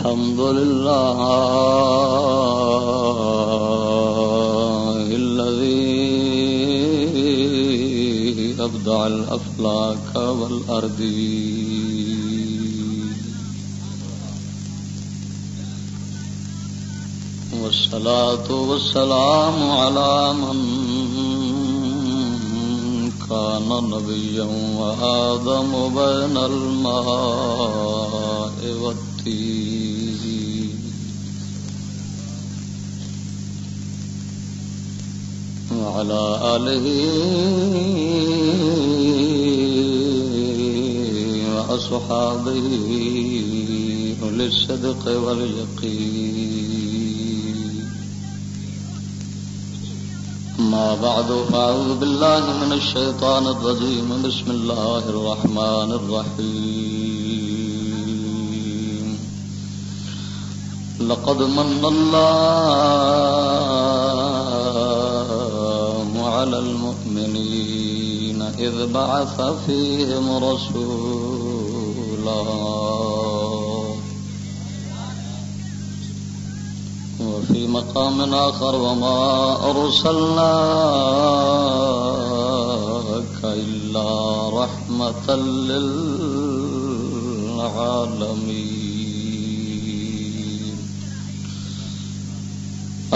الحمد لله الذي أبدع الأفلاك والأرضين. والصلاة والسلام على من كان نبيا وآدم بين الماء وعلى آله وأصحابه للصدق واليقين. ما بعد فأعوذ بالله من الشيطان الرجيم. بسم الله الرحمن الرحيم. لقد من الله إذ بعث فيهم رسولا. وفي مقام آخر وما أرسلناك إلا رحمة للعالمين.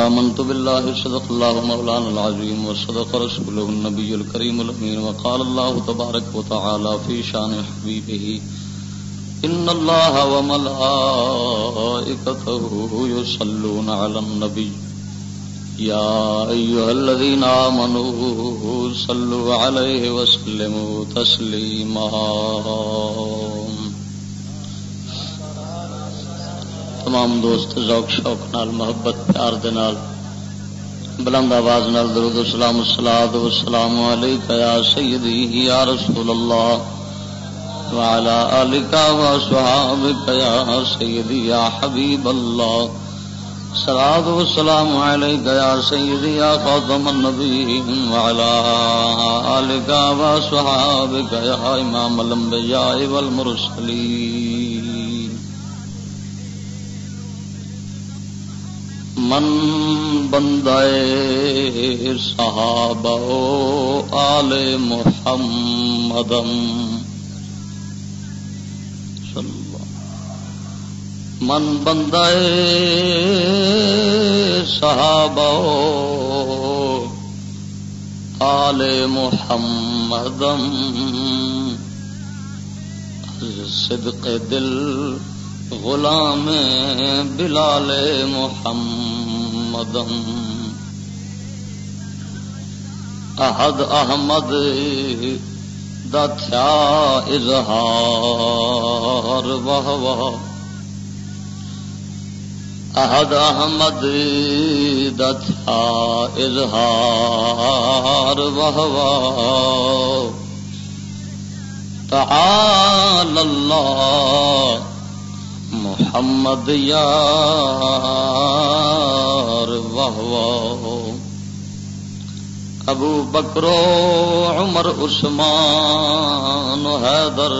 آمنت بالله، صدق الله مولانا العظيم، وصدق رسوله النبي الكريم الأمين، وقال الله تبارك وتعالى في شان حبيبه، إن الله وملائكته يصلون على النبي. يا أيها الذين آمنوا صلوا عليه وسلموا تسليما. تمام دوست ذوق شوق نال، محبت، پیار دے نال، بلند آواز نال درود و السلام الصلاۃ والسلام علیک یا سیدی، یا رسول اللہ وعلى آلك وصحابك يا سيدي يا حبيب الله صلاة والسلام عليك يا سيدي يا خاتم النبيين وعلى آلك وصحابك يا إمام الأنبياء والمرسلين من بندے صحابہ آل محمدم۔ من بندے صحابہ آل محمدم۔ صدق دل غلام بلال محمدم احد احمد دا تھیا اظہار، واہ واہ۔ احد احمد دتھا اظہار، واہ واہ۔ تعال اللہ محمد یار واہ واہ ابو بکرو عمر عثمان حیدر۔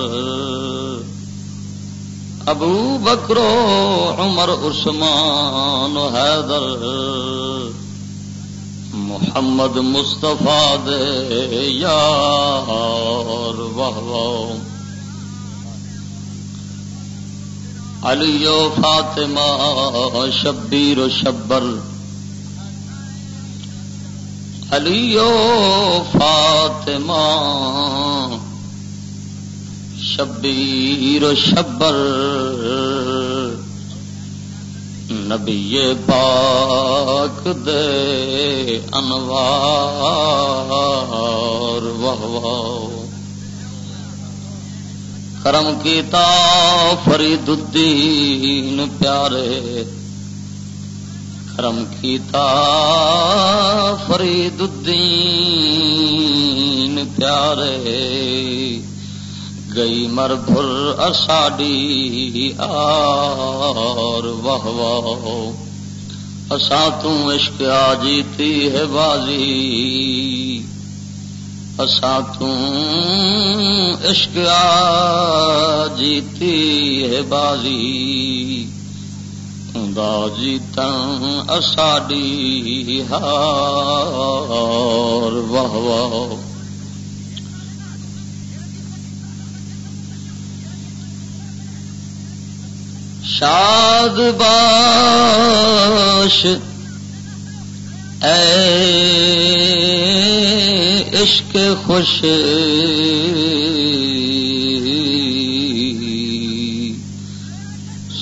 ابو بکرو عمر عثمان حیدر۔ محمد مصطفیٰ دے یار واہ واہ علی و فاطمہ شبیر و شبر علی و فاطمہ شبیر و شبر نبی پاک دے انوار واہ کرم کیتا، فرید الدین پیارے۔ کرم کیتا، فرید الدین پیارے۔ گئی مر بھر اساڈی آر واہ واہ۔ اسا توں عشق آ جیتی ہے بازی۔ اسا عشق آ جیتی ہے بازی۔ بندہ اساڈی ہار واہ واہ۔ شاد باش اے عشق خوش۔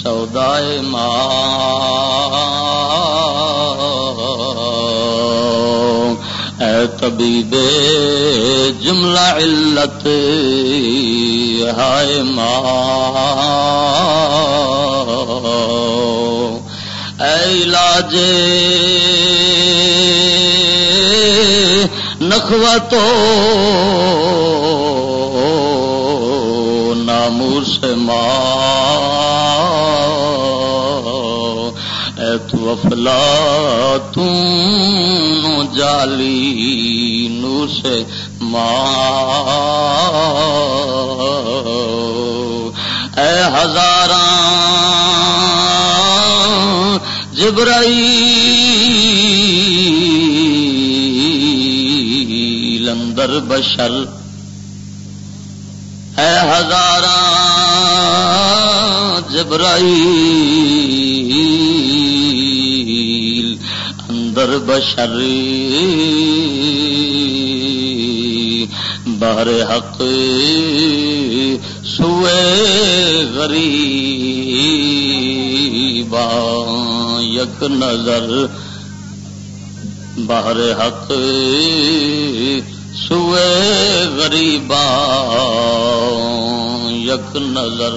سودائے ماں۔ اے طبیب جملہ علت۔ ہائے ماں۔ اے علاج۔ نخوا تو نامور سے اے تو افلا جالی نور سے اے ہزاراں جبرائی لندر بشر ہے ہزار جبرائی اندر بشر بہر حق سوئے غریب یک نظر باہر حق سوئے غریب یک نظر۔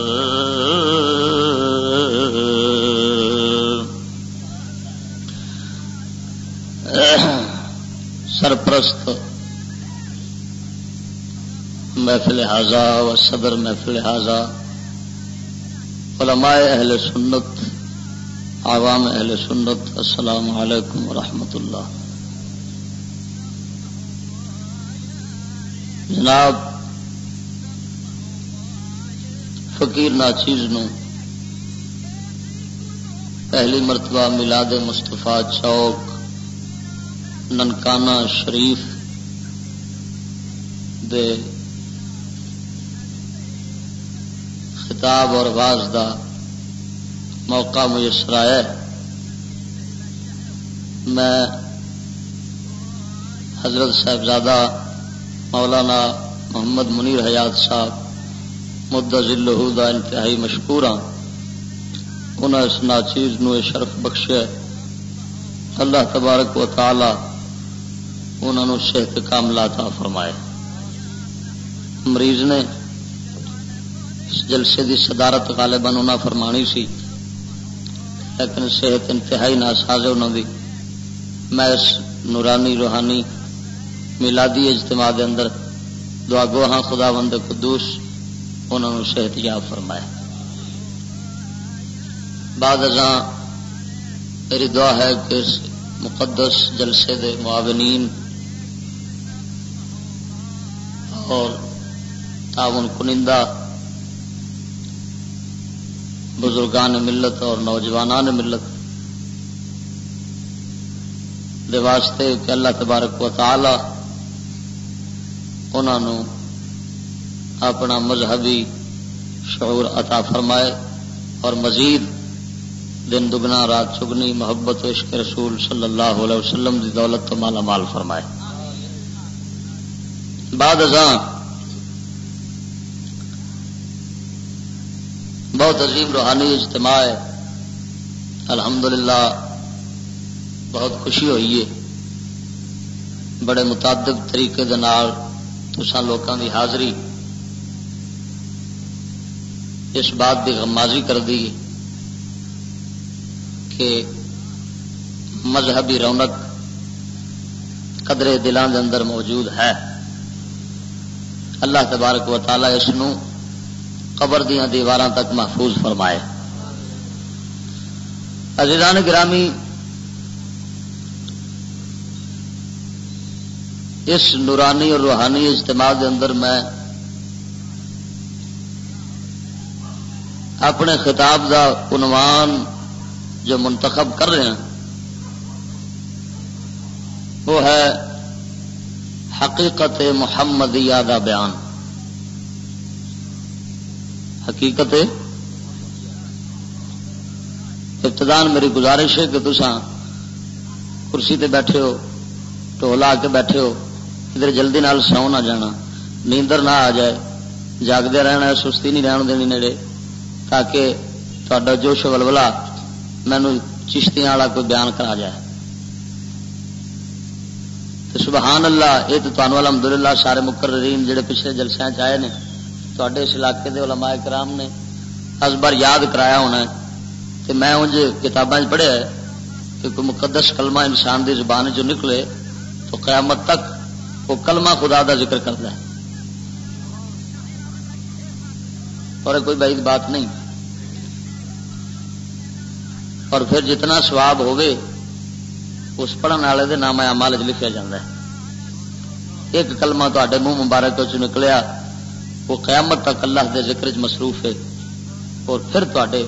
سرپرست محفل حاضہ و صدر محفل حاضہ، علماء اہل سنت، عوام اہل سنت، السلام علیکم ورحمۃ اللہ۔ جناب، فقیر ناچیز نو پہلی مرتبہ ملاد مستفا چوک، ننکانہ شریف دے خطاب اور آواز دا موقع میسر آیا میں حضرت صاحبزادہ مولانا محمد منیر حیات صاحب مدض دا انتہائی مشکور ہاں انہیں اس ناچیز نو شرف بخشیا اللہ تبارک و تعالی انہوں صحت کام لاتا فرمائے۔ مریض نے اس جلسے دی صدارت غالباً انہیں فرمانی سی، لیکن صحت انتہائی ناساز انہوں دی۔ میں اس نورانی روحانی میلادی اجتماع دے اندر دعا گو ہاں خدا بند قدوس انہوں نے صحت یاب فرمایا بعد ازاں میری دعا ہے کہ اس مقدس جلسے دے معاونین اور تعاون کنندہ بزرگان ملت اور نوجوانان ملت دے واسطے کہ اللہ تبارک و تعالی انہوں اپنا مذہبی شعور عطا فرمائے اور مزید دن دگنا رات چگنی محبت و عشق رسول صلی اللہ علیہ وسلم دی دولت تو مالا مال فرمائے۔ بعد ازاں بہت عظیم روحانی اجتماع ہے۔ الحمدللہ، بہت خوشی ہوئی ہے۔ بڑے متعدد طریقے دے نال لوگوں کی حاضری اس بات کی غمازی کر دی کہ مذہبی رونق قدرے دلان دے اندر موجود ہے۔ اللہ تبارک و تعالی اس قبر دیا دیوار تک محفوظ فرمائے۔ عزیزان گرامی اس نورانی اور روحانی اجتماع دے اندر میں اپنے خطاب دا عنوان جو منتخب کر رہے ہیں، وہ ہے حقیقت محمدیہ کا بیان۔ حقیقت ابتدان میری گزارش ہے کہ تسا کرسی تے بیٹھے ہو، ٹولا کے بیٹھے ہو ادھر جلدی نال سو نہ جانا۔ نیندر نہ آ جائے۔ جاگتے رہنا سستی نہیں رہن دینی نیڑے۔ تاکہ تا جوش ولولا مینو چشتیاں والا کوئی بیان کرا جائے۔ تو سبحان اللہ، یہ تو الحمد للہ سارے مقررین جڑے پچھلے جلسے چائے نے تے اس علاقے دے علماء کرام نے ازبر یاد کرایا ہونا ہے۔ کہ میں انج کتابیں پڑھیا ہے کہ کوئی مقدس کلمہ انسان دی زبان جو نکلے تو قیامت تک وہ کلمہ خدا دا ذکر کرتا ہے۔ اور کوئی بعید بات نہیں۔ اور پھر جتنا سواب ہوگے اس پڑھنے والے کے نام عمل لکھا جا ایک کلمہ تے منہ مبارک چ نکلیا، وہ قیامت تک اللہ دے ذکر چ مصروف ہے۔ اور پھر تے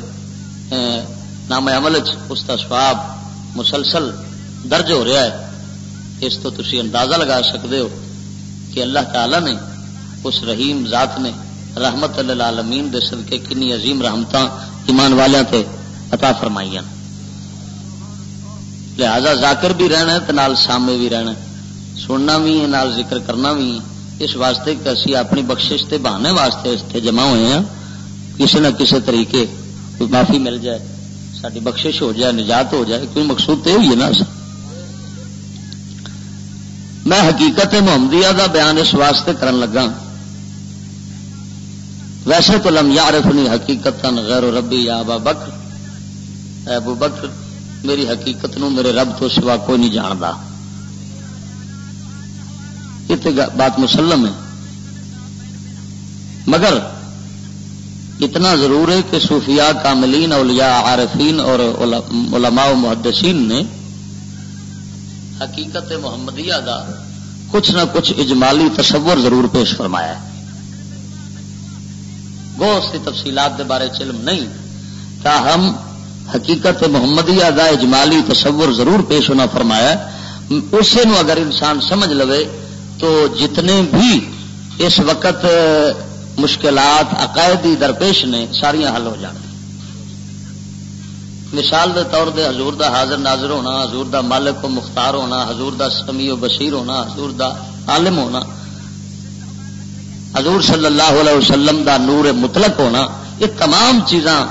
نام عمل اس کا سواب مسلسل درج ہو رہا ہے۔ اس تو تھی اندازہ لگا سکتے ہو کہ اللہ تعالی نے اس رحیم ذات نے رحمت اللہ عالمین دے صدقے کنی عظیم رحمت ایمان والوں تے عطا فرمائی لہذا ذاکر بھی رہنا تو نال سامے بھی رہنا سننا بھی نال ذکر کرنا بھی اس واسطے کہ اسی اپنی بخشش تے بہانے واسطے اس جمع ہوئے ہیں۔ کسی نہ کسی طریقے کوئی معافی مل جائے ساری بخشش ہو جائے، نجات ہو جائے کوئی مقصود تو ہوئی ہے نا۔ میں حقیقت محمدیہ دا بیان اس واسطے کرن لگا۔ ویسے تو لم یارفنی حقیقت غیر و ربی یا ابا بکر۔ ابو بکر، میری حقیقت نو میرے رب تو سوا کوئی نہیں جانتا یہ بات مسلم ہے۔ مگر اتنا ضرور ہے کہ صوفیاء کاملین، اولیاء عارفین اور علماء و محدثین نے حقیقت محمدیہ دا کچھ نہ کچھ اجمالی تصور ضرور پیش فرمایا ہے۔ گو اس کی تفصیلات کے بارے علم نہیں تاہم حقیقت محمدیہ دا اجمالی تصور ضرور پیش ہونا فرمایا اسے نو اگر انسان سمجھ لو تو جتنے بھی اس وقت مشکلات، عقائدی درپیش نے ساریا حل ہو جان۔ مثال دے طور دے حضور دا حاضر ناظر ہونا، حضور دا مالک و مختار ہونا، حضور دا سمی و بشیر ہونا، حضور دا عالم ہونا، حضور صلی اللہ علیہ وسلم دا نور مطلق ہونا، یہ تمام چیزاں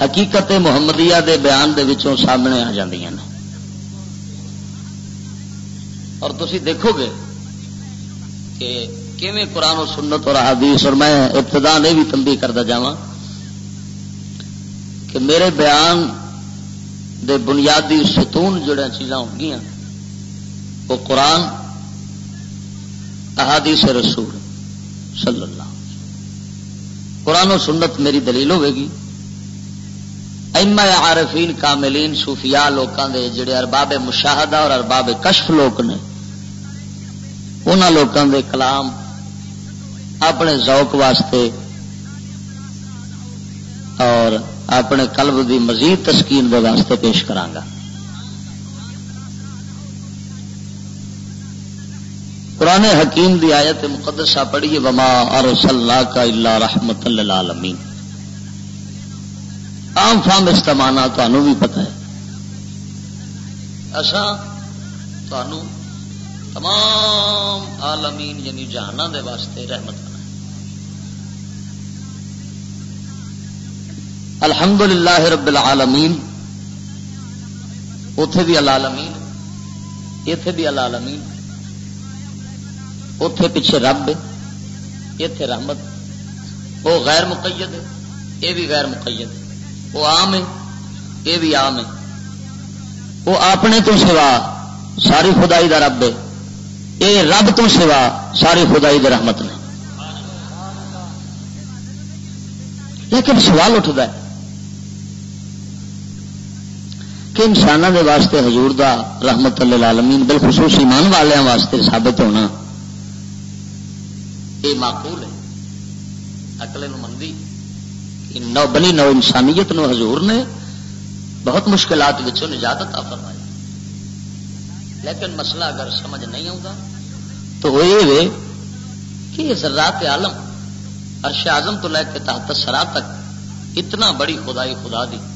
حقیقت محمدیہ دے بیان دے وچوں سامنے آ جاندیاں نے۔ اور تسی دیکھو گے کہ کیویں قرآن و سنت اور حدیث اور میں ابتدا نے بھی تنبیہ کرتا جا کہ میرے بیان دے بنیادی ستون جڑا چیزاں ہو گیا وہ قرآن، احادیث رسول صلی اللہ قرآن و سنت میری دلیل ہوے گی۔ اما عارفین کاملین، صوفیاء لوکاں دے جڑے ارباب مشاہدہ اور ارباب کشف لوک نے انہوں لوگوں دے کلام اپنے ذوق واسطے اور اپنے قلب دی مزید تسکین دے واسطے پیش کرانگا۔ قرآن حکیم دی آیت مقدسہ پڑھیے، وما ارسلنا کا اللہ رحمت للعالمین عام فام استمانا تمہوں بھی پتہ ہے۔ تمام عالمین یعنی جہانا دے واسطے رحمت بنا الحمد للہ رب العالمین۔ اتے بھی العالمین۔ اتے بھی العالمین۔ اتے پیچھے رب۔ اتے رحمت۔ وہ غیر مقید ہے۔ یہ بھی غیر مقید۔ وہ آم ہے۔ یہ بھی آم ہے۔ وہ اپنے تو سوا ساری خدائی کا رب ہے۔ یہ رب تو سوا ساری خدائی دی رحمت نے لیکن سوال اٹھتا ہے۔ کہ انسانوں کے واسطے حضور دا رحمت اللہ عالمین بالخصوص ایمان والوں واسطے ثابت ہونا یہ معقول ہے۔ اکلے منگی نو بنی نو انسانیت نو حضور نے بہت مشکلات نجات عطا فرمائی۔ لیکن مسئلہ اگر سمجھ نہیں آتا تو وہ یہ کہ ذرات عالم، عرش اعظم تو لے کے تحت سرا تک اتنا بڑی خدائی خدا دی۔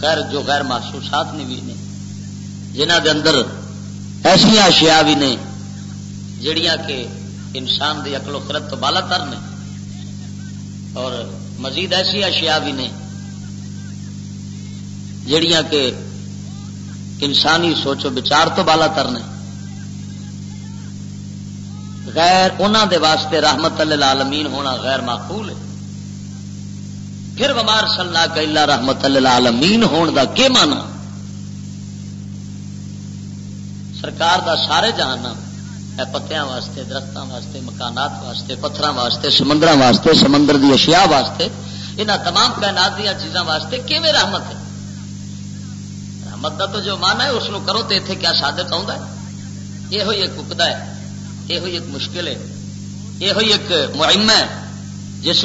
خیر جو غیر محسوسات نے بھی نے، جنہ دے اندر ایسا اشیاء بھی نے، جڑیاں کہ انسان دی اقل و خرد تو بالا تر نے، اور مزید ایسی اشیاء بھی نے، جڑیاں کہ انسانی سوچو بچار تو بالا تر نے۔ غیر انہوں دے واسطے رحمت للعالمین ہونا غیر معقول ہے۔ پھر ومار سلنا کلا رحمت للعالمین ہون دا کی مانا سرکار دا سارے جہان پتیاں واسطے درختوں واسطے، مکانات واسطے پتھر واسطے سمندر واسطے، سمندر دی اشیاء واسطے یہاں تمام کائنات دیا چیزاں واسطے کیون رحمت ہے؟ رحمت کا تو جو مان ہے، اس کرو تو اتنے کیا صادق آتا ہے؟ یہ ہوئی ایک اکدا ہے یہ ہوئی ایک مشکل ہے یہ ہوئی ایک مہم ہے، جس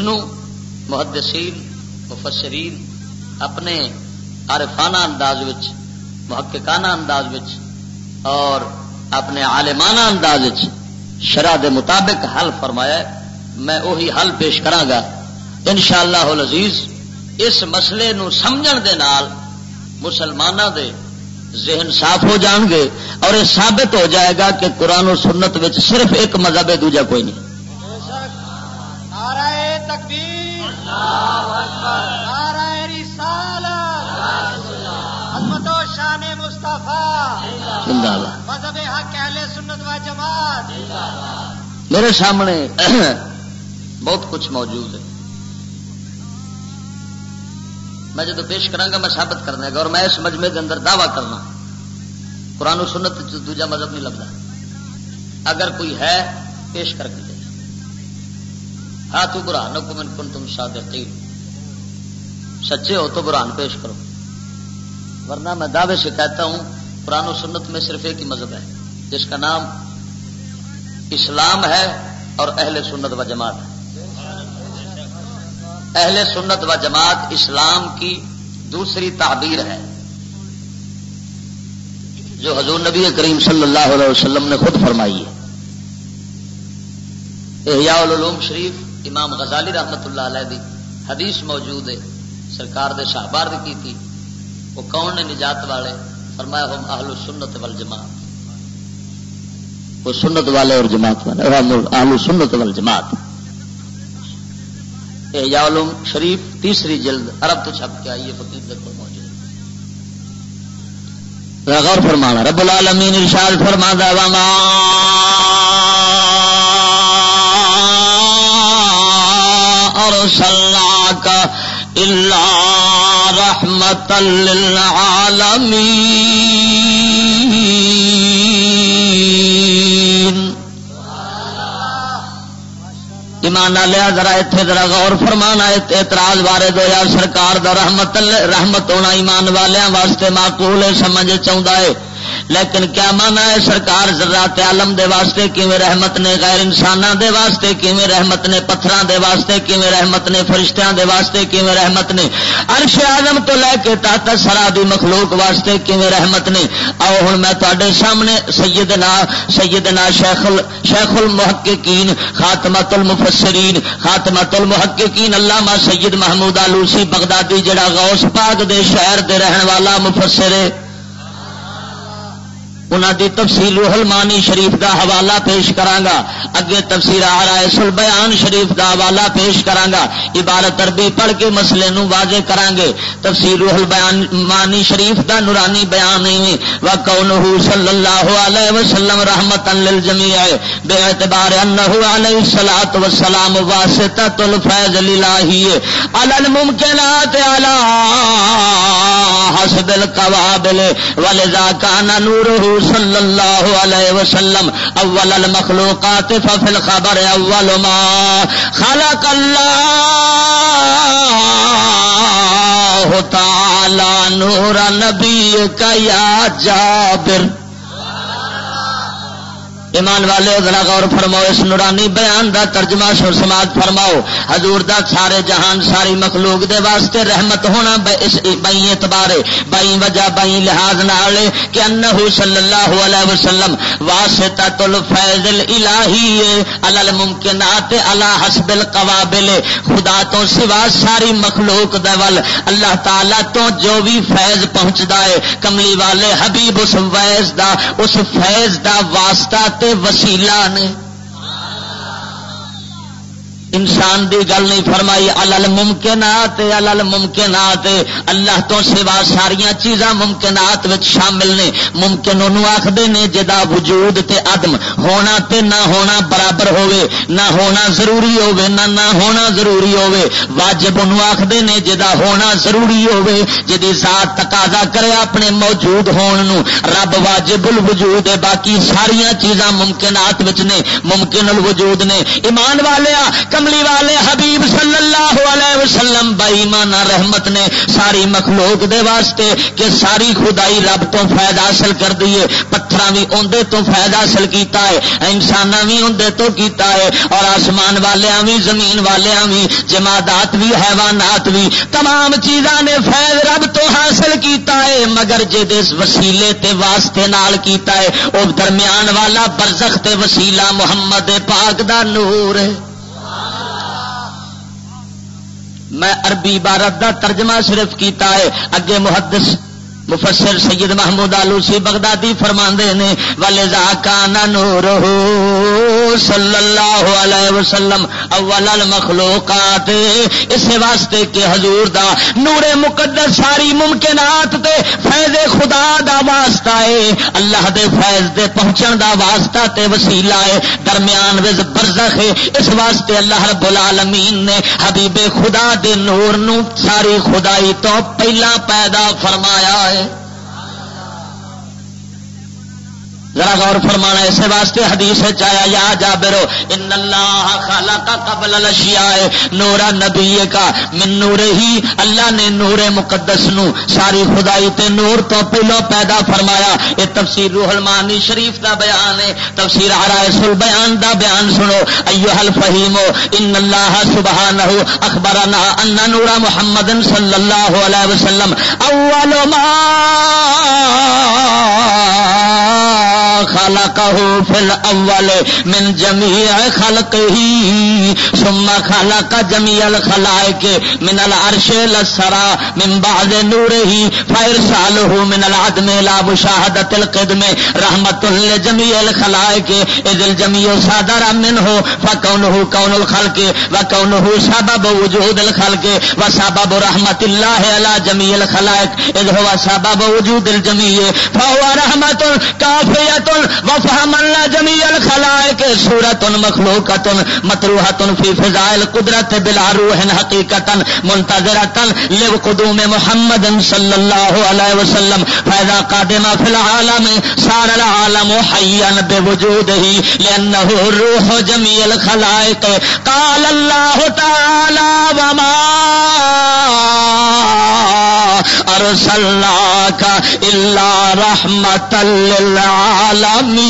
محدثین مفسرین اپنے عارفانہ انداز وچ، محققانہ انداز وچ، اور اپنے عالمانہ انداز وچ شرح دے مطابق حل فرمایا ہے۔ میں وہی حل پیش کراں گا ان شاء اللہ عزیز اس مسئلے نو سمجھن دے نال مسلمانوں دے ذہن صاف ہو جان گے اور یہ ثابت ہو جائے گا کہ قرآن و سنت وچ صرف ایک مذہب ہے، دوجا کوئی نہیں۔ تکبیر۔ میرے سامنے بہت کچھ موجود ہے۔ میں جب پیش کرا میں ثابت کرنا گا اور میں اس مجمے کے اندر دعوی کرنا۔ قرآن و سنت دوجا مذہب نہیں لگتا اگر کوئی ہے، پیش کر کے۔ ہاں تو برہان کن کن تم صادقین۔ سچے ہو تو برہان پیش کرو۔ ورنہ میں دعوے سے کہتا ہوں، قرآن و سنت میں صرف ایک ہی مذہب ہے، جس کا نام اسلام ہے اور اہل سنت و جماعت۔ ہے اہل سنت و جماعت اسلام کی دوسری تعبیر ہے۔ جو حضور نبی کریم صلی اللہ علیہ وسلم نے خود فرمائی ہے۔ احیاء العلوم شریف امام غزالی رحمت اللہ علیہ دی حدیث موجود ہے، سرکار دے شاہبار کی تھی۔ وہ کون نے نجات والے؟ فرمایا، ہم اہل سنت وال جماعت وہ سنت والے اور جماعت والے۔ اہل سنت وال جماعت علوم شریف، تیسری جلد عرب تو چھپ کے آئیے، فقیر دیکھو موجود۔ غور فرمانا، رب العالمین ارشاد فرما دا وما الا رحمت للعالمین ایمان لیا ذرا اتنے ذرا غور فرمانا اعتراض بارے دو یا سرکار دا رحمت رحمت ہونا ایمان والوں واسطے معقول سمجھ چاہتا ہے۔ لیکن کیا مانا ہے سرکار ذرات عالم دے واسطے کیویں رحمت نے غیر انسانوں دے واسطے، کیویں رحمت نے پتھراں دے واسطے، کیویں رحمت نے فرشتیاں دے واسطے، کیویں رحمت نے عرش اعظم تو لے کے تحت سرا دی مخلوق واسطے کیویں رحمت نے۔ آؤ ہن میں تواڈے سامنے سیدنا سیدنا شیخ ال، شیخ المحققین خاتمۃ المفسرین، خاتمۃ المحققین علامہ سید محمود آلوسی بغدادی، جڑا غوث پاک دے شہر دے رہن والا مفسر ہے۔ انہوں دی تفصیل روح شریف دا حوالہ پیش کرانگا۔ اگے تفسیر آرائے سل بیان شریف دا حوالہ پیش کرانگا۔ عبارت عربی پڑھ کے مسئلے نو واضح کرانگے۔ تفسیر روح البیان مانی شریف دا نورانی بیان نہیں وکونہ صلی اللہ علیہ وسلم رحمتا للجمیع بے اعتبار انہو علیہ الصلاة والسلام واسطت الفیض للہی علی الممکنات علی حسب القوابل۔ ولذا کانا نورہو صلی اللہ علیہ وسلم اول المخلوقات ففی الخبر اول ما خلق اللہ تعالی نور نبی کا یا جابر. ایمان والے ذرا غور فرماؤ، اس نورانی بیان دا ترجمہ سر سماج فرماؤ۔ حضور دا سارے جہان، ساری مخلوق دے واسطے رحمت ہونا بائی اعتبار بائی وجہ بائی لحاظ نالے کہ انہو صلی اللہ علیہ وسلم واسطہ الفیض الہی علل ممکنات علا حسب القوابل۔ خدا تو سوا ساری مخلوق دے ول۔ اللہ تعالی تو جو بھی فیض پہنچدا ہے، کملی والے حبیب اس فیض دا اس فیض دا واسطہ تے وسیلہ نے انسان دی گل نہیں فرمائی الل ممکنات الل ممکنات، اللہ تو سوا ساریا چیزاں ممکنات شامل نے۔ ممکن انہوں آخر نے جدا وجود تے عدم، ہونا تے نہ ہونا برابر ہوئے، نہ ہونا ضروری ہوئے، نہ نہ ہونا ضروری ہوئے۔ واجب انہوں آخر نے جدا ہونا ضروری ہوئے جدی ذات تقاضا کرے اپنے موجود ہون نو۔ رب واجب الوجود ہے، باقی ساریا چیزاں ممکنات نے، ممکن الوجود نے۔ ایمان والے کملی والے حبیب صلی اللہ علیہ وسلم بائی مانا رحمت نے ساری مخلوق دے واسطے کہ ساری خدائی رب تو فائدہ حاصل کر دیے پتھر بھی اندر تو فائدہ حاصل کیتا ہے انسان بھی اندر تو کیتا ہے، اور آسمان والوں بھی زمین والوں بھی جمادات بھی حیوانات بھی تمام چیزاں نے فیض رب تو حاصل کیتا ہے، مگر جس وسیلے تے واسطے نال کیتا ہے وہ درمیان والا برزخ تے وسیلہ محمد پاک دا نور ہے۔ میں عربی عبارت دا ترجمہ صرف کیتا ہے۔ اگے محدث مفسر سید محمود آلوسی بغدادی فرما نے والے کا نور صلی اللہ علیہ وسلم اول المخلوقات اس واسطے کہ حضور دا نور مقدس ساری ممکنات تے فیض خدا دا واسطہ ہے۔ اللہ دے فیض دے پہنچن دا واسطہ تے وسیلہ ہے۔ درمیان وز برزخ ہے۔ اس واسطے اللہ رب العالمین نے حبیب خدا دے نور نو ساری خدائی تو پہلا پیدا فرمایا ہے۔ ذرا غور فرمانا اسے واسطے حدیث چایا یا جا برو ان اللہ خالا قبل ہے نورا نبی کا، من نور ہی اللہ نے نور مقدس نو، ساری خدائی تے نور تو پہلو پیدا فرمایا۔ یہ تفسیر روح المانی شریف دا بیان ہے، تفسیر آرائے سل بیان دا بیان سنو۔ ایو حل ان اللہ سبحانہ اخبرنا ان نورا محمد صلی اللہ علیہ وسلم۔ اول ما خلقه في الأول من جميع خلقه، ثم خلق جميع الخلائق من العرش للسرى من بعد نوره فإرساله من العدم إلى مشاهدة القدم. رحمة لجميع الخلائق، إذ الجميع صادر منه، فكونه كون الخلق، وكونه سبب وجود الخلق، وسبب رحمة الله على جميع الخلائق، إذ هو سبب وجود الجميع، فهو رحمة كافية وفهم اللہ جمی الخلا کے سورت مخلوقت متروحت فی فضائل قدرت بلا روح حقیقت منتظرت لو قدوم محمد صلی اللہ علیہ وسلم، فیضا قادم فی العالم، سار العالم حیا بے وجود ہی لأنه روح جمی الخلائق. قال اللہ تعالی، وما ارسل کا اللہ رحمت للعالمین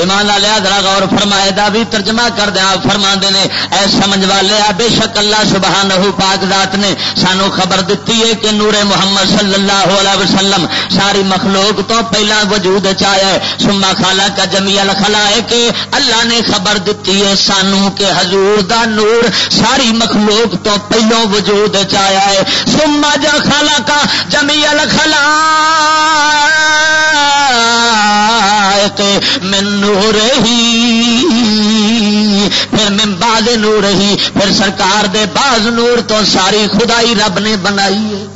ایمان لیا، ذرا غور فرمائے، دا بھی ترجمہ کر دیا فرما نے، اے سمجھ والے بے شک اللہ سبحانہ پاک ذات نے سانو خبر دیتی ہے کہ نور محمد صلی اللہ علیہ وسلم ساری مخلوق تو پہلا وجود چایا ہے۔ سما خالا کا جمیل خلا ہے کہ اللہ نے خبر دیتی ہے سانو کہ حضور دا نور ساری مخلوق تو پہلو وجود چایا ہے۔ سما جا خالا کا جمیل خلا من نور ہی پھر من بعد نور ہی پھر سرکار دے باز نور تو ساری خدائی رب نے بنائی ہے۔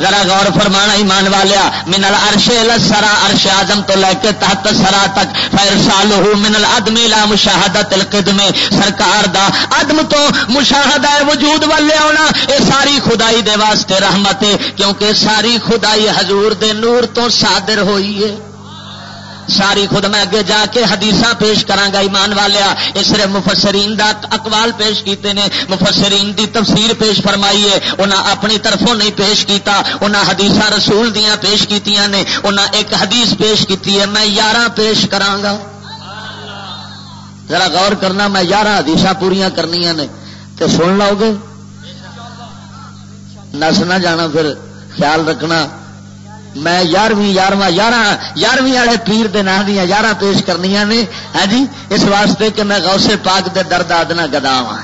ذرا غور فرمانا ایمان والیا، منل ارش سرا ارش آزم تو لے کے تحت سرا تک، فیر سال منل ادمی لا مشاہدت القدم۔ سرکار دا ادم تو مشاہدہ وجود والے آنا اے ساری خدائی دے واسطے رحمت ہے، کیونکہ ساری خدائی حضور دے نور تو صادر ہوئی ہے۔ ساری خود میں اگے جا کے حدیث پیش کرا ایمان والیا، اس صرف مفسرین دا اقوال پیش کیتے نے، مفسرین دی تفسیر پیش فرمائی ہے انہاں اپنی طرفوں نہیں پیش کیتا، انہاں حدیث رسول دیاں پیش کیتیاں نے، انہاں ایک حدیث پیش کیتی ہے، میں یارہ پیش کراگا ذرا غور کرنا، میں یارہ حدیث پوریا کرنی نے تو سن لو گے۔ نس نہ جانا پھر، خیال رکھنا۔ میں یارویں یارواں یارہ یارویں والے پیر دے نام دیا یارہ پیش کرنی نے۔ ہاں جی اس واسطے کہ میں غوث پاک دے درد آدنا گدا ہاں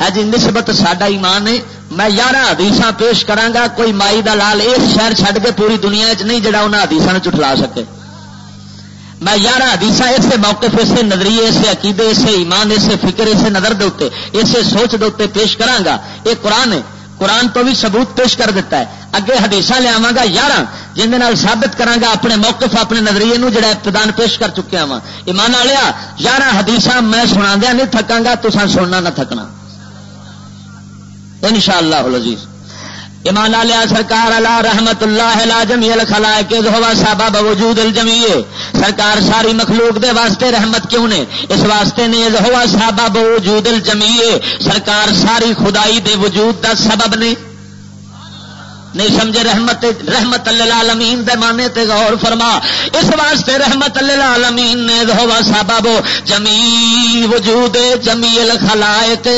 ہے جی نسبت ساڈا ایمان ہے۔ میں یارہ حدیث پیش کرا کوئی مائی دا لال اس شہر چھڈ کے پوری دنیا چ نہیں جڑا انہیں حدیث چٹلا سکے۔ میں یارہ حدیث اسے موقف، اسے نظریے، اسے عقیدے، اسے ایمان، اسے فکر، اسے نظر دے اسے سوچ دے پیش کرا یہ قرآن ہے۔ قرآن تو بھی ثبوت پیش کر دیتا ہے۔ اگے حدیث لیا گا یار جن سابت کرا اپنے موقف، اپنے نظریے نو جڑا ابتدان پیش کر چکیا وا ایمان والیا یارہ حدیث میں سنا دیا نہیں تھکا گا تو سننا نہ تھکنا۔ ان شاء اللہ عزیز ایمان لیا سرکار اللہ رحمت اللہ لا جمی الخلا کے ہوا صاحب وجود الجمی سرکار ساری مخلوق دے واسطے رحمت کیوں نے؟ اس واسطے نے ہوا صاحب وجود الجمیے سرکار ساری خدائی دے وجود دا سبب نے۔ نہیں سمجھے رحمت رحمت اللہ دے مانے تے غور فرما۔ اس واسطے رحمت اللہ عالمین نے ہوا سبب جمی وجود جمی الخلائق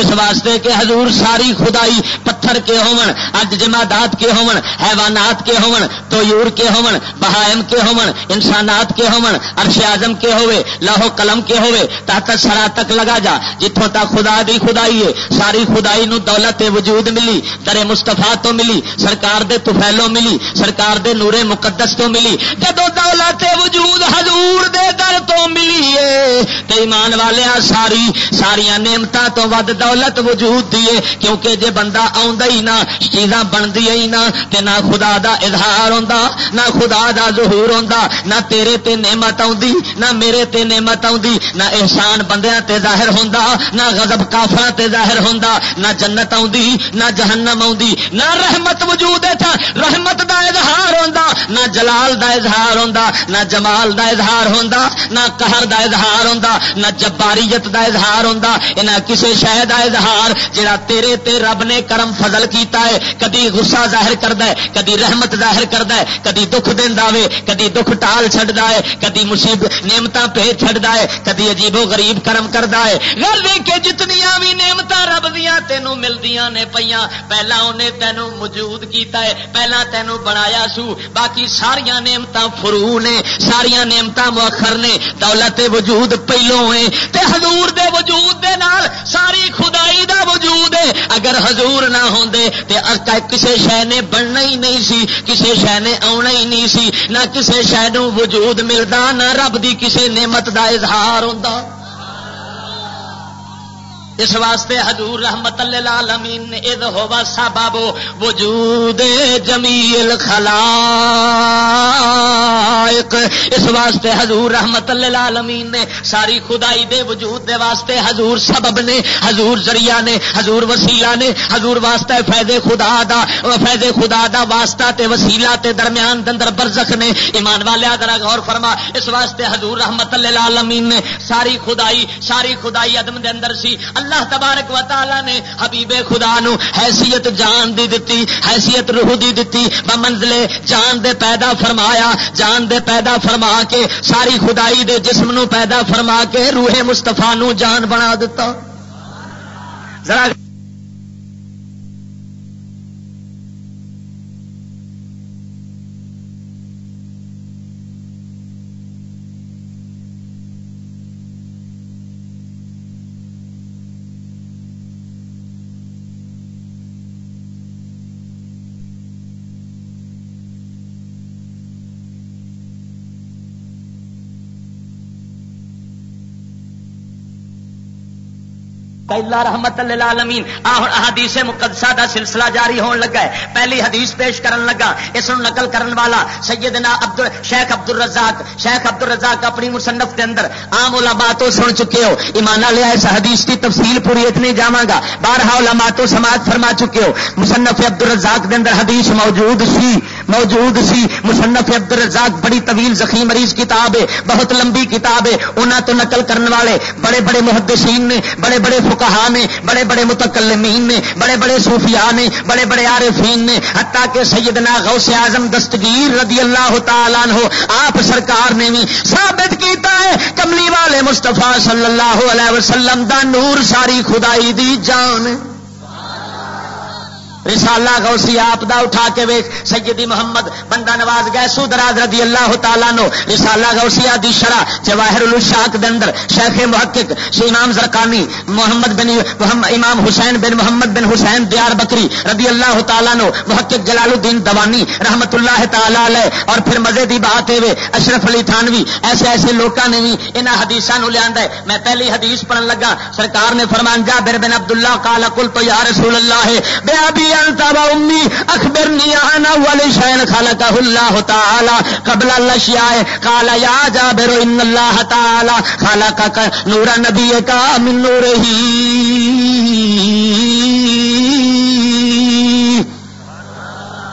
اس واسطے کہ حضور ساری خدائی پتھر کے ہون، اج جمادات کے ہون، حیوانات کے ہون تویور کے ہون، بہائم کے ہون، انسانات کے ہون، عرش اعظم کے ہوئے لاہو قلم کے ہوئے، تحت سرا تک لگا جا جتوں تک خدا دی خدائی ہے، ساری خدائی نو دولت وجود ملی در مستفا تو ملی، سرکار دے تفیلوں ملی، سرکار دے نورے مقدس تو ملی، جدو دولت وجود حضور دے در تو ملی ہے تو ایمان والے ساری ساریا نعمت تو ود دولت وجود دیے کیونکہ جے بندہ ہی نہ، چیزاں بنتی ہی نہ، تے نہ خدا دا اظہار ہوتا نہ خدا دا ظہور ہوتا نہ تیرے تے نعمت آدھی نہ میرے تے نعمت آدھی نہ احسان بندیاں تے ظاہر ہوتا نہ غضب کافر تے ظاہر ہوتا نہ جنت آدھی نہ جہنم آدھی نہ رحمت وجود تھا. رحمت دا اظہار ہوتا نہ جلال دا اظہار ہوتا نہ جمال دا اظہار ہوتا نہ قہر دا اظہار ہوتا نہ جباریت دا اظہار ہوتا نہ کسی شہ دا اظہار جڑا تیرے تے رب نے کرم فضل کیتا ہے، کدی غصہ ظاہر کرتا ہے، کدی رحمت ظاہر کرتا ہے، کدی دکھ دینا وے، کدی دکھ ٹال چڈتا ہے، کدی مصیبت نعمت پہ چڈتا ہے، کدی عجیب و غریب کرم کرتا ہے۔ گھر دیکھ کے جتنیا بھی نعمت رب دیا تینوں ملدیاں نے پہ پہلا انہیں تینوں موجود کیتا ہے۔ پہلا تینوں بنایا سو، باقی ساریا نعمت فرو نے ساریا نعمت مؤخر نے۔ دولت وجود پہلو ہے تے حضور دے وجود دے نال ساری خدائی دا وجود ہے۔ اگر حضور نہ ہوں کسی شہ نے بننا ہی نہیں سی کسی شہ نے آنا ہی نہیں سی، نہ کسی شہ وجود ملتا نہ رب دی کسی نعمت دا اظہار ہوتا اس واسطے حضور رحمت اللہ نے اد ہوا سبب وجود جمیل خلا اس واسطے حضور رحمت اللہ نے ساری خدائی دے وجود دے واسطے حضور سبب نے، حضور ذریعہ نے، حضور وسیلہ نے، حضور واسطہ فیض خدا دا، فیض خدا دا واسطہ تے وسیلہ تے درمیان دندر برزخ نے۔ ایمان والے ذرا غور فرما، اس واسطے حضور رحمت اللہ نے ساری خدائی ساری خدائی عدم دے اندر سی۔ اللہ تبارک و تعالی نے حبیب خدا نو حیثیت جان دی دتی، حیثیت روح دی دتی۔ منزلے جان دے پیدا فرمایا، جان دے پیدا فرما کے، ساری خدائی دے جسم نو پیدا فرما کے، روح مستفا نو جان بنا دیتا ذرا کلا رحمت للعالمین احادیث مقدسہ دا سلسلہ جاری ہون لگا ہے۔ پہلی حدیث پیش کرن لگا، اس نو نقل کرن والا سیدنا عبد شیخ عبد الرزاق شیخ عبد الرزاق اپنی مصنف کے اندر عام علماء تو سن چکے ہو۔ ایمان لیا اس حدیث کی تفصیل پوری اتنی جاواں گا۔ بارہا علماء تو سماعت فرما چکے ہو۔ مصنف عبد الرزاق کے اندر حدیث موجود سی۔ موجود سی مصنف عبد الرزاق بڑی طویل زخیم مریض کتاب ہے، بہت لمبی کتاب ہے انہوں تو نقل کرنے والے بڑے بڑے محدثین نے، بڑے بڑے فکہ نے، بڑے بڑے متکلمین نے، بڑے بڑے صوفیاء نے، بڑے بڑے عارفین نے، حتیٰ کہ سیدنا غوث اعظم دستگیر رضی اللہ تعالیٰ ہو آپ سرکار نے بھی ثابت کیتا ہے، کملی والے مستفا صلی اللہ علیہ وسلم دا نور ساری خدائی دی جان رسالہ غوثی آپ دا اٹھا کے ویخ سیدی محمد، بندہ نواز گئے سو دراز رضی اللہ تعالیٰ نو۔ رسالہ غوثی دی شرح، جواہر الشاق دے اندر۔ شیخ محقق شی امام زرکانی محمد بن امام حسین بن محمد بن حسین دیار بکری رضی اللہ تعالیٰ نو۔ محقق جلال الدین دوانی رحمت اللہ تعالی علیہ۔ اور پھر مزے دی بات ہے اشرف علی تھانوی۔ ایسے ایسے لوگوں نے بھی انہاں حدیثاں نو لیا ہے۔ میں پہلی حدیث پڑھن لگا، سرکار نے فرمان جابر بن عبداللہ قال قلت یا رسول اللہ، بے ابی امی اخبر نیانا والی شین خالا کا اللہ تعالی قبل اللہ شیائے خالا یا جا ان اللہ تعالی خالا کا نورا نبی کا من نور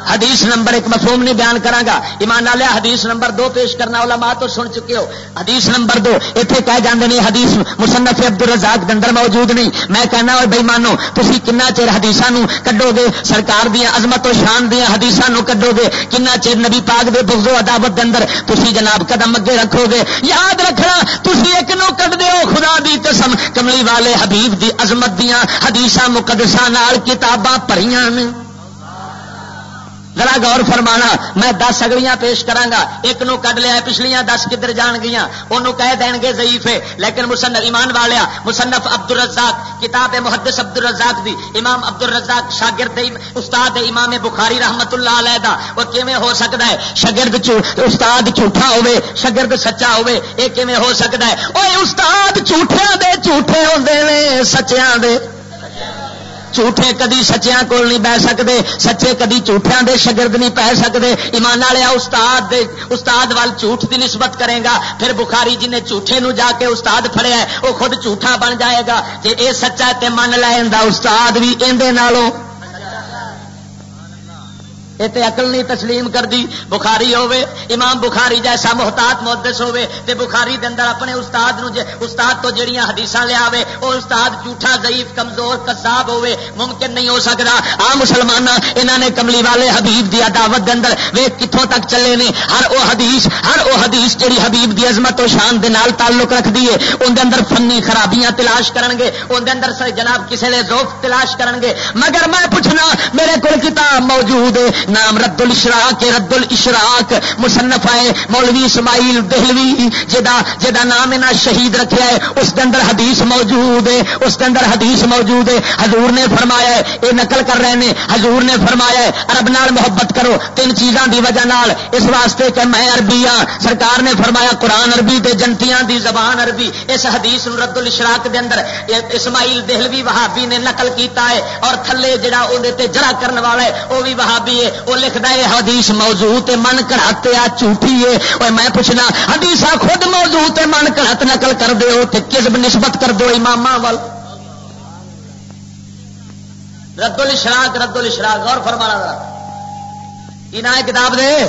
حدیث نمبر ایک مفہوم نہیں بیان کرا گا ایمان لیا حدیث نمبر دو پیش کرنا والا ماں تو سن چکے ہو۔ حدیث نمبر دو اتنے کہہ جاندے نہیں حدیث مصنف عبد الرزاق دندر موجود نہیں۔ میں کہنا اور بے مانو تھی کنا چیر حدیث کڈو گے؟ سرکار دیا عظمت و شان دیا حدیث کڈو گے؟ کنا چیر نبی پاک دے بغض و عداوت دے اندر تھی جناب قدم اگے رکھو گے؟ یاد رکھنا تھی ایک نو کٹ دو خدا دی قسم۔ کملی والے حبیب دی عظمت دیا حدیث مقدسہ کتاباں پڑھیاں نے۔ ذرا غور فرمانا، میں دس اگلیاں پیش کرا ایک نو کڈ لیا، پچھلیاں دس کدھر جان گیا انہوں کہہ دین گے ضعیف ہے، لیکن مسنف ایمان والیا، مصنف عبد الرزاق کتاب محدث عبد الرزاق دی، امام عبد الرزاق شاگرد استاد امام بخاری رحمت اللہ علیہ دا، وہ کیویں ہو سکتا ہے؟ شگرد استاد جھوٹا ہوے شگرد سچا ہوے یہ کیویں ہو سکتا ہے؟ وہ استاد جھوٹیاں دے جھوٹے ہوندے نے سچیاں دے۔ جھوٹے کدی سچیا کول نہیں بہ سکتے سچے کدی جھوٹیاں دے شگرد نہیں پہ سکتے ایمان والے استاد دے، استاد وال جھوٹ کی نسبت کرے گا، پھر بخاری جی نے جھوٹے نو جا کے استاد فڑیا وہ خود جھوٹا بن جائے گا۔ جی یہ سچا تے من لے استاد بھی اندر یہ تو اقل نہیں تسلیم کر دی بخاری ہوے امام بخاری جیسا محتاط محدث ہوے تے بخاری دے اندر اپنے استاد نو جے، استاد تو جڑیاں حدیثاں لیا آوے، او استاد جھوٹا، ضعیف، کمزور، کذاب ہوے ممکن نہیں ہو سکدا۔ آ مسلمان انہاں نے کملی والے حبیب دی دعوت دے اندر وے کتھوں تک چلے نے۔ ہر او حدیث، ہر او حدیث جڑی حبیب دی عظمت و شان دے نال تعلق رکھ دی ہے اون دے اندر فنی خرابیاں تلاش کرن گے اون دے اندر سر جناب کسے لے ذوق تلاش کرن گے مگر میں پوچھنا، میرے کول کتاب موجود ہے نام رد الاشراق رد الاشراق مصنف ہے مولوی اسماعیل دہلوی، جدا جدا نام انہاں شہید رکھا ہے، اس کے اندر حدیث موجود ہے، اس کے اندر حدیث موجود ہے۔ حضور نے فرمایا ہے یہ نقل کر رہے ہیں، حضور نے فرمایا ہے، عرب نال محبت کرو، تین چیزاں دی وجہ نال، اس واسطے کہ میں عربی ہاں۔ سرکار نے فرمایا، قرآن عربی تے جنتیاں دی زبان عربی، اس حدیث رد الاشراق دے اندر اسماعیل دہلوی وہابی نے نقل کیتا ہے، اور تھلے جڑا اندر جرا کرنے والا ہے وہ بھی وہابی ہے۔ وہ لکھتا ہے، حدیث موضوع تے من کڑاتے آ جھوٹھی ہے۔ اور میں پوچھنا، حدیث خود موضوع تے من کڑت نقل کر دو تے کس نسبت کر دو امام وال رد الشراق رد الشراق غور فرمانا ذرا۔ کی نام کتاب دے۔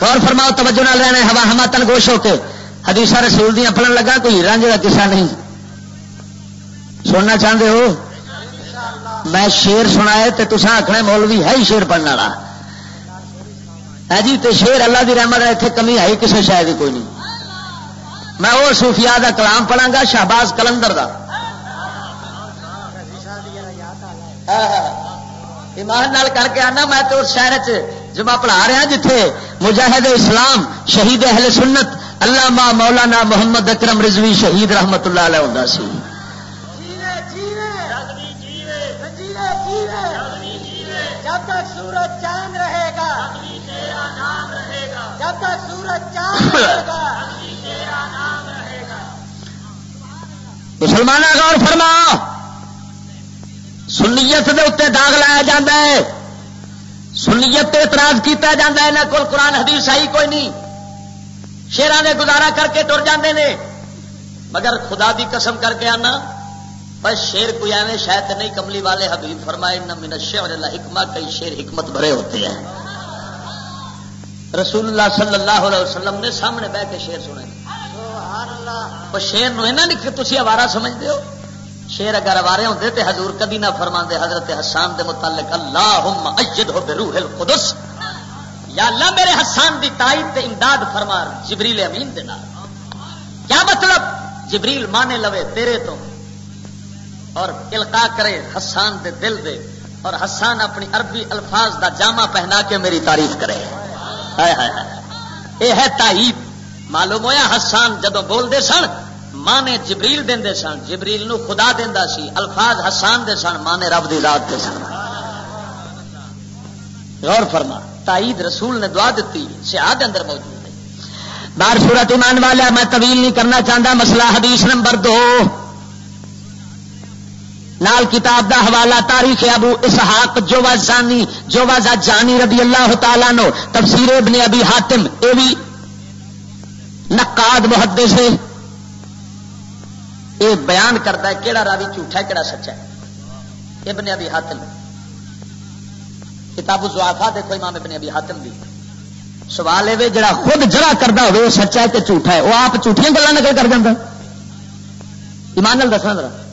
غور فرماؤ، توجہ نہ رہنا ہوا ہما تن گوش ہو کے۔ حدیث رسول دیا پڑھن لگا، کوئی رنج کا قصہ نہیں۔ سننا چاہتے ہو؟ میں شیر سنا ہے تو تصا آخنا مولوی ہے ہی شیر پڑھنے والا۔ ہے جی تے شیر اللہ دی رحمت ہے اتنے کمی ہے کسی شاید کوئی نہیں۔ میں وہ صوفیاء دا کلام پڑھا گا، شہباز کلندر دا۔ ایمان نال کر کے آنا، میں تو اس شہر جمع پڑھا رہا ہاں، جتھے مجاہد اسلام، شہید اہل سنت اللہ مولانا محمد اکرم رضوی شہید رحمت اللہ علیہ ہوں سی۔ مسلمان غور فرما۔ سنیت دے اتنے داغ لایا جا ہے۔ سنیت تے اعتراض کیتا جا ہے یہاں کو قرآن حدیث آئی کوئی نہیں۔ شیران نے گزارا کر کے ٹر جاندے نے۔ مگر خدا دی قسم کر کے آنا، بس شیر کوئی ایویں شاید نہیں، کملی والے حبیب فرمائے نہ من شیر اللہ حکمہ کئی شیر حکمت بھرے ہوتے ہیں۔ رسول اللہ صلی اللہ علیہ وسلم نے سامنے بہ کے شیر سنے وہ شیر نو تھی اوارا سمجھتے ہو؟ شیر اگر اوارے ہوتے تو حضور کدی نہ فرما دے حضرت حسان دے متعلق اللہ اجد ہو روح القدس۔ یا اللہ میرے حسان دی تائید تے امداد فرما جبریل امین دے نال۔ کیا مطلب؟ جبریل مانے لوے تیرے تو۔ اور القا کرے حسان دے دل دے۔ اور حسان اپنی عربی الفاظ دا جامع پہنا کے میری تعریف کرے۔ یہ ہے تائید معلوم ہوا حسان جدو بولتے سن، ماں نے جبریل دے سن۔ جبریل نو خدا دینا سی، الفاظ حسان دے سن، ماں نے رب دی رات دے سن۔ غور فرما، تائید رسول نے دعا دیتی سیاح اندر موجود ہے۔ بار صورت ایمان والا، میں طویل نہیں کرنا چاہتا مسئلہ حدیث نمبر دو۔ نال کتاب دا حوالہ تاریخ ابو اسحاق جو زانی جو جانی رضی اللہ تعالیٰ نو تفسیر ابن ابی حاتم اے بھی نقاد محدث سے یہ بیان کرتا ہے کہڑا راوی جھوٹا ہے کہڑا سچا ہے۔ ابن ابی حاتم۔ کتاب زوافا دیکھو، امام ابن ابی حاتم بھی سوال یہ جڑا خود جڑا کرتا ہوئے سچا ہے کہ جھوٹا ہے؟ وہ آپ جھوٹیاں گلا نقل کر دینا ایمان دسنا ذرا۔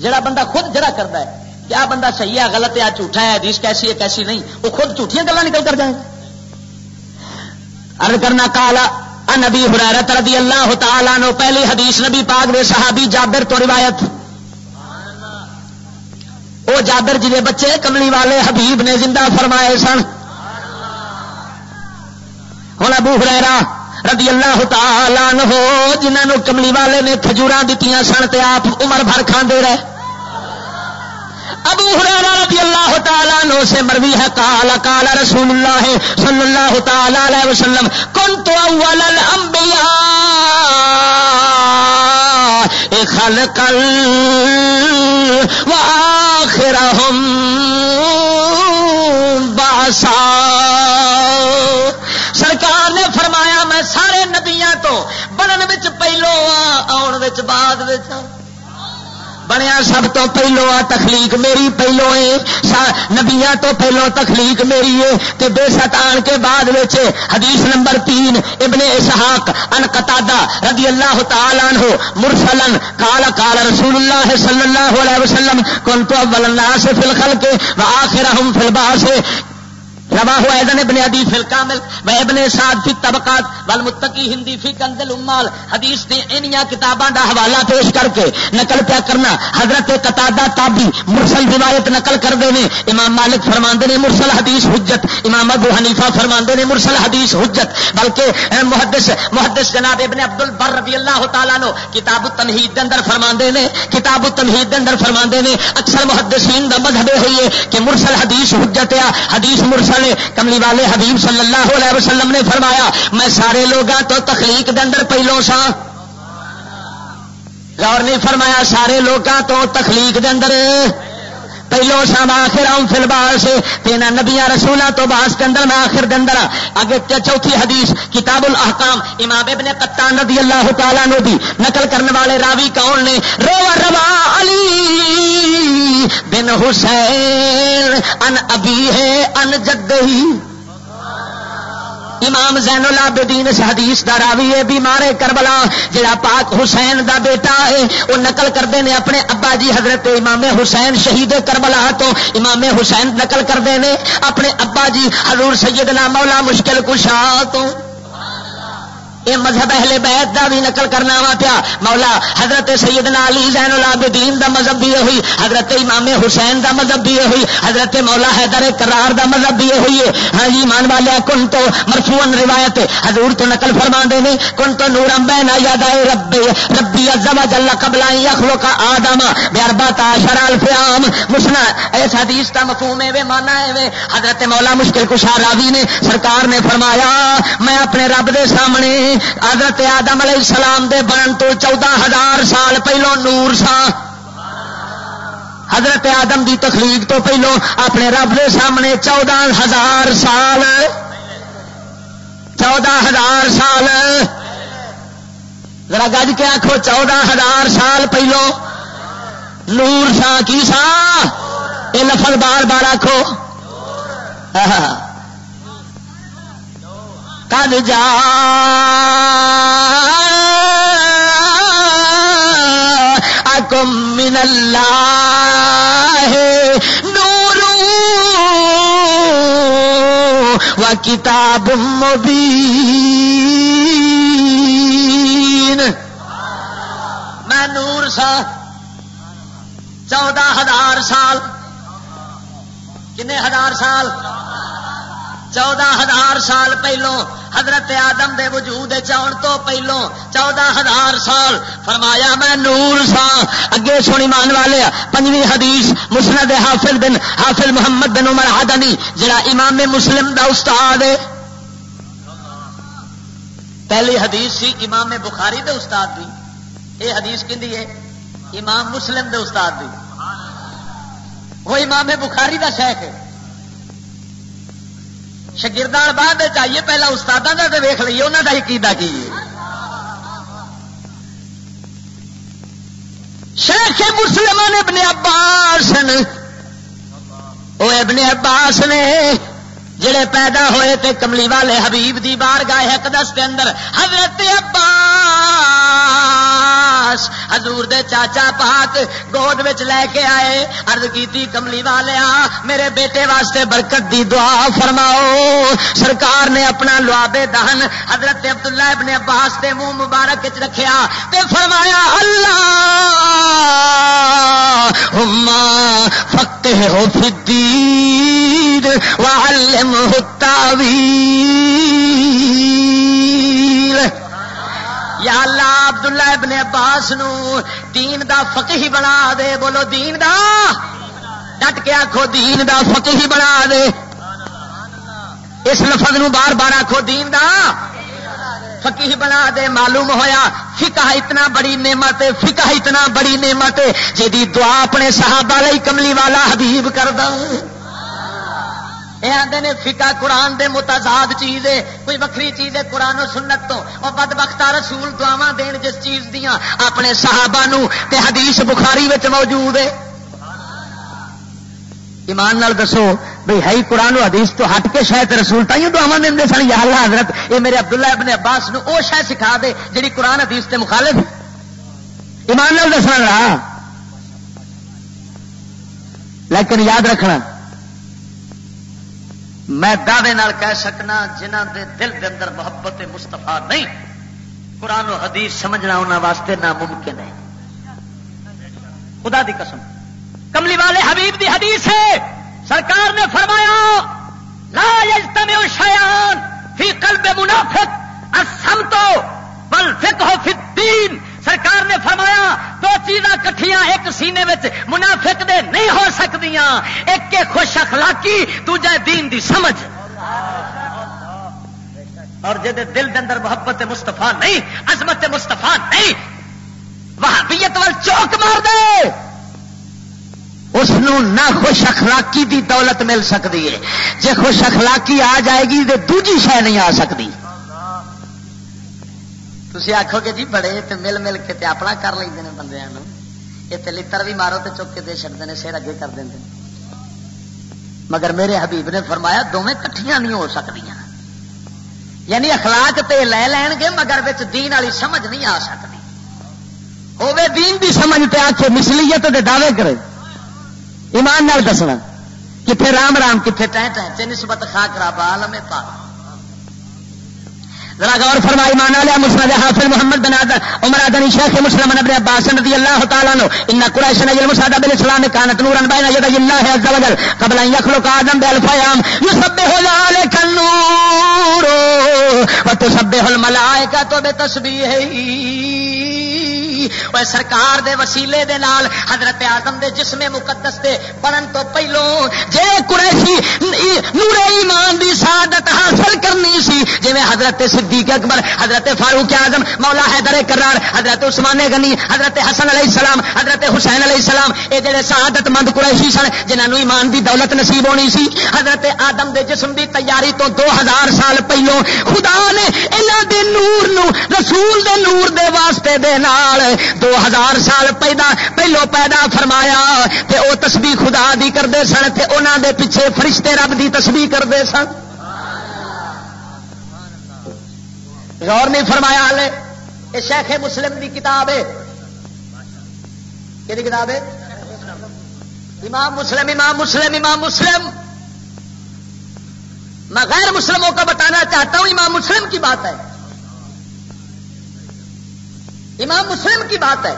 جڑا بندہ خود جڑا کرتا ہے کیا بندہ صحیح ہے غلط ہے جھوٹا ہے، حدیث کیسی ہے، کیسی نہیں، وہ خود جھوٹیاں گلا نکل کر جائے۔ ارد کرنا کالا نبی حرارت رضی اللہ تعالیٰ نو پہلی حدیث نبی پاک دے صحابی جابر تو روایت۔ وہ جابر جی بچے کملی والے حبیب نے زندہ فرمائے سن۔ ہوں ابو ہرا رضی اللہ تعالیٰ ہو جنہوں کملی والے نے کھجورا دیتی سن تے آپ عمر بھر کھانے رہے۔ ابو ہریرہ رضی اللہ تعالیٰ نو سے مروی ہے کالا کالا رسول اللہ ہے صلی اللہ تعالی علیہ وسلم کن تو اول الانبیاء خلقا وآخرهم باسا سرکار نے فرمایا میں سارے نبیاں تو بنن پہلو آن بعد بنیا سب تو پہلو آ تخلیق میری پہلو ہے نبیا تو پہلو تخلیق میری ہے تے بے ستان کے بعد ویچے حدیث نمبر تین، ابن اسحاق ان قطع رضی اللہ تعالیٰ عنہ مرسلن۔ کالا کالا رسول اللہ صلی اللہ علیہ وسلم کن تو اول الناس فی الخلق و آخرہم فی الباس روا ہوا ادن ابن ادی فل کامل و ابن سعد فی طبقات والمتقی ہندی فی کنزل امال۔ حدیث نے انیا کتاباں دا حوالہ پیش کر کے نقل پیا کرنا۔ حضرت قتادہ تابی مرسل روایت نقل کر دے نے۔ امام مالک فرماندے نے مرسل حدیث حجت۔ امام ابو حنیفہ فرماندے نے مرسل حدیث حجت۔ بلکہ محدث محدث جناب ابن عبد البر رضی اللہ تعالی نو کتاب التمہید دے اندر فرماندے نے۔ کتاب التمہید دے اندر فرماندے نے۔ اکثر محدثین دا مذہب ہوئی ہے کہ مرسل حدیث حجت ہے حدیث مرسل والے، کملی والے حبیب صلی اللہ علیہ وسلم نے فرمایا، میں سارے لوگوں تو تخلیق دے اندر پہلو سا غور نہیں فرمایا، سارے لوگوں تو تخلیق دے اندر۔ پہلو سا آخر آؤں فل بال سے تینا نبیا رسولوں تو باس کے اندر میں آخر دن اگے چوتھی حدیث کتاب الاحکام امام ابن قطان رضی اللہ تعالیٰ نو دی نقل کرنے والے راوی کون نے؟ رو روا علی بن حسین، ان ابھی ہے، ان جد ہی امام زین العابدین اس حدیث دا راوی ہے، بیمار کربلا، جڑا پاک حسین دا بیٹا ہے، وہ نقل کرتے ہیں اپنے ابا جی حضرت امام حسین شہید کربلا تو امام حسین نقل کرتے ہیں اپنے ابا جی حضور سیدنا مولا مشکل کشا تو۔ یہ مذہب اہل بیت دا بھی نقل کرنا وا پیا۔ مولا حضرت سیدنا علی زین العابدین دا مذہب بھی ہوئی حضرت امام حسین دا مذہب بھی ہوئی حضرت مولا حیدر کرار دا مذہب بھی ہوئی ہے۔ ہاں جی مان والے کن تو مرفون روایت حضور تو نقل فرما دے نے، کن تو نورم بینا یاد آئے رب ربی عزم جل قبل یخلو کا آدم۔ بیاربا تاشر الفیام مسنا اس حدیث کا مفہوم ہے، وے مانا ہے وے۔ حضرت مولا مشکل کشا راوی نے، سرکار نے فرمایا، میں اپنے رب دے سامنے حضرت آدم علیہ السلام دے بنن تو چودہ ہزار سال پہلو نور سا حضرت آدم دی تخلیق تو پہلو اپنے رب دے سامنے چودہ ہزار سال۔ چودہ ہزار سال۔ ذرا گج کے آخو چودہ ہزار سال پہلو نور سا کی سا یہ لفظ بار بار آخو کد جا من اللہ نور و کتاب مبین۔ میں نور سا چودہ ہزار سال، کنے ہزار سال؟ چودہ ہزار سال پہلو حضرت آدم دے وجود چاؤن تو پہلو چودہ ہزار سال فرمایا میں نور سا۔ اگے سونی مان والے، پنجویں حدیث مسند حافظ بن حافظ محمد بن عمر ہادنی جڑا امام مسلم دا استاد ہے۔ پہلی حدیث سی امام بخاری دے استاد دی۔ یہ حدیث کی ہے؟ امام مسلم دے استاد دی۔ وہ امام بخاری دا شیخ ہے۔ شگردان بعد چاہیے پہلا استادوں کا تو ویخ لیے انہوں کا ہی کی؟ شیخ مسلمان ابن عباس وہ ابن عباس نے جڑے پیدا ہوئے تے کملی والے حبیب دی بار گائے اقدس کے اندر، حضرت عباس، حضور دے چاچا پاک گود وچ لے کے آئے، عرض کیتی کملی والیا میرے بیٹے واسطے برکت دی دعا فرماؤ۔ سرکار نے اپنا لوابے دہن حضرت عبداللہ ابن عباس دے منہ مبارک چ رکھیا تے فرمایا، اللہ، ہما فقہ ہو فی الدین وعلم یا اللہ عبداللہ ابن عباس نو دین دا فقہی بنا دے، بولو دین دا؟ ڈٹ کے آخو دین دا فقہی بنا دے۔ اس لفظ نو بار بار آخو دین دا فقیح بنا دے۔ معلوم ہویا فقہ اتنا بڑی نعمت فقہ اتنا بڑی نعمت جی دعا اپنے صحابہ لئی کملی والا حبیب کر دوں یہ آتے نے فکا قرآن دے متضاد چیز ہے، کوئی وکری چیز ہے قرآن و سنت تو۔ اور بد بختا رسول دعوا دین جس چیز دیا اپنے صحابہ نو تے حدیث بخاری موجود ہے۔ ایمان نال دسو بھائی ہے قرآن و حدیث تو ہٹ کے شاید رسول تھی دعوا دیں سن۔ یا اللہ حضرت یہ میرے عبداللہ ابن عباس نو او شاید سکھا دے جی قرآن حدیث تے مخالف ایمان نال دسنا لیکن یاد رکھنا میں دعوے کہہ سکنا جنہ دے دل دے اندر محبت مستفا نہیں، قرآن و حدیث سمجھنا انہوں واسطے ناممکن ہے۔ خدا دی قسم۔ کملی والے حبیب دی حدیث ہے۔ سرکار نے فرمایا، لا یجتمع شیان فی قلب منافق السمتو والفقہ فی الدین۔ سرکار نے فرمایا، دو چیزاں کٹھیاں ایک سینے میں منافق دے نہیں ہو سکتی ایک کے خوش اخلاقی، دوجا دین دی سمجھ۔ اور جہد دل دے اندر محبت مستفا نہیں، عظمت مستفا نہیں وہاں بیت وال چوک مار دے۔ اس نہ خوش اخلاقی دی دولت مل سکتی ہے۔ جی خوش اخلاقی آ جائے گی تو دوجی شہ نہیں آ سکتی تھی آخو گے جی بڑے تو مل مل کے تے اپنا کر لیں بندے یہ تو لڑ بھی مارو تو چک کے دے چکتے ہیں سر اگے کر دیں مگر میرے حبیب نے فرمایا دونیں کٹھیاں نہیں ہو سکتی یعنی اخلاق تے لے لین گے مگر دین والی سمجھ نہیں آ سکتی ہوے دین بھی سمجھ پہ آ کے مسلیت دے دعوے کرے ایمان نال دسنا کتنے رام رام کتنے ٹہ ٹہ نسبت خا کرا بال میں پا ذرا غور فرمائی مانا لیا مسند حافظ محمد بن عمر ادنی شیخ مسلم ابن عباس رضی اللہ تعالیٰ نو ان قریش نے المساد بالاسلام کانت نورا بین ید اللہ عز وجل قبل ان يخلق آدم بالف ایام يسبح ذلك النور، وتسبح الملائکہ بتسبیحه وہ سرکار دے وسیلے دے نال حضرت آدم دے جسم مقدس دے پڑھن تو پہلو جے قریشی نور ایمان دی سعادت حاصل کرنی سی جی حضرت صدیق اکبر حضرت فاروق اعظم مولا حیدر کرار حضرت عثمان غنی حضرت حسن علیہ السلام حضرت حسین علیہ السلام یہ جڑے سعادت مند قریشی سن جنہوں ایمان دی دولت نصیب ہونی سی حضرت آدم دے جسم دی تیاری تو دو ہزار سال پہلو خدا نے انہوں دے نور نو رسول دے نور دے واسطے دے نال دو ہزار سال پیدا، پہلو پیدا فرمایا، تے او تسبیح خدا دی کرتے سن، تے انہوں دے پیچھے فرشتے رب دی تسبیح کرتے سن۔ غور نہیں فرمایا ہلے، یہ شیخ مسلم دی کتاب ہے۔ کہ کتاب ہے؟ امام مسلم امام مسلم امام مسلم۔ میں غیر مسلموں کا بتانا چاہتا ہوں، امام مسلم کی بات ہے۔ امام مسلم کی بات ہے۔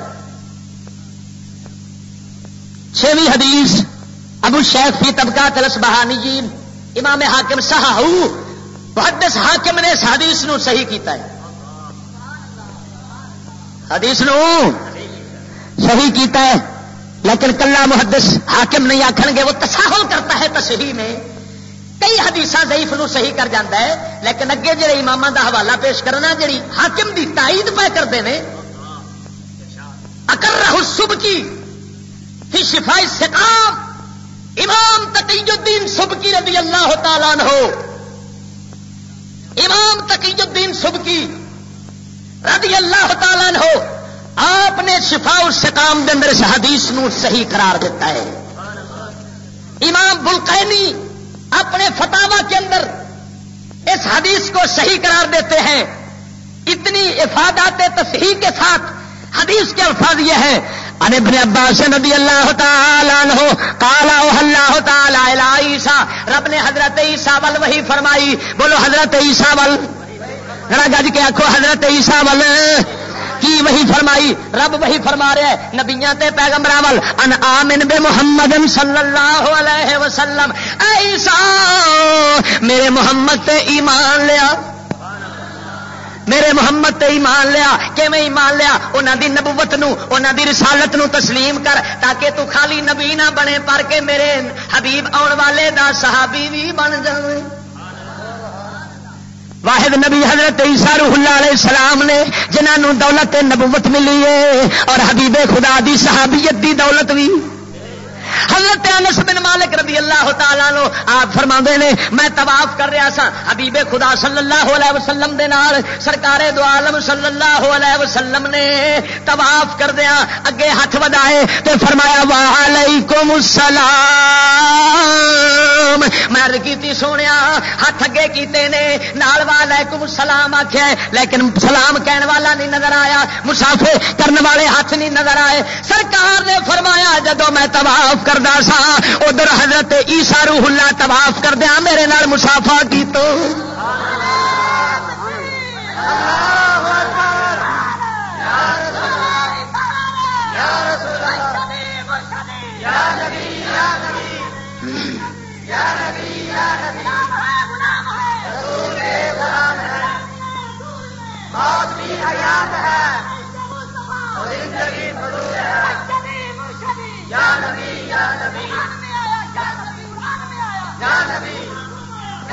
چھویں حدیث، ابو شیخ فی طبقہ تلس بہانی جی امام حاکم صحاح محدث حاکم نے اس حدیث نو صحیح کیتا ہے۔ حدیث نو صحیح کیتا ہے، لیکن کلا محدث حاکم نہیں آخر گے، وہ تساہل کرتا ہے تصحیح میں۔ کئی حدیث ضعیف نو صحیح کر جاتا ہے، لیکن اگے جڑے امام دا حوالہ پیش کرنا، جڑی حاکم دی تائید پہ کرتے ہیں اکر رہ سب کی فی شفائی سکام امام تقی الدین سب کی رضی اللہ تعالیٰ ہو امام تقی الدین سبکی رضی اللہ تعالیٰ ہو آپ نے شفا السکام کے اندر اس حدیث نو صحیح قرار دیتا ہے۔ امام بلقینی اپنے فتوا کے اندر اس حدیث کو صحیح قرار دیتے ہیں۔ اتنی افادات تصحیح کے ساتھ حدیث کے الفاظ یہ ہے ان ابن عباس نبی اللہ تعالی عنہ قال او اللہ تعالی الی رب نے حضرت عیسی ول وہی فرمائی۔ بولو، حضرت عیسی ول۔ ذرا گج کے آکھو حضرت عیسی ول۔ کی وہی فرمائی؟ رب وہی فرما رہا ہے نبیاں تے پیغمبراں ول۔ ان آمن بے محمد صلی اللہ علیہ وسلم۔ اے عیسی، میرے محمد تے ایمان لیا میرے محمد تے ایمان لیا کہ میں ایمان لیا؟ انہوں دی نبوت نو انہوں دی رسالت نو تسلیم کر تاکہ تو خالی نبی نہ بنے، پر کے میرے حبیب آن والے دا صحابی بھی بن جائے واحد نبی حضرت عیسیٰ روح اللہ علیہ السلام نے جنہوں دولت نبوت ملی ہے، اور حبیب خدا دی صحابیت دی دولت بھی۔ حضرت انس بن مالک رضی اللہ تعالیٰ نو آپ فرما نے، میں طواف کر رہا سا، حبیب خدا صلی اللہ علیہ وسلم دے نال، سرکار دو عالم صلی اللہ علیہ وسلم نے طواف کر دیا، اگے ہاتھ ودائے تے فرمایا، وعلیکم السلام۔ میں کی سونے ہاتھ اگے کیتے نے، نال وعلیکم السلام آخیا لیکن سلام کہن والا نہیں نظر آیا، مسافر کرنے والے ہاتھ نہیں نظر آئے۔ سرکار نے فرمایا، جدو میں طواف کردا سا۔ ادھر حضرت عیسا روح اللہ طواف کردیا، میرے نال مسافا کی تو موت بھی حیات ہے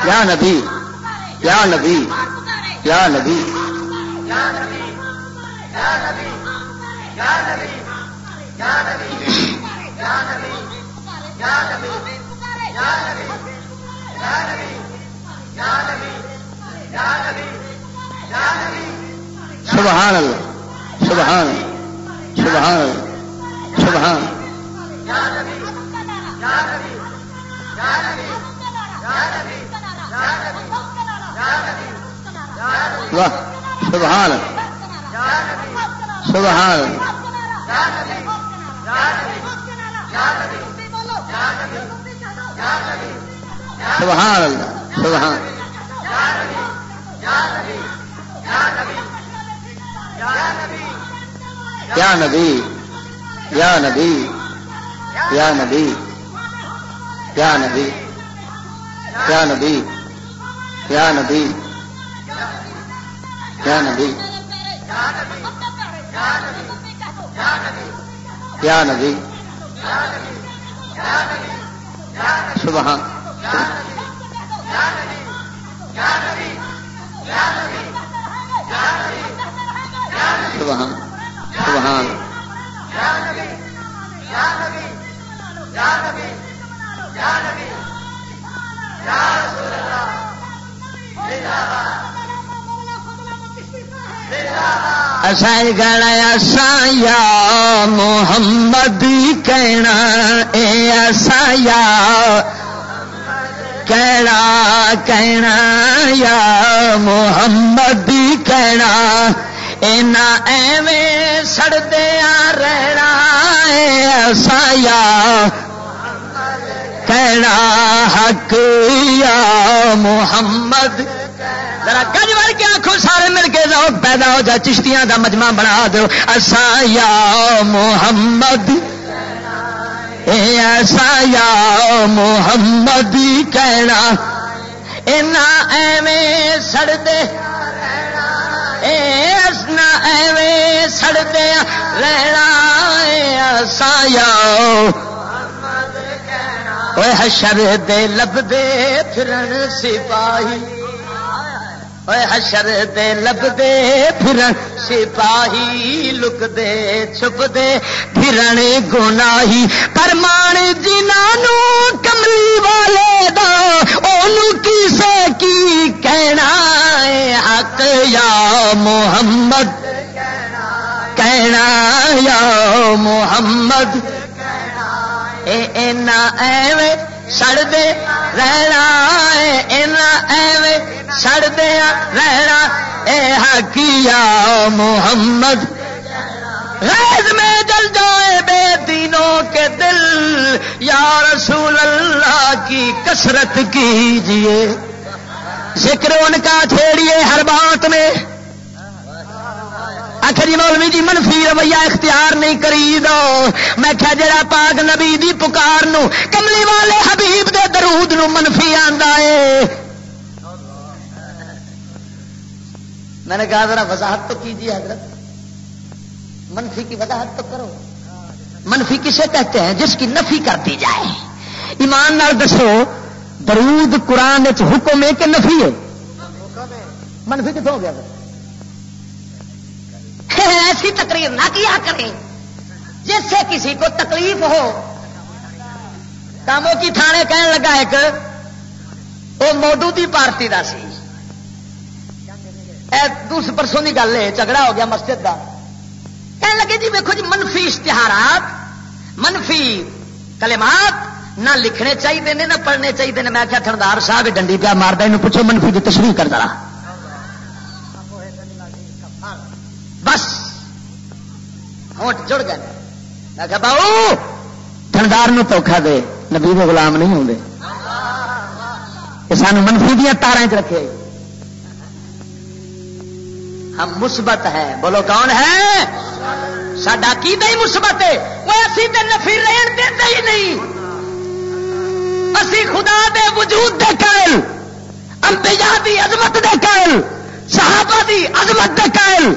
یا نبی یا نبی یا نبی۔ سبحان اللہ سبحان سبحان سبحان۔ سبحان سبحان سبحان اللہ، سبحان یا نبی یا نبی یا نبی یا نبی یا نبی یا نبی۔ کیا نبی کیا نبی سبحان سبحان سبحان یا اصل گڑا سا یا محمد کہنا اے ایسا یا کہنا کہنا یا محمد کہنا اینا ایویں سڑدیا رہنا ایسا یا کہنا حق یا محمد ذرا گج بڑھ کے آخو سارے مل کے جاؤ، پیدا ہو جا، چشتیاں دا مجمع بنا دو۔ ایسا یا محمد ایسا یا محمد کہنا۔ اینا ایویں سڑدے ایسنا ایویں سڑدے رہنا ایسا یا وہ حشر دے لب دے پھرن سپاہی۔ حشر دے لب دے پھرن سپاہی لک دے چھپ دے پھرن گناہی پرمان جنانو کملی والے دا اونو کسے کی کہنا ہے حق یا محمد کہنا یا محمد اے اینا ایویں سڑ دے رہنا اینا ایویں سڑ دے رہنا اے حقیا محمد غیظ میں جل جائے بے دینوں کے دل یا رسول اللہ کی کسرت کیجیے ذکر ان کا چھیڑی آخر جی منفی رویہ اختیار نہیں کری دو میں کیا جڑا پاک نبی دی پکار نو کملی والے حبیب دے درود نو منفی آندا ہے۔ میں نے کہا ذرا وضاحت تو کیجیے حضرت۔ منفی کی وضاحت تو کرو۔ منفی کسے کہتے ہیں جس کی نفی کر دی جائے۔ ایمان نال دسو، درود قرآن حکم ہے کہ نفی ہے؟ منفی کتوں ہو گیا؟ ایسی تقریر نہ کیا کریں جس سے کسی کو تکلیف ہو۔ کاموں کی تھانے کہنے لگا ایک، وہ موڈو کی پارٹی کا سی۔ دوسرے پرسوں کی گل ہے، جھگڑا ہو گیا مسجد کا کہنے لگے جی ویکو جی منفی اشتہارات، منفی کلمات نہ لکھنے چاہیے نہ پڑھنے چاہیے میں آخیا تھندار صاحب، ڈنڈی پیا مارتا یہ پوچھو منفی کی تشریح کر دلا بس۔ ہوٹ جڑ گئے میں کہ باؤ تھندار دھوکھا دے، نبی کے غلام نہیں ہوں سانو منفی دیا تاریں چ رکھے۔ ہم مثبت ہے بولو، کون ہے؟ سڈا کی نہیں مثبت ہے۔ وہ اسی تے نفی رہن دے ہی نہیں۔ اسی خدا دے وجود دے قائل، انبیاء دی عظمت دے قائل، صحابہ دی عظمت دے قائل۔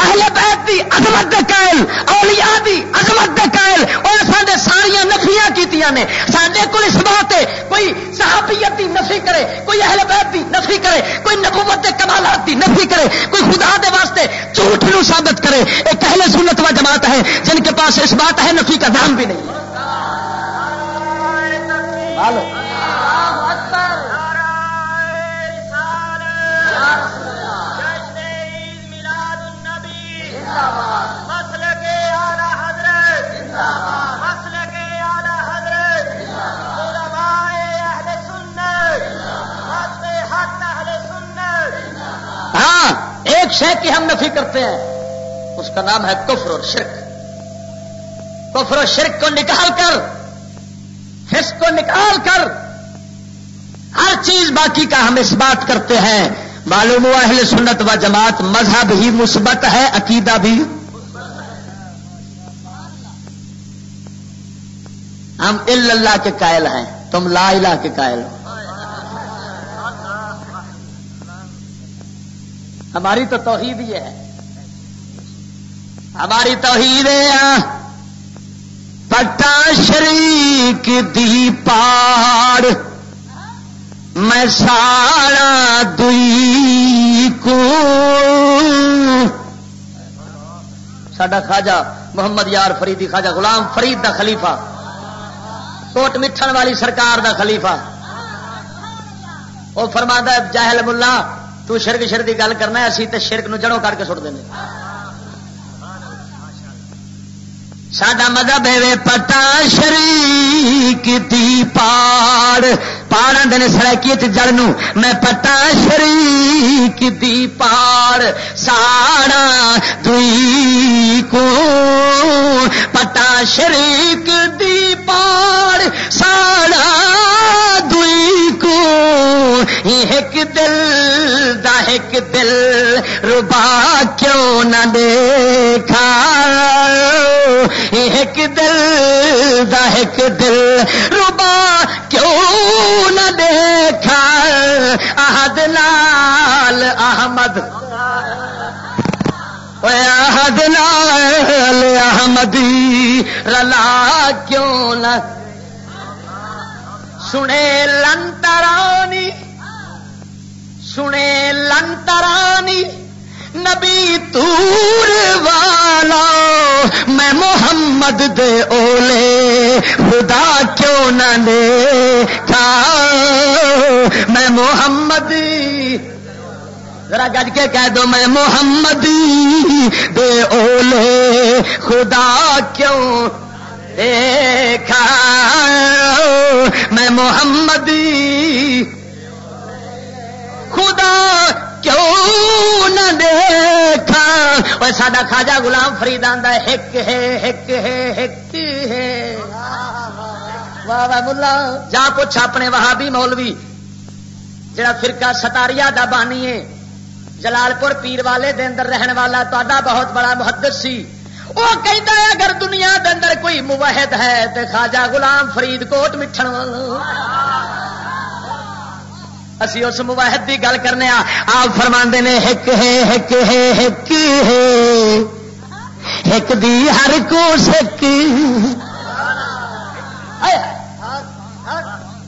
اہل بیت دی عظمت دے قائل اولیاء دی عظمت دے قائل اور سارے ساریا نفیاں کیتیاں نے۔ سارے کو اس بات کوئی صحابیت دی نفی کرے کوئی اہل بیت دی نفی کرے کوئی نبوت دے کمالات دی نفی کرے کوئی خدا دے واسطے جھوٹ نو ثابت کرے۔ ایک اہل سنت و جماعت ہے جن کے پاس اس بات ہے نفی کا نام بھی نہیں۔ ہاں ایک شے کی ہم نفی کرتے ہیں. اس کا نام ہے کفر اور شرک. کفر اور شرک کو نکال کر حص کو نکال کر ہر چیز باقی کا ہم اس بات کرتے ہیں۔ معلوم ہوا اہل سنت و جماعت مذہب ہی مثبت ہے، عقیدہ بھی۔ ہم اللہ کے قائل ہیں، تم لا الہ کے قائل ہو۔ ہماری تو توحید یہ ہے۔ ہماری توحید ہے ہاں۔ پٹا شریک دی پار میں سارا دئی کو سڈا خواجہ محمد یار فریدی، خواجہ غلام فرید دا خلیفہ۔ کوٹ مٹھن والی سرکار دا خلیفہ۔ وہ فرما جاہل ملا، تو شرک شر کی گل کرنا اسی تے شرک نو جڑوں کر کے سٹ دیں ساڈا مذہب ہے پتا شریک دی پاڑ۔ پاڑ آدھے سڑکی جڑ میں پتا شریک دی پاڑ۔ ساڑا دئی کو پتا شریک دی پاڑ۔ ساڑا دئی کو ایک دل دا ایک دل۔ ربا کیوں نہ دیکھا؟ ایک دل دا ایک دل ربا کیوں نہ دیکھا؟ احد لال احمد۔ احد لال احمدی رلا کیوں نہ؟ سنے لنترانی سنے لنترانی نبی تور والا، میں محمد دے اولے، خدا کیوں نہ دے میں محمد، ذرا گج کے کہہ دو، میں محمد دے اولے، خدا کیوں دیکھا میں محمد، خدا کیوں نہ دیکھا اور ساڈا خاجا گلام فرید آتا ہک ہے ہک ہے ہک ہے واہ واہ ملا جا پوچھ اپنے وہابی مولوی جڑا فرقہ ستاریا دا بانی ہے جلال پور پیر والے دے اندر رہن والا تا بہت بڑا محدث سی وہ کہتا ہے اگر دنیا دے اندر کوئی موحد ہے تو خواجہ غلام فرید کوٹ مٹھن والا اسی اس مواحد کی گل کرنے آپ فرما نے ایک ہے ایک ہے ایک ہے۔ ایک دی ہر کو سک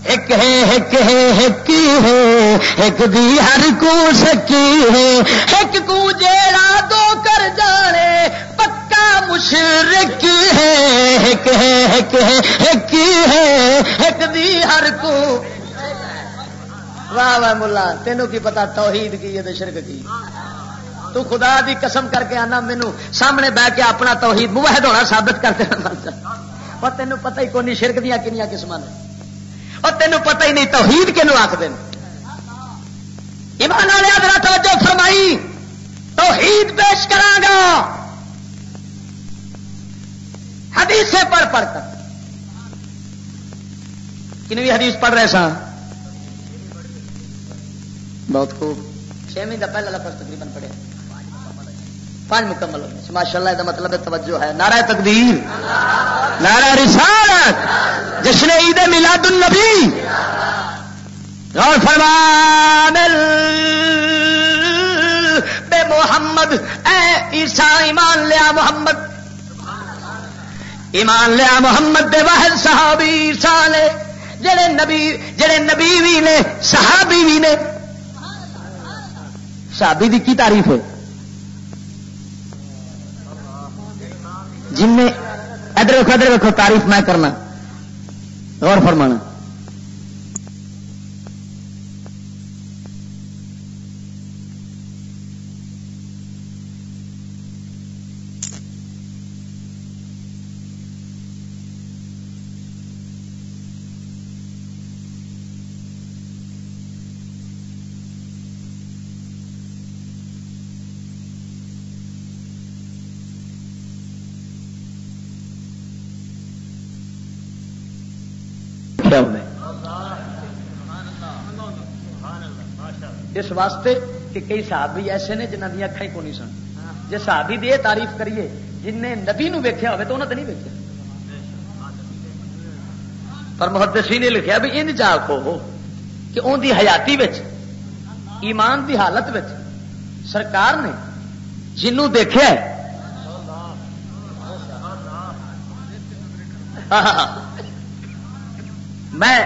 ایک ہے ایک ہے ایک ہے۔ ایک دی ہر کو سکی ہے۔ ایک کو جیڑا دو کر جانے، پکا مشرک ہے۔ ایک ہے ایک ہے ایک ہے۔ ایک دی ہر کو واہ واہ ملا تینوں کی پتا توحید کی یہ شرک کی؟ تو خدا دی قسم کر کے آنا مینو سامنے بہ کے اپنا توحید موحد ہونا ثابت کر کرتے اور تینوں پتہ ہی کون شرک دیا کنیا قسم نے۔ اور تینوں پتہ ہی نہیں توحید کنو آخ دین ایمان والے ادرا توجہ فرمائی۔ توحید پیش کرا حدیث سے پڑھ پڑھ کر۔ کنوی حدیث پڑھ رہے سا بہت خوب چھویں کا پہلا لفظ تقریباً پڑھے۔ پانچ مکمل ہونے ماشاء اللہ کا مطلب توجہ ہے۔ نارا تقدیر نارا رسالت، جشن عید میلاد النبی۔ غور فرمان، بے محمد، اے عیسا ایمان لیا محمد۔ ایمان لیا محمد دے واحد صحابی عیسا نے، جڑے نبی جڑے نبی بھی نے صحابی بھی نے صحابی دی کی تعریف ہے؟ جن نے ادھر ویکو ادھر ویکو تعریف میں کرنا۔ غور فرمانا۔ اس واسطے کہ کئی صحابی ایسے نے جنہ دیا اکھا ہی کو نہیں سن۔ جی صحابی دی تعریف کریے جن نے نبی نو ویکیا ہوئے تو انہوں نے نہیں ویکیا پر محدثی نے لکھا بھی ان جا کو کہ ان دی حیاتی وچ، ایمان دی حالت وچ سرکار نے جنوں دیکھا ہے۔ ہاں، ہاں، ہاں۔ میں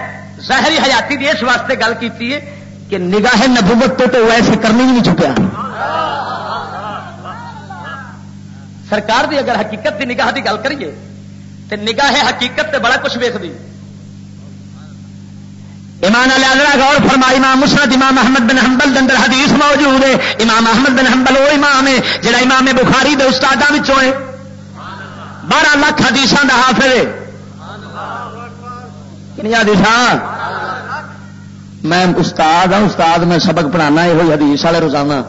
ظاہری حیاتی دی اس واسطے گل کی ہے کہ نگاہ نبوت تو تو ایسے کرنی ہی نہیں چکیا سرکار دی اگر حقیقت دی نگاہ دی گل کریے تو نگاہ حقیقت تے بڑا کچھ ویک دی ایمان علیہ غور فرما امام مسرت امام احمد بن حنبل دندر حدیث موجود ہے۔ امام احمد بن حنبل وہ امام ہے جڑا امام بخاری دے استادوں ہے۔ بارہ لاکھ حدیث کا حافظ ہے۔ کنیا حدیث میں استاد ہوں استاد میں سبق پڑھانا یہ حدیث والے روزانہ۔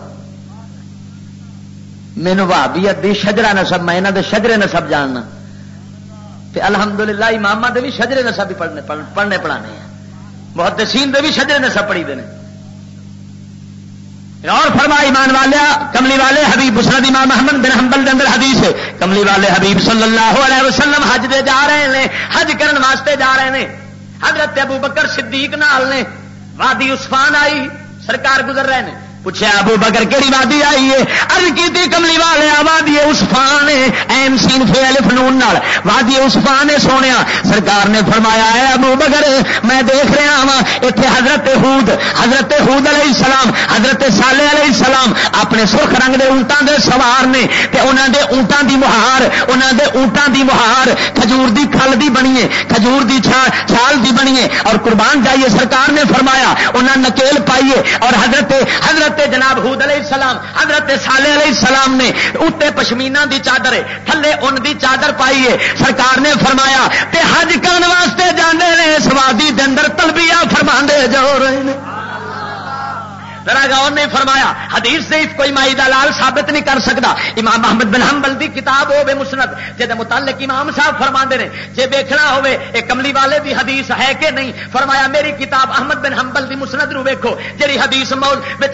مینو بھابی ادی شجرا نسب میں یہاں کے شجرے نسب جاننا۔ الحمدللہ امام دے بھی شجرے نسب پڑھنے پڑھنے پڑھانے ہیں۔ محدثین دے بھی شجرے نے سب پڑی دے اور فرما ایمان والے، کملی والے، حبیب مسرد امام محمد بن حنبل دے اندر حدیث ہے۔ کملی والے حبیب صلی اللہ علیہ وسلم حج دے جا رہے ہیں حج کرن واسطے جا رہے ہیں حضرت ابو بکر صدیق نال نے وادی عثمان آئی سرکار گزر رہے ہیں پوچھا ابو بکر کہڑی وادی آئی ہے؟ ارد کی کملی والے وادی اسفان ایم سین فیل فنون وادی اسفان سونے سرکار نے فرمایا ہے ابو بکر، میں دیکھ رہا ہاں اتنے حضرت حود حضرت حود علیہ السلام، حضرت سالے علیہ السلام اپنے سرخ رنگ دے اونٹان دے سوار نے تے انہوں دے اونٹان دی مہار انہوں دے اونٹان دی مہار کھجور دی کھل دی بنی ہے، کھجور دی چھال دی بنی ہے۔ اور قربان جائیے، سرکار نے فرمایا انہوں نکیل پائیے اور حضرت حضرت حضرت جناب حود علیہ السلام، حضرت سالے علیہ السلام نے اتنے پشمینا دی چادر، تھلے ان دی چادر پائی ہے۔ سرکار نے فرمایا، تے حج کرنے واسطے جانے نے سوادی اندر تلبیہ فرما جو رہے ہیں ذرا غور نہیں فرمایا۔ حدیث سے کوئی مائی دلال ثابت نہیں کر سکتا۔ امام محمد بن حنبل دی کتاب ہوے مسند جے متعلق امام صاحب فرما نے، جے دیکھنا ہوے اے کملی والے دی حدیث ہے کہ نہیں؟ فرمایا، میری کتاب احمد بن حنبل دی مسند نو ویکھو، جڑی حدیث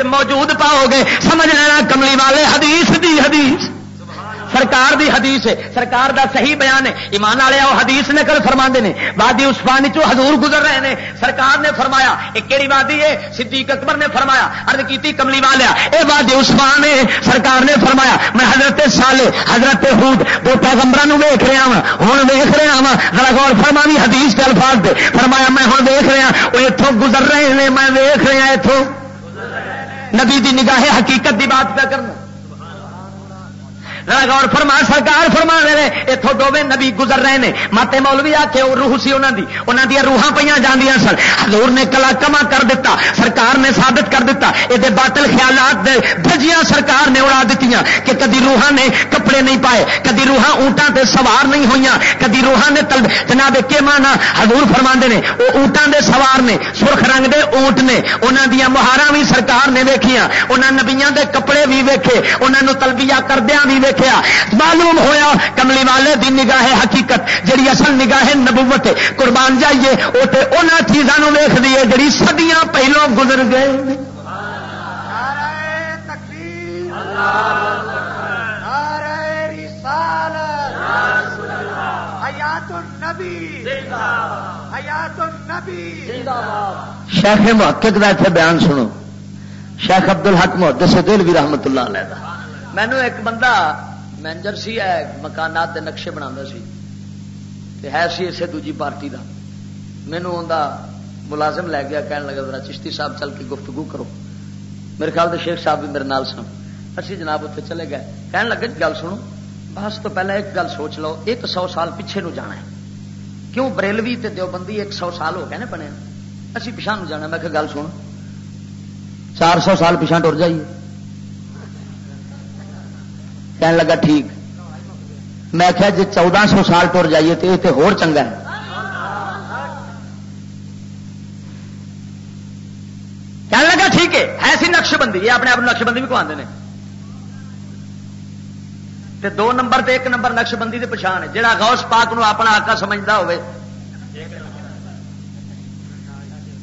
موجود پاؤ گے۔ سمجھ لینا کملی والے حدیث دی حدیث۔ سرکار دی حدیث ہے۔ سرکار دا صحیح بیان ہے۔ ایمان والے وہ حدیث نے کل فرما نے۔ وادی اس پانی چو حضور گزر رہے ہیں سرکار نے فرمایا، ایک کہڑی وادی ہے؟ صدیق اکبر نے فرمایا ارد کی کملی والیا اے وادی عثمان ہے۔ سرکار نے فرمایا، میں حضرت سالے حضرت حود دو پیغمبر ویخ رہا ہوں ہوں ویخ رہا ہوں ذرا غور فرما بھی حدیث کے الفاظ دے۔ فرمایا، میں ہوں ویخ رہا ہاں۔ وہ اتوں گزر رہے ہیں میں ویخ رہا ہاں اتوں نبی دی نگاہ حقیقت دی بات پہ کرنا۔ غور فرما، سرکار فرما رہے اتوں دونوں نبی گزر رہے ہیں۔ ماتے مولوی آ کے روح سی انہوں دی انہوں دیا روحاں پہ جاندیاں سن۔ حضور نے کلا کما کر دیتا سرکار نے ثابت کر دیتا یہ باطل خیالات دے سرکار نے اڑا دیتی کہ کدی روحاں نے کپڑے نہیں پائے، کدی روحاں اونٹاں تے سوار نہیں ہوئی کدی روحاں نے تل، جناب کے مانا حضور فرما نے وہ اونٹاں دے سوار نے، سرخ رنگ دے اونٹ نے انہوں دیا مہارا بھی سرکار نے ویکیاں انہوں نبیاں دے کپڑے بھی ویکھے انہوں تلبیہ کردیا بھی ویکیا معلوم ہویا کملی والے دی نگاہ حقیقت، جڑی اصل نگاہ نبوت قربان جائیے وہ تو ان چیزوں ویخ دیے جڑی سدیاں پہلو گزر گئے شیخ محقق کا اتنے بیان سنو۔ شیخ ابد الحق محدث سے دل بھی رحمت اللہ علیہ مینو ایک بندہ مینجر سی ہے مکانات نقشے بنا سی ہے سی اسے دوجی پارٹی کا مینو ملازم لے گیا کہنے لگا ذرا چشتی صاحب چل کے گفتگو کرو۔ میرے خیال سے شیخ صاحب بھی میرے نال سن۔ اسی جناب اتنے چلے گئے۔ کہنے لگے گل سنو۔ بس تو پہلے ایک گل سوچ لو، ایک سو سال پیچھے نو جانا ہے۔ کیوں بریلوی تے دیوبندی ایک سو سال ہو گئے نا بنے؟ اسی پچھا نو جانا میں کہ گل سن۔ چار سو سال پچھا ٹر جائیے۔ کہنے لگا، ٹھیک۔ میں کیا جی چودہ سو سال ٹر جائیے تو یہ ہو چنگا ہے۔ کہنے لگا، ٹھیک ہے ایسی نقش بندی یہ اپنے آپ نقش بندی بھی کھوانے ہیں تے دو نمبر تے ایک نمبر نقش بندی کے پچھان ہے جہاں غوث پاک نو اپنا آقا سمجھتا ہوئے۔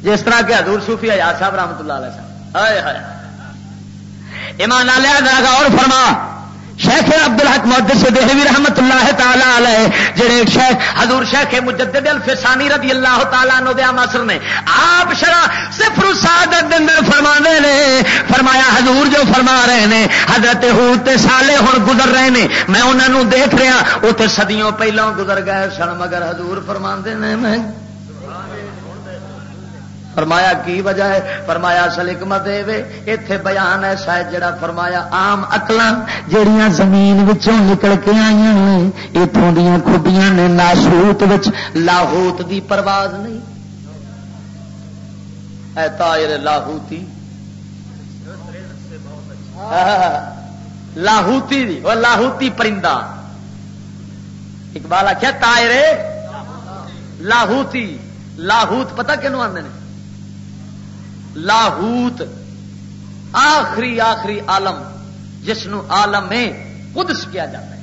جس طرح کے حضور صوفی آزاد صاحب رحمت اللہ علیہ صاحب۔ ایمان لیا اور فرما۔ شیخ عبد الحق محدث دہلوی رحمت اللہ تعالی علیہ، جڑے شیخ، حضور شیخ مجدد الفسانی رضی اللہ تعالیٰ نو دیا مصر نے آپ شرا صفر سعادت دے اندر فرما نے۔ فرمایا حضور جو فرما رہے ہیں حضرت حوت سالے ہوں گزر رہے ہیں میں انہوں نے دیکھ رہا وہ صدیوں پہلوں گزر گئے سن، مگر حضور فرما نے، میں فرمایا کی وجہ ہے؟ فرمایا اصل حکمت اتے بیان ایسا ہے جڑا فرمایا آم اکل جہیا زمین نکل کے آئی اتوں دیا خوبیاں نے، ناسوت لاہوت دی پرواز نہیں۔ اے تائر لاہوتی۔ لاہوتی وہ لاہوتی پرندہ۔ اقبال آخیا تائرے لاہوتی، لاہوت پتا کنو آدھے لاہوت، آخری آخری عالم جس عالم میں قدس کیا جاتا ہے۔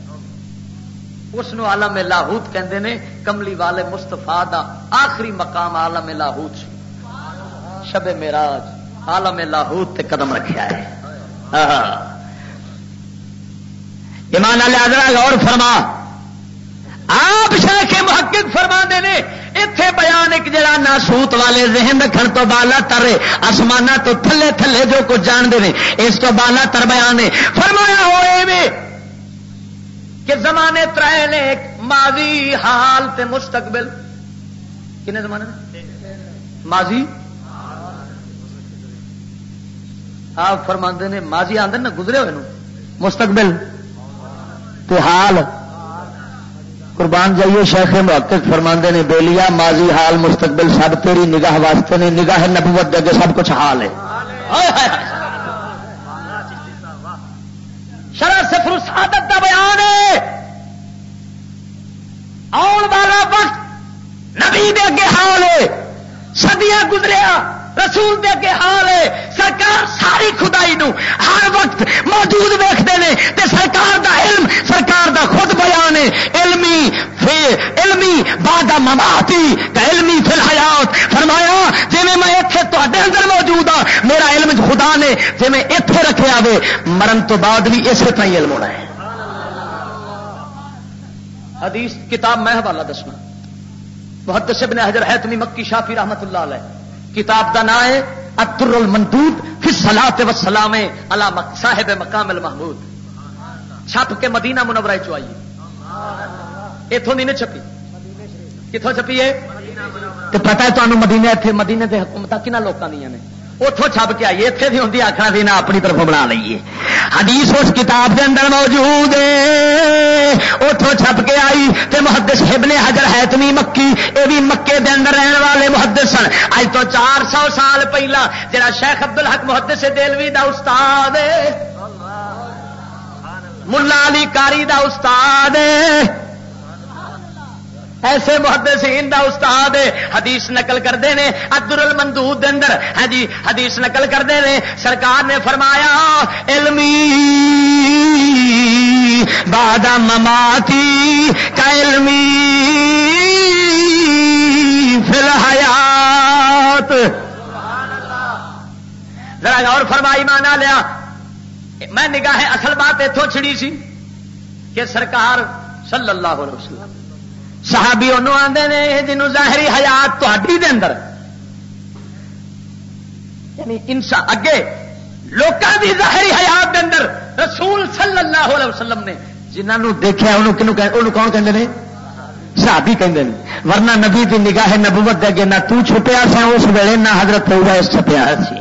اس عالم میں لاہوت کہندے نے، کملی والے مستفا دا آخری مقام عالم لاہوت شب میراج عالم لاہوت تے قدم رکھا ہے۔ ایمان اللہ غور فرما۔ آپ شیخ محقق فرما نے اتے بیان ایک جڑا ناسوت والے ذہن رکھن تو بالا ترے آسمان تو تھلے تھلے جو کچھ جانتے ہیں اس تو بالا تر بیان فرمایا ہوئے کہ زمانے ترائے نے ماضی حال تے مستقبل، کنے زمانے میں ماضی؟ آپ فرما نے ماضی آدھے نا گزرے ہوئے مستقبل تے حال۔ قربان جائیے، شیخ محقق فرماندے نے بولیا ماضی حال، مستقبل، سب تیری نگاہ واسطے نے، نگاہ نبوت دے سب کچھ حال ہے۔ شرح سفر سعادت کا بیان ہے۔ آن والا وقت نبی دے اگے حال ہے سدیاں گزریا، رسول دے اگے حال ہے، سرکار ساری خدائی نو ہر وقت موجود ویختے ہیں تے سرکار دا علم سرکار دا خود بیان ہے علمی علمی بادہ مماتی علمی فی الحیات۔ فرمایا جی میں اتنے تے اندر موجود ہاں میرا علم خدا نے جی میں اتے رکھے آئے مرن تو بعد بھی اسی طرح علم ہونا ہے۔ حدیث، کتاب میں حوالہ دسنا۔ محدث ابن حجر حیتمی مکی شافی رحمت اللہ علیہ۔ کتاب کا نام ہے، اتر المندود پھر سلاح و سلام اللہ صاحب مقام المحمود۔ چھپ کے مدینہ منورہ چائیے اتوں نہیں چھپی۔ کتوں چھپی ہے؟ پتا ہے تمہیں مدینے اتنے مدینے کے حکومت کنہ لوگوں دیا نے؟ اتوں چھپ کے آئیے اتنے بھی ہوں آخر بھی نہ اپنی طرف بنا لیے حدیث اس کتاب کے اندر موجود اتوں چھپ کے آئی تے محدث ابن حجر ہے تمی مکی یہ بھی مکے دے اندر رہن والے محدث سن۔ اج تو چار سو سال پہلا جڑا شیخ ابد الحق محدث دلوی دا استاد ملا علی کاری دا استاد ایسے محدثین دا استاد حدیث نقل کرتے ہیں ادر المندود اندر۔ ہاں جی حدیث نقل کرتے ہیں سرکار نے فرمایا، علمی باد مماتی کا علمی فل حیات ذرا اور فرمائی، مانا لیا، میں نگاہ اصل بات اتوں چھڑی سی کہ سرکار صلی اللہ علیہ وسلم صحابی انہوں آتے ہیں جنہوں ظاہری حیات تھی اندر۔ یعنی انسان اگے لوگوں کی ظاہری حیات دے اندر رسول صلی اللہ علیہ وسلم نے جنہوں دیکھا انہوں کون کہتے ہیں صحابی کہتے ہیں ورنہ نبی کی نگاہ نبوت اگے نہ تو چھپیا سا، اس ویلے نہ حضرت اس چھپیا سی۔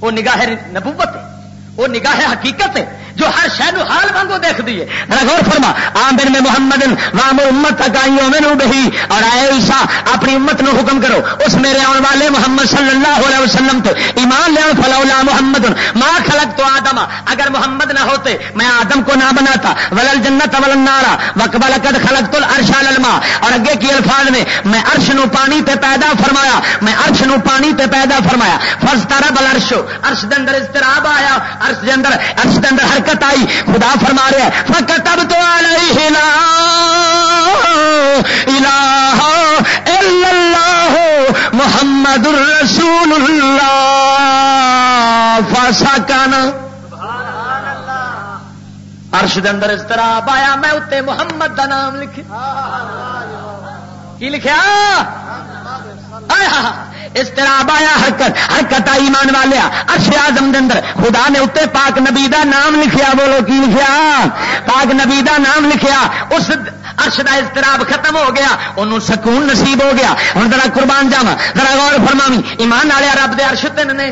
وہ نگاہ نبوت ہے، وہ نگاہ حقیقت ہے۔ جو ہر شہر حال وانگو دیکھ دیے غور فرما، عام میں محمد وام امت تک آئیوں میں نو بہی۔ اور آئے عیسا اپنی امت نو حکم کرو۔ اس میرے آن والے محمد صلی اللہ علیہ وسلم تو ایمان لیا فلولا محمد۔ ماں خلق تو آدم۔ اگر محمد نہ ہوتے، میں آدم کو نہ بناتا۔ ولل جنت ول نارا وقبل قد خلق تو ارشا للما اور اگے کی الفاظ نے میں ارش نو پانی تے پیدا فرمایا۔ میں ارش نو پانی تے پیدا فرمایا۔ فرض تارا بل ارش ارش دے اندر اضطراب آیا۔ ارش دے اندر ارش دے اندر حرکت برکت آئی، خدا فرما رہا ہے، فقط اب تو اللہ محمد الرسول اللہ۔ فاسا کانا۔ ارش اندر اس طرح آیا میں اتنے محمد کا نام لکھا کی لکھا استراب ہاں، ہاں۔ آیا، حرکت حرکت آئی مان والیا۔ اشیا آزم اندر خدا نے اتنے پاک نبی دا نام لکھیا، بولو کی لکھیا؟ پاک نبی دا نام لکھیا۔ اس ارش کا اضطراب ختم ہو گیا انہوں سکون نصیب ہو گیا۔ ہوں ذرا قربان جاوا ذرا غور فرماوی ایمان والے رب دے ارش تین نے۔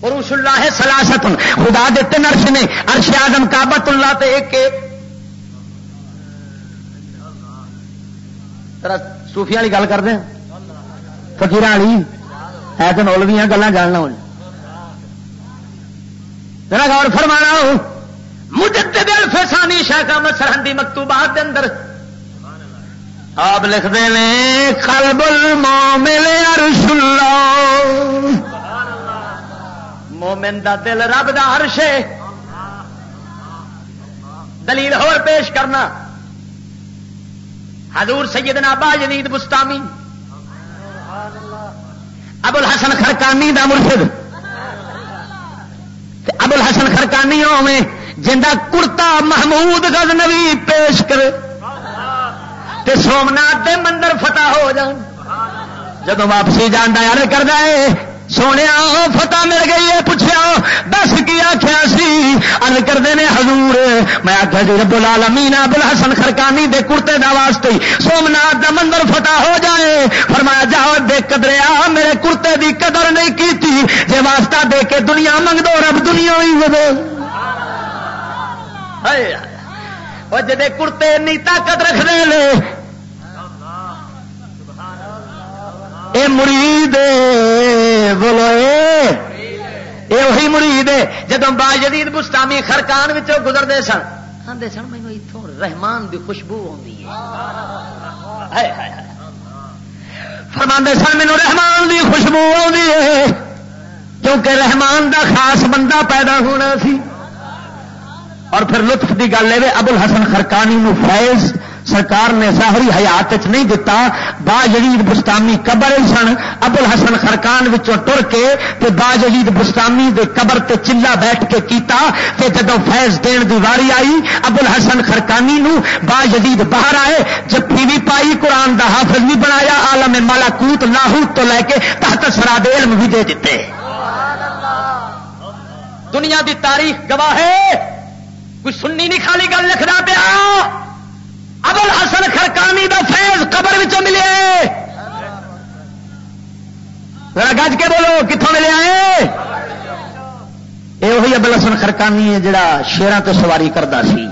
پروش اللہ ہے سلاست خدا دے تین ارش نے۔ ارش آدم کابت اللہ تے ایک صوفیا والی گل کر دیں فکیر والی ہے تو نولویا گلیں جاننا ہو ذرا غور فرمانا ہو مجدد الفسانی شاہ کا سرحدی مکتوبات دے اندر آپ لکھتے ہیں قلب المومن عرش اللہ۔ مومن دا دل رب دا عرش ہے۔ دلیل اور پیش کرنا۔ حضور سیدنا با جدید بستامی ابو الحسن خرکانی دا مرشد۔ ابو الحسن خرکانی میں جا کرتا محمود گز نوی پیش کرے۔ تے سومنات دے مندر فتح ہو جان۔ جب واپسی جانا یار کر ہے سونے فتح مل گئی ہے پوچھا دس کی آخیا سی؟ ارد کرتے ہیں حضور، میں آخیا جی رب العالمین ابل حسن خرکانی دے کرتے دا واسطے سومنات دا مندر فتح ہو جائے۔ فرمایا، جاؤ دے قدریا میرے کرتے دی قدر نہیں کی جی واسطہ دے کے دنیا منگ دو رب دنیا ہی ودے جی کرتے نہیں طاقت رکھ دے اے مرید بولو اے۔ وہی مرید جدو با جدید گستامی خرکان گزرتے سن۔ آدھے سن مینو اتوں رحمان دی خوشبو آ فرما سن مینو رحمان دی خوشبو آ کیونکہ رحمان دا خاص بندہ پیدا ہونا سی۔ اور پھر لطف کی گل ہے ابل حسن خرکانی نو فیض سرکار نے ظاہری حیات نہیں دتا، با جدید بستامی قبر سن ابل حسن خرکان ٹر کے تے با جدید بستامی دے قبر تے چلا بیٹھ کے کیتا، تے جدو فیض دین دی واری آئی ابل حسن خرکانی نو با جدید باہر آئے جفی بھی پائی قرآن دا حافظ بھی بنایا، عالم مالاکوت لاہوت تو لے کے تحت سراد علم بھی دے دیتے۔ دنیا دی تاریخ گواہ ہے، کوئی سننی نہیں خالی گل لکھنا پیا۔ ابل حسن خرکانی دا فیض قبر ملے۔ ذرا گج کے بولو کتوں ملے آئے؟ یہ وہی ابل حسن خرکانی ہے جڑا شیران تو سواری کرتا سی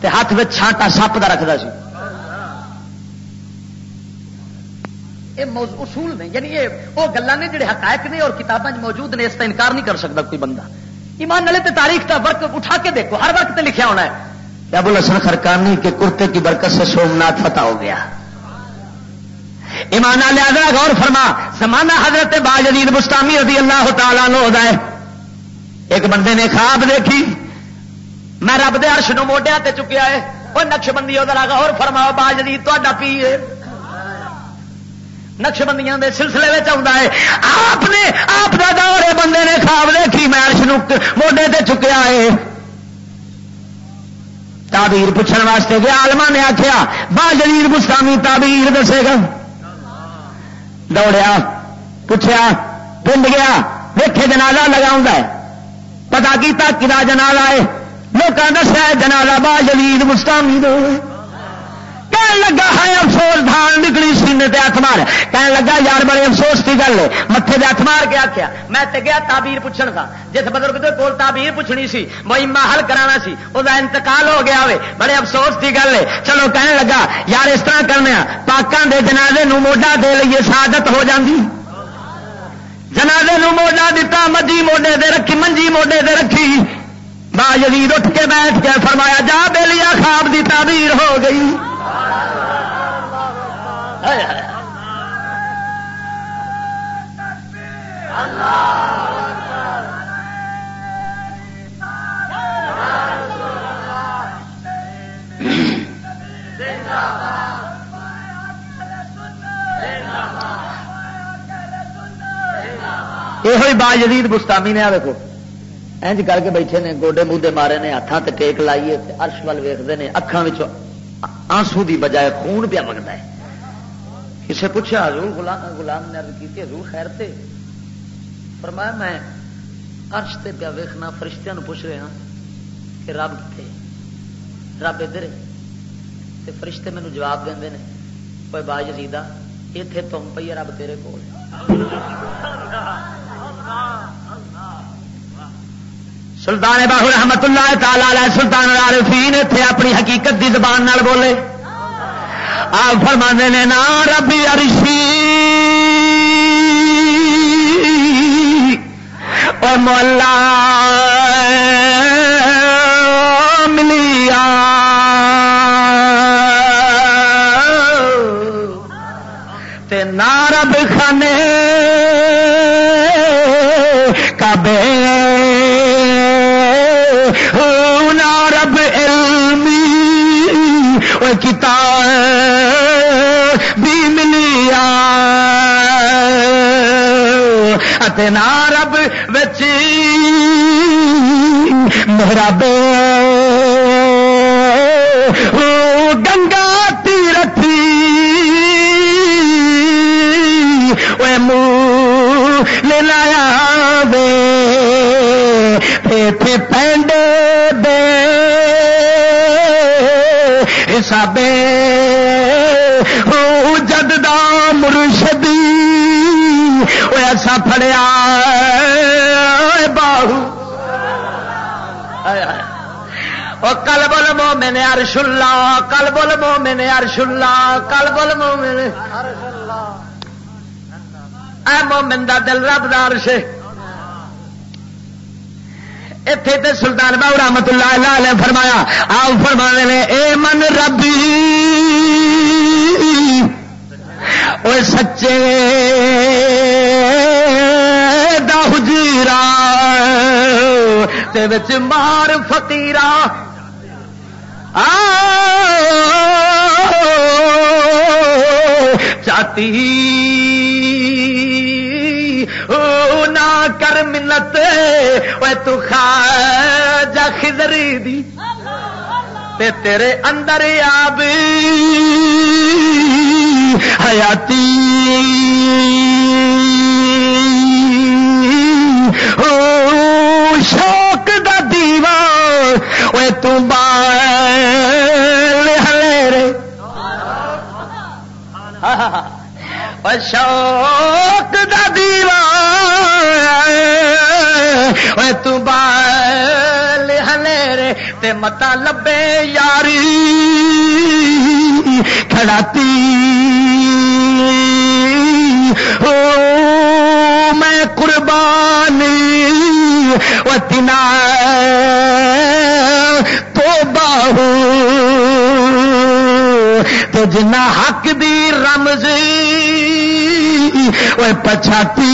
تے ہاتھ میں چھانٹا سپ کا رکھتا سی۔ یہ اصول نے یعنی یہ وہ گلان نے جڑے حقائق نے اور کتابیں موجود نے اس کا انکار نہیں کر سکتا کوئی بندہ۔ ایمان نلے تے تاریخ کا ورک اٹھا کے دیکھو، ہر ورک تے لکھا ہونا ہے۔ ابو الحسن خرکانی کے کرتے کی برکت سے سومنات فتح ہو گیا۔ ایمان لہذا غور فرما سمانا حضرت باجدید مستامی رضی اللہ تعالیٰ نو ہے۔ ایک بندے نے خواب دیکھی، میں رب دے عرش نو موڈیا تے چکیا ہے۔ وہ نقش بندی ادھر غور فرما باجدید تا پی ہے؟ نقش بندیاں دے سلسلے میں آتا ہے۔ آپ نے، آپ کا دور بندے نے خواب دیکھی، میں عرش نو موڈے تے چکیا ہے۔ تابیر پوچھنے واسطے گیا آلما نے آخیا با جلیل تابیر دسے گا۔ دوڑیا پوچھا پنڈ گیا ویٹے جنازہ لگا پتا کیتا کدا جنازہ ہے؟ لوگوں دسیا جنازہ با جلیل گستامی دو کہنے لگا ہے افسوس، دھان نکلی سینے تے ہاتھ مار۔ کہنے لگا، یار بڑے افسوس کی گل ہے۔ متے دے ہاتھ مار کے آخیا میں تے گیا تعبیر پوچھن کا جس بزرگ کے کول تعبیر پوچھنی سی مہیما حل کرانا سی وہ انتقال ہو گیا ہوئے بڑے افسوس کی گل ہے۔ چلو کہنے لگا، یار اس طرح کرنے ہاں، پاکوں دے جنازے نو موڈا دے لیے سعادت ہو جاندی۔ جنازے نو موڈا دتا مجی موڈے دے رکھی، منجی موڈے دے رکھی۔ با یزید اٹھ کے بیٹھ کے فرمایا، جا بے لیا خواب دی تعبیر ہو گئی۔ یہ با جدید بستامی نے آ دیکھو کر کے بیٹھے نے گوڈے موڈے مارے نے ہاتھ ٹیک لائیے ارش ول ویختے ہیں اکھان آنسو دی بجائے خون پیا منگتا ہے کسے پوچھا، حضور غلام غلام نے ارد کی حضور خیر تے؟ فرمایا، میں ارش پیا ویخنا فرشتیاں پوچھ رہا کہ رب کتنے رب ادھر تے فرشتے مینو جواب دے نے کوئی باج جزیدہ اتے تم پی رب تیرے کول سلطان باہو رحمت اللہ تعالی سلطان العارفین اتنے اپنی حقیقت دی زبان نال بولے۔ آپ فرما نے نا ربی ارشی اور مولا ملیا۔ نارب خانے کبے کتاب بھی ملیا نارب بچی میرا بے گنگا تیرتھی وہ منہ لے لایا بے تھے پینڈے حسابے جد دا مرشدی وہ ایسا پڑیا باہو کل بول مو میں نے ارش اللہ کل بول مو میں نے ارش اللہ کل بول مو میں نے اے مومن دا دل رب دار سے اتے تے سلطان باؤ رحمت اللہ علیہ فرمایا آؤ فرما نے، اے من ربی وہ سچے دا حجیرا تے وچ مار فقیرا چاتی۔ نہ کر منت وہ تو کھا جا دی تے تیرے اندر آب حیاتی شوق دا دیوا وہ تم رے شوق دا دیوا ہلے تے متا لبے یاری کھڑاتی ہو میں قربانی وہ تو باہو تو جنا حق دی رمزی وہ پچھاتی۔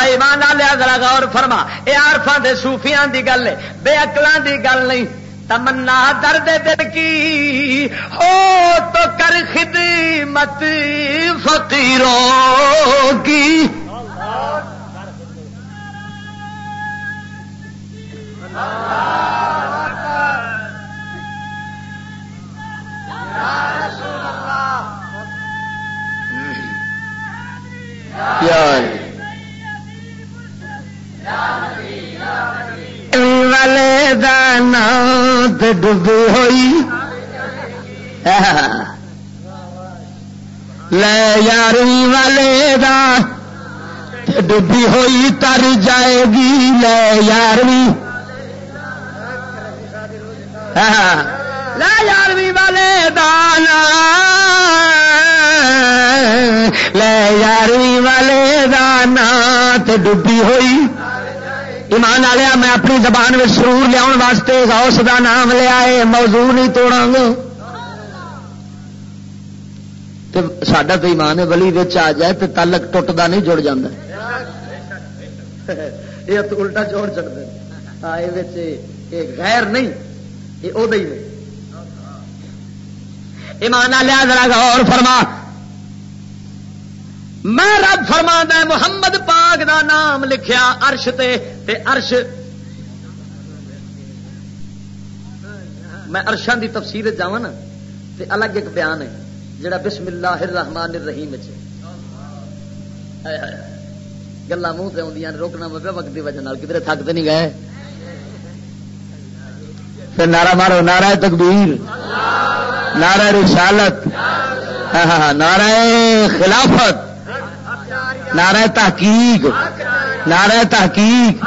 ایمان لیا ذرا غور فرما یہ آرفا دے صوفیاں دی گل ہے، بے اکلان دی گل نہیں۔ تمنا درد دل کی ہو تو کر خدمت فقیروں کی۔ والے ڈبی ہوئی۔ لے یاری والے دا ڈبی ہوئی تر جائے گی۔ لے یارویں لے یارویں والے دانا لے یارویں والے دانا ڈبی ہوئی۔ ایمان آیا میں اپنی زبان میں سرور لیا واسطے غوث دا نام لیا ہے موضوع نہیں توڑا گا سڈا تو ایمان ولی آ جائے تو تلک ٹوٹتا نہیں، جڑ جا یہ تو الٹا جوڑ چڑھتا یہ غیر نہیں یہ وہ ایمان لیا ذرا غور فرما۔ میں رب فرما محمد پاک دا نام لکھیا ارش تے تے ارش میں ارشان دی تفصیل جا نا تے الگ ایک بیان ہے جڑا بسم اللہ الرحمن الرحیم گلا منہ سے آدی روکنا میں وقت کی وجہ کدھر تھکتے نہیں گئے؟ پھر نعرہ مارو نعرہ تکبیر۔ نعرہ رسالت۔ ہاں، ہاں،, ہاں، نعرہ خلافت۔ نعرہ تحقیق نعرہ تحقیق،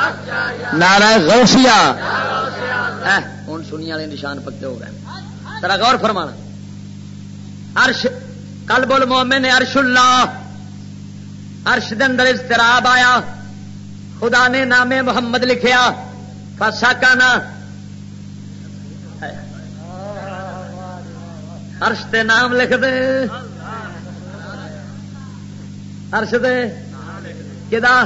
نعرہ غوثیہ۔ ہوں سنی والے نشان پکے ہو گئے۔ ترا غور فرمانا ارش کل بول مومن نے ارش اللہ ارش اندر اضطراب آیا۔ خدا نے نامے محمد لکھیا۔ فسا کا نا تے نام لکھ دے۔ ارش دے۔ کدا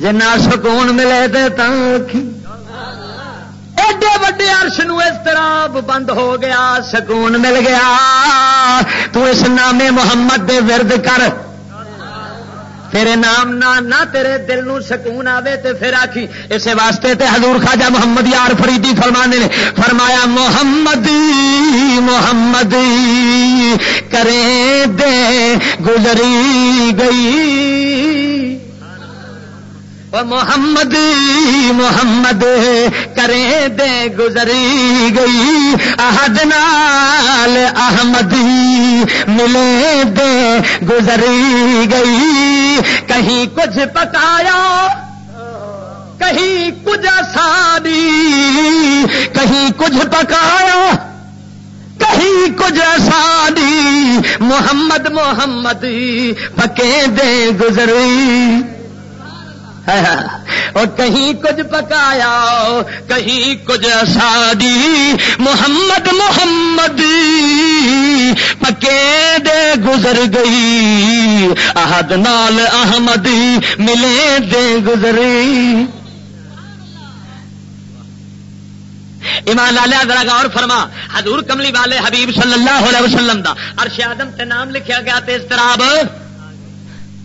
جنا سکون ملے تو ایڈے وڈے ارش اس طرح بند ہو گیا، سکون مل گیا۔ تو اس نامے محمد دے ورد کر۔ تیرے نام نہ نہ تیرے دل نو سکون آوے تے پھر آخی اسے واسطے تے حضور خواجہ محمد یار فریدی فرمانے نے، فرمایا محمد محمد، کرے دے گزری گئی۔ محمد محمد، کرے دے گزری گئی۔ احد نال احمدی ملے دے گزری گئی۔ کہیں کچھ پکایا، کہیں کچھ سادی کہیں کچھ پکایا، کہیں کچھ آسانی۔ محمد محمد پکے دے گزری۔ اور کہیں کچھ پکایا کہیں کچھ سادی محمد محمد پکے دے گزر گئی۔ احد نال احمد ملے دے گزری ایمان لالیا ذرا غور فرما۔ حضور کملی والے حبیب صلی اللہ علیہ وسلم دا۔ ارش آدم تے نام لکھیا گیا تے استراب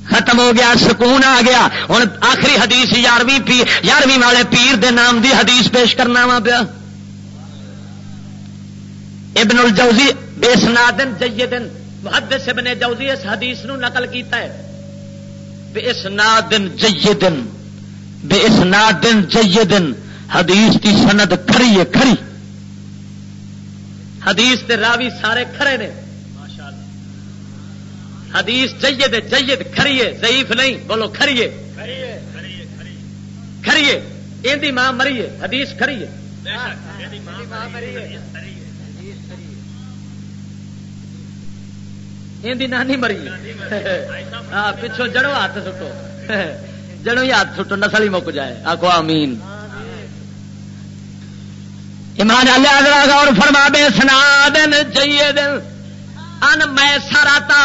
ختم ہو گیا، سکون آ گیا۔ ہوں آخری حدیث یارویں پی یارویں والے پیر دے نام دی حدیث پیش کرنا وا پیا۔ ابن الجوزی بے سنادن جیدن، محدث ابن جوزی اس حدیث نو نقل کیتا ہے۔ بے اسنادن جیدن، بے اسنادن جیدن، حدیث کی سند کھری ہے کھری حدیث تے راوی سارے کھڑے نے۔ حدیث جید جید کھریے ضعیف نہیں بولو کھریے۔ کھریے یہ ماں مریے حدیث کھریے۔ یہ نانی مری ہاں پچھو جڑو ہاتھ سٹو۔ جڑو ہی ہاتھ سٹو نسل ہی مک جائے۔ آخو امین ایمان اللہ اور فرما بے سنا دن جیے دن ان میں سراتا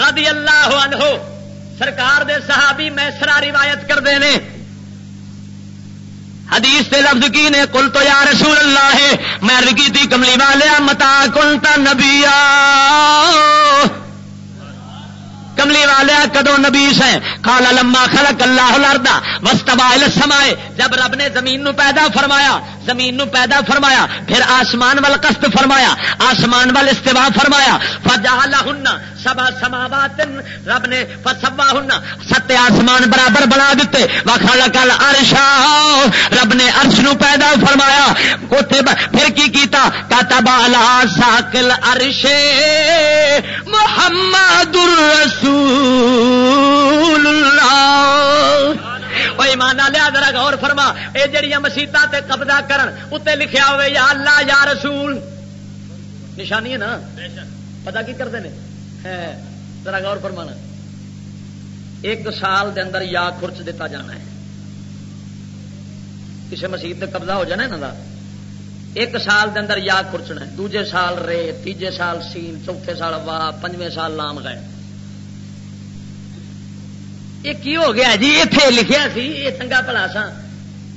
رضی اللہ عنہ، سرکار دے صحابی میں سرا روایت کرتے ہیں حدیث دے لفظ کی نے کل تو یا رسول اللہ ہے میں رکی تھی، کملی والے متا کلتا نبیا۔ کملی والے کدو نبیس ہے کالا لما خلق اللہ لردا وسطبا سمائے جب رب نے زمین نو پیدا فرمایا، زمین نو پیدا فرمایا، پھر آسمان وال قسط فرمایا، آسمان وال استوا فرمایا۔ فجا ہن سبا سماوات رب نے فسبا ہن ستے آسمان برابر بنا دیتے۔ وخل کل ارشا رب نے ارش نو پیدا فرمایا۔ کوتے پھر کی کیتا؟ کتب علی ساکل ارش محمد الرسول اللہ ایمان لیا ذرا غور فرما۔ یہ جہیا مسیطا تے قبضہ کرن اتنے لکھیا ہوئے یا اللہ یا رسول۔ نشانی ہے نا؟ پتا کی کرتے ہیں ذرا غور فرمانا. ایک سال دے اندر یا خرچ دیتا جانا ہے. کسی مسیح قبضہ ہو جانا ہے نا ایک سال دے اندر یا خرچنا ہے. دوجے سال رے، تیجے سال سین چوتھے سال واہ پنجے سال لام گئے یہ کی ہو گیا جی؟ اتے لکھیا سی، یہ چنگا پلا سا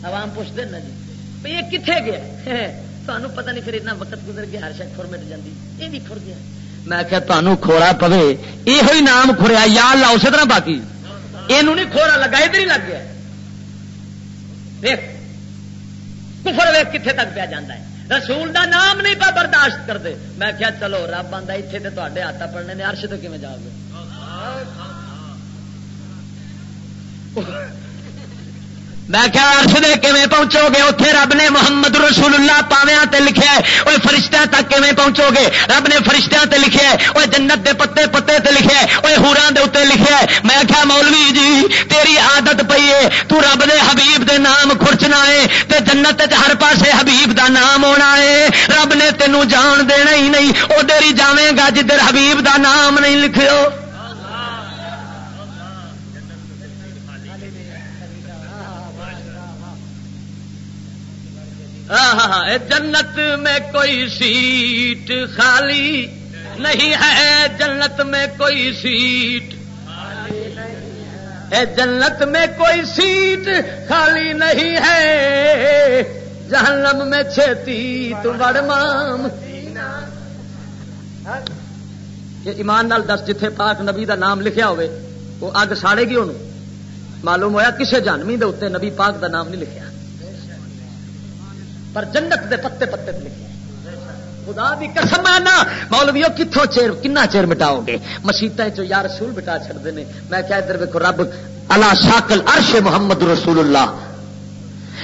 عوام پوچھتے نا جی. یہ کتنے گیا؟ تمہیں پتا نہیں پھر اتنا وقت گزر گیا، ہر شاید خور مٹ جاتی یہ بھی کھر گیا. میں کہ تمہیں کھوڑا پوے. یہ نام کھوریا یا اللہ اسی طرح باقی۔ یہ نہیں کھوڑا لگا، ادھر ہی لگ گیا۔ ویخ کفر ویخ کتنے تک پیا جانا ہے۔ رسول دا نام نہیں پا برداشت کرتے میں کیا چلو، رب آتا اتنے تو تے ہاتھ پڑنے نے۔ ارش تو کیون جاؤ گے؟ میں کیا ارش دے کیویں پہنچو گے اتنے رب نے محمد رسول اللہ پاویا تے لکھیا ہے۔ وہ فرشتہ تک کیویں پہنچو گے رب نے فرشتہ تے لکھیا ہے۔ وہ جنت دے پتے پتے تے لکھیا ہے۔ وہ ہورا دے اتنے لکھیا ہے۔ میں کیا مولوی جی تیری عادت پئی ہے۔ تو رب دے حبیب دے نام کھرچنا ہے تے جنت ہر پاسے حبیب دا نام ہونا ہے۔ رب نے تینوں جان دینا ہی نہیں۔ وہ دری جاویں گا جدھر حبیب دا نام نہیں ہاں، ہاں، ہاں، لکھو جنت میں کوئی سیٹ خالی نہیں ہے جنت میں کوئی سیٹ جنت میں کوئی سیٹ خالی نہیں ہے۔ جہنم میں چھتی تو بڑ مام۔ ایمان نال دس، جتھے پاک نبی دا نام لکھیا ہوئے، وہ اگ ساڑے گی انہوں معلوم ہویا کسے جانوی دے اتنے نبی پاک دا نام نہیں لکھیا۔ پر جنت دے پتے پتے لکھے خدا بھی قسم آنا مولویو کتوں چیر، کنا چیر مٹاؤ گے؟ مسیطا چو یا رسول بٹا چڑتے ہیں میں کیا ادھر ویکو رب اللہ شاکل عرش محمد رسول اللہ۔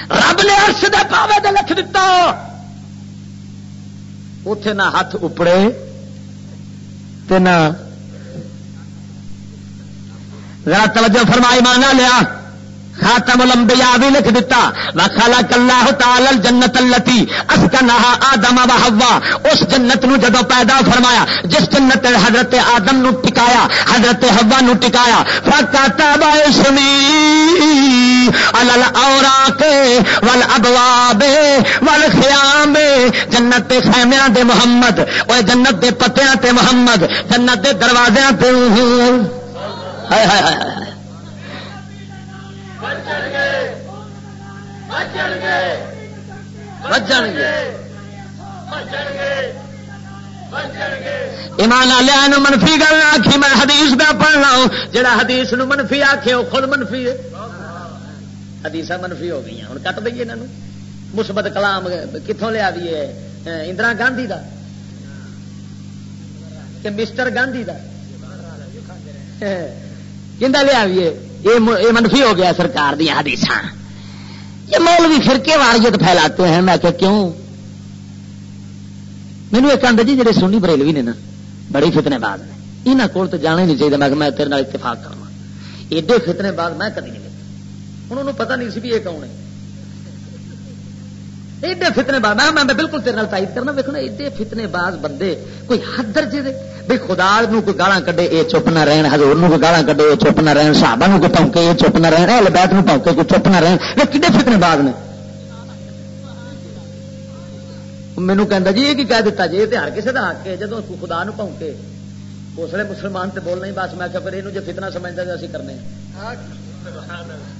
رب نے عرش دے پاوے دے لکھ دیتا اتے نہ ہاتھ اپڑے نہ۔ توجہ فرمائی، مانا لیا۔ خاتم الانبیاء بھی لکھ دیتا وخلق اللہ تعالی الجنت التي اسکنها آدم و حوا اس جنت نو جدو پیدا فرمایا، جس جنت حضرت آدم نو ٹکایا، حضرت حوا نو ٹکایا۔ فکتب اسمی علی الاوراق والابواب والخیام جنت دے خیمیاں دے محمد او جنت دے پتیاں تے محمد، جنت دے دروازیاں تے ہائے ہائے ہائے۔ ایمان لیا منفی گل آخی میں حدیث پہ پڑھنا جڑا حدیث نو منفی آخے وہ خود منفی ہے۔ حدیث منفی ہو گئی ہوں کٹ دئیے یہاں مثبت کلام کتوں لیا ہے؟ اندرا گاندھی کا کہ مسٹر گاندھی کا لیا بھی ہے؟ یہ منفی ہو گیا سرکار دیا حدیث یہ مولوی فرقے واریت پھیلاتے ہیں، میں کہ کیوں؟ مینو ایک آدھا جی جی سونی بریلوی نے نا بڑی فتنے باز نے۔ یہاں کول تو جانا ہی نہیں چاہیے میں میں تیرے اتفاق کروں ایڈے فتنے باز میں کدی نہیں ہوں انہوں پتا نہیں سی بھی یہ کون ہے۔ ایڈے فتنے باز میں بالکل تیرے تائید کرنا ویکنا ایڈے فتنے باز بندے کوئی حد درجے دے۔ بھائی خدا نو کوئی گالا کڈے یہ چپ نہ رہن ہزور کوئی گالا کڈے یہ چپ نہ رہن، صحابہ نو کوئی پونکے یہ چپ نہ رہن، اہل بیت نو پونکے، کوئی چپ نہ رہن۔ یہ کڈے فتنے باز نے؟ مینو کہہ جی یہ کی کہہ دیتا جی؟ یہ ہر کسی کا حق ہے جب خدا نو پونکے، اس لیے مسلمان تے بولنا ہی، بس میں کہ پھر یہ جو فتنا سمجھتا تو اسی کرنے۔ سبحان اللہ۔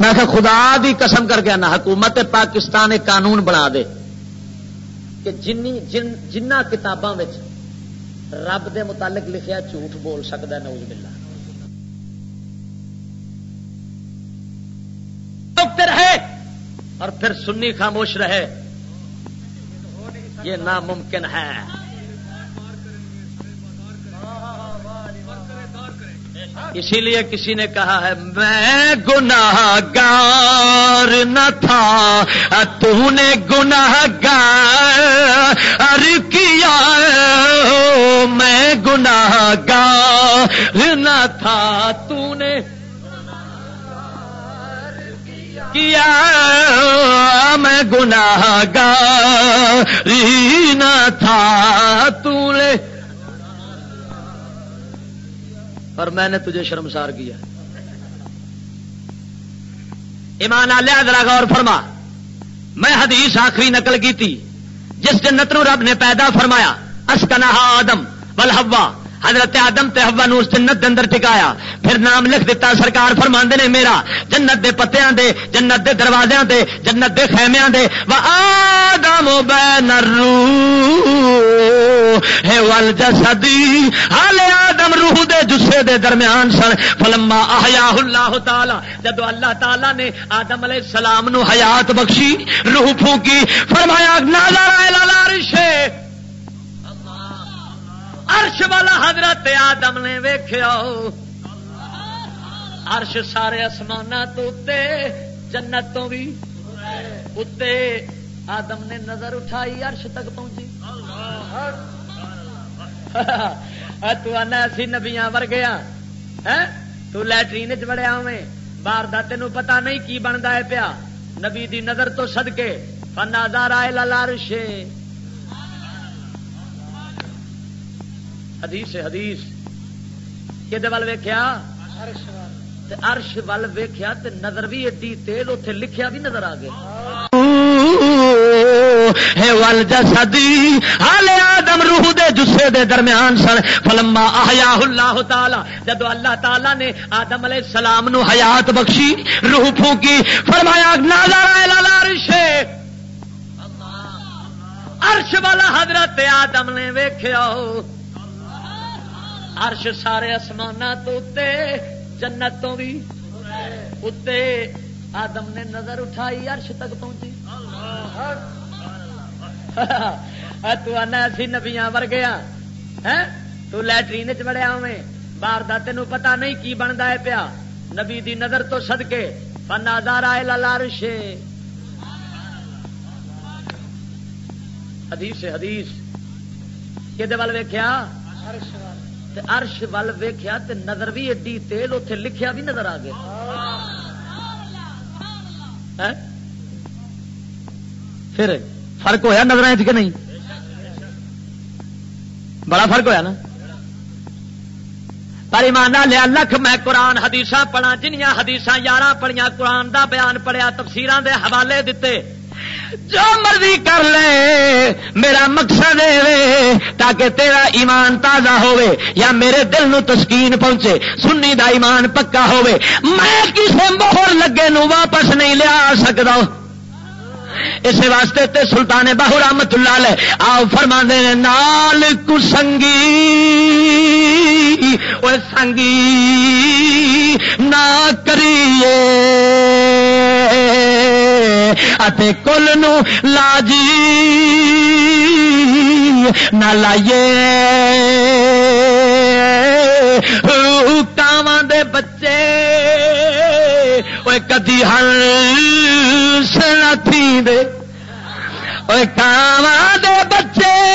میں کہ خدا دی قسم کر کے نا حکومت پاکستان ایک قانون بنا دے کہ جن جنہ کتاباں رب دے متعلق لکھیا جھوٹ بول سکتا ہے نوز ملا رہے اور پھر سنی خاموش رہے، یہ ناممکن ہے۔ اسی لیے کسی نے کہا ہے، میں گناہ گار نہ تھا، تو نے گناہ گار کیا میں گناہ گار نہ تھا، تو نے کیا میں گناہ گار نہ تھا، تو نے اور میں نے تجھے شرمسار کیا۔ ایمان آلیا ذرا غور فرما۔ میں حدیث آخری نقل کی تھی جس جنت نو رب نے پیدا فرمایا اسکنا آدم ول حضرت آدم تے ہوا نو اس جنت دے اندر ٹکایا پھر نام لکھ دیتا سرکار فرما نے، میرا جنت دے پتیاں دے، جنت دے دروازے دے، جنت دے خیمیاں دے۔ و آدم بین ہے ول جسدی۔ حال آدم روح دے جسے دے درمیان سن۔ فلما احیا اللہ تعالی، جدو اللہ تعالی نے آدم علیہ السلام نو حیات بخشی، روح پھونکی، فرمایا، نظر آئے لالارشے عرش والا حضرت آدم نے ویخیا عرش سارے آسمان تو جنت تو بھی اتنے آدم نے نظر اٹھائی، عرش تک پہنچی۔ تنا تی نبیا ورگیا تو لٹرین چ بڑیا ہوئے۔ باہر کا تینوں پتا نہیں کی بنتا ہے پیا۔ نبی دی نظر تو سدکے فنا دار آئے لارشے حدیث حدیث۔ کہ ویخیا ارش ول ویخیا نظر بھی ایڈی تیل اتے لکھیا بھی نظر آ گیا۔ ول جسدی حال آدم روح دے جسے دے درمیان سن۔ فلما احیا اللہ تعالی، جدو اللہ تعالی نے آدم علیہ السلام نو حیات بخشی، روح پھونکی، فرمایا نازا عرش۔ عرش والا حضرت آدم نے ویخیا عرش سارے آسمان تو جنت تو بھی اتنے آدم نے نظر اٹھائی، عرش تک پہنچی۔ تنا تی نبیا ورگیا تو لٹرین چ بڑیا ہوئے باہر کا تینوں پتا نہیں کی بنتا ہے پیا۔ نبی دی نظر تو سد کے فنا دار آئے لارش حدیث حدیث۔ کہ ویخیا ارش ول ویخیا نظر بھی ایڈی تیل اتے لکھیا بھی نظر آ گیا پھر فرق ہوا نظر کہ نہیں؟ بڑا فرق ہوا نا۔ پر لیا لکھ میں قرآن حدیث پڑھا جنیاں حدیث یارہ پڑھیا قرآن دا بیان پڑھیا تفسیران دے حوالے دیتے جو مرضی کر لے، میرا مقصد ہے تاکہ تیرا ایمان تازہ ہوئے یا میرے دل نو تسکین پہنچے، سنی دا ایمان پکا ہوئے میں کسی مہر لگے نو واپس نہیں لیا سکتا اس واسطے تے سلطان باہو رحمت اللہ لے آؤ فرما دے نال کسنگی وہ سنگی نہ کریے۔ کل نو لاجی نہ لائیے۔ کاواں دے بچے۔ وہ کدی ہر سنتھی دے۔ کاواں دے بچے۔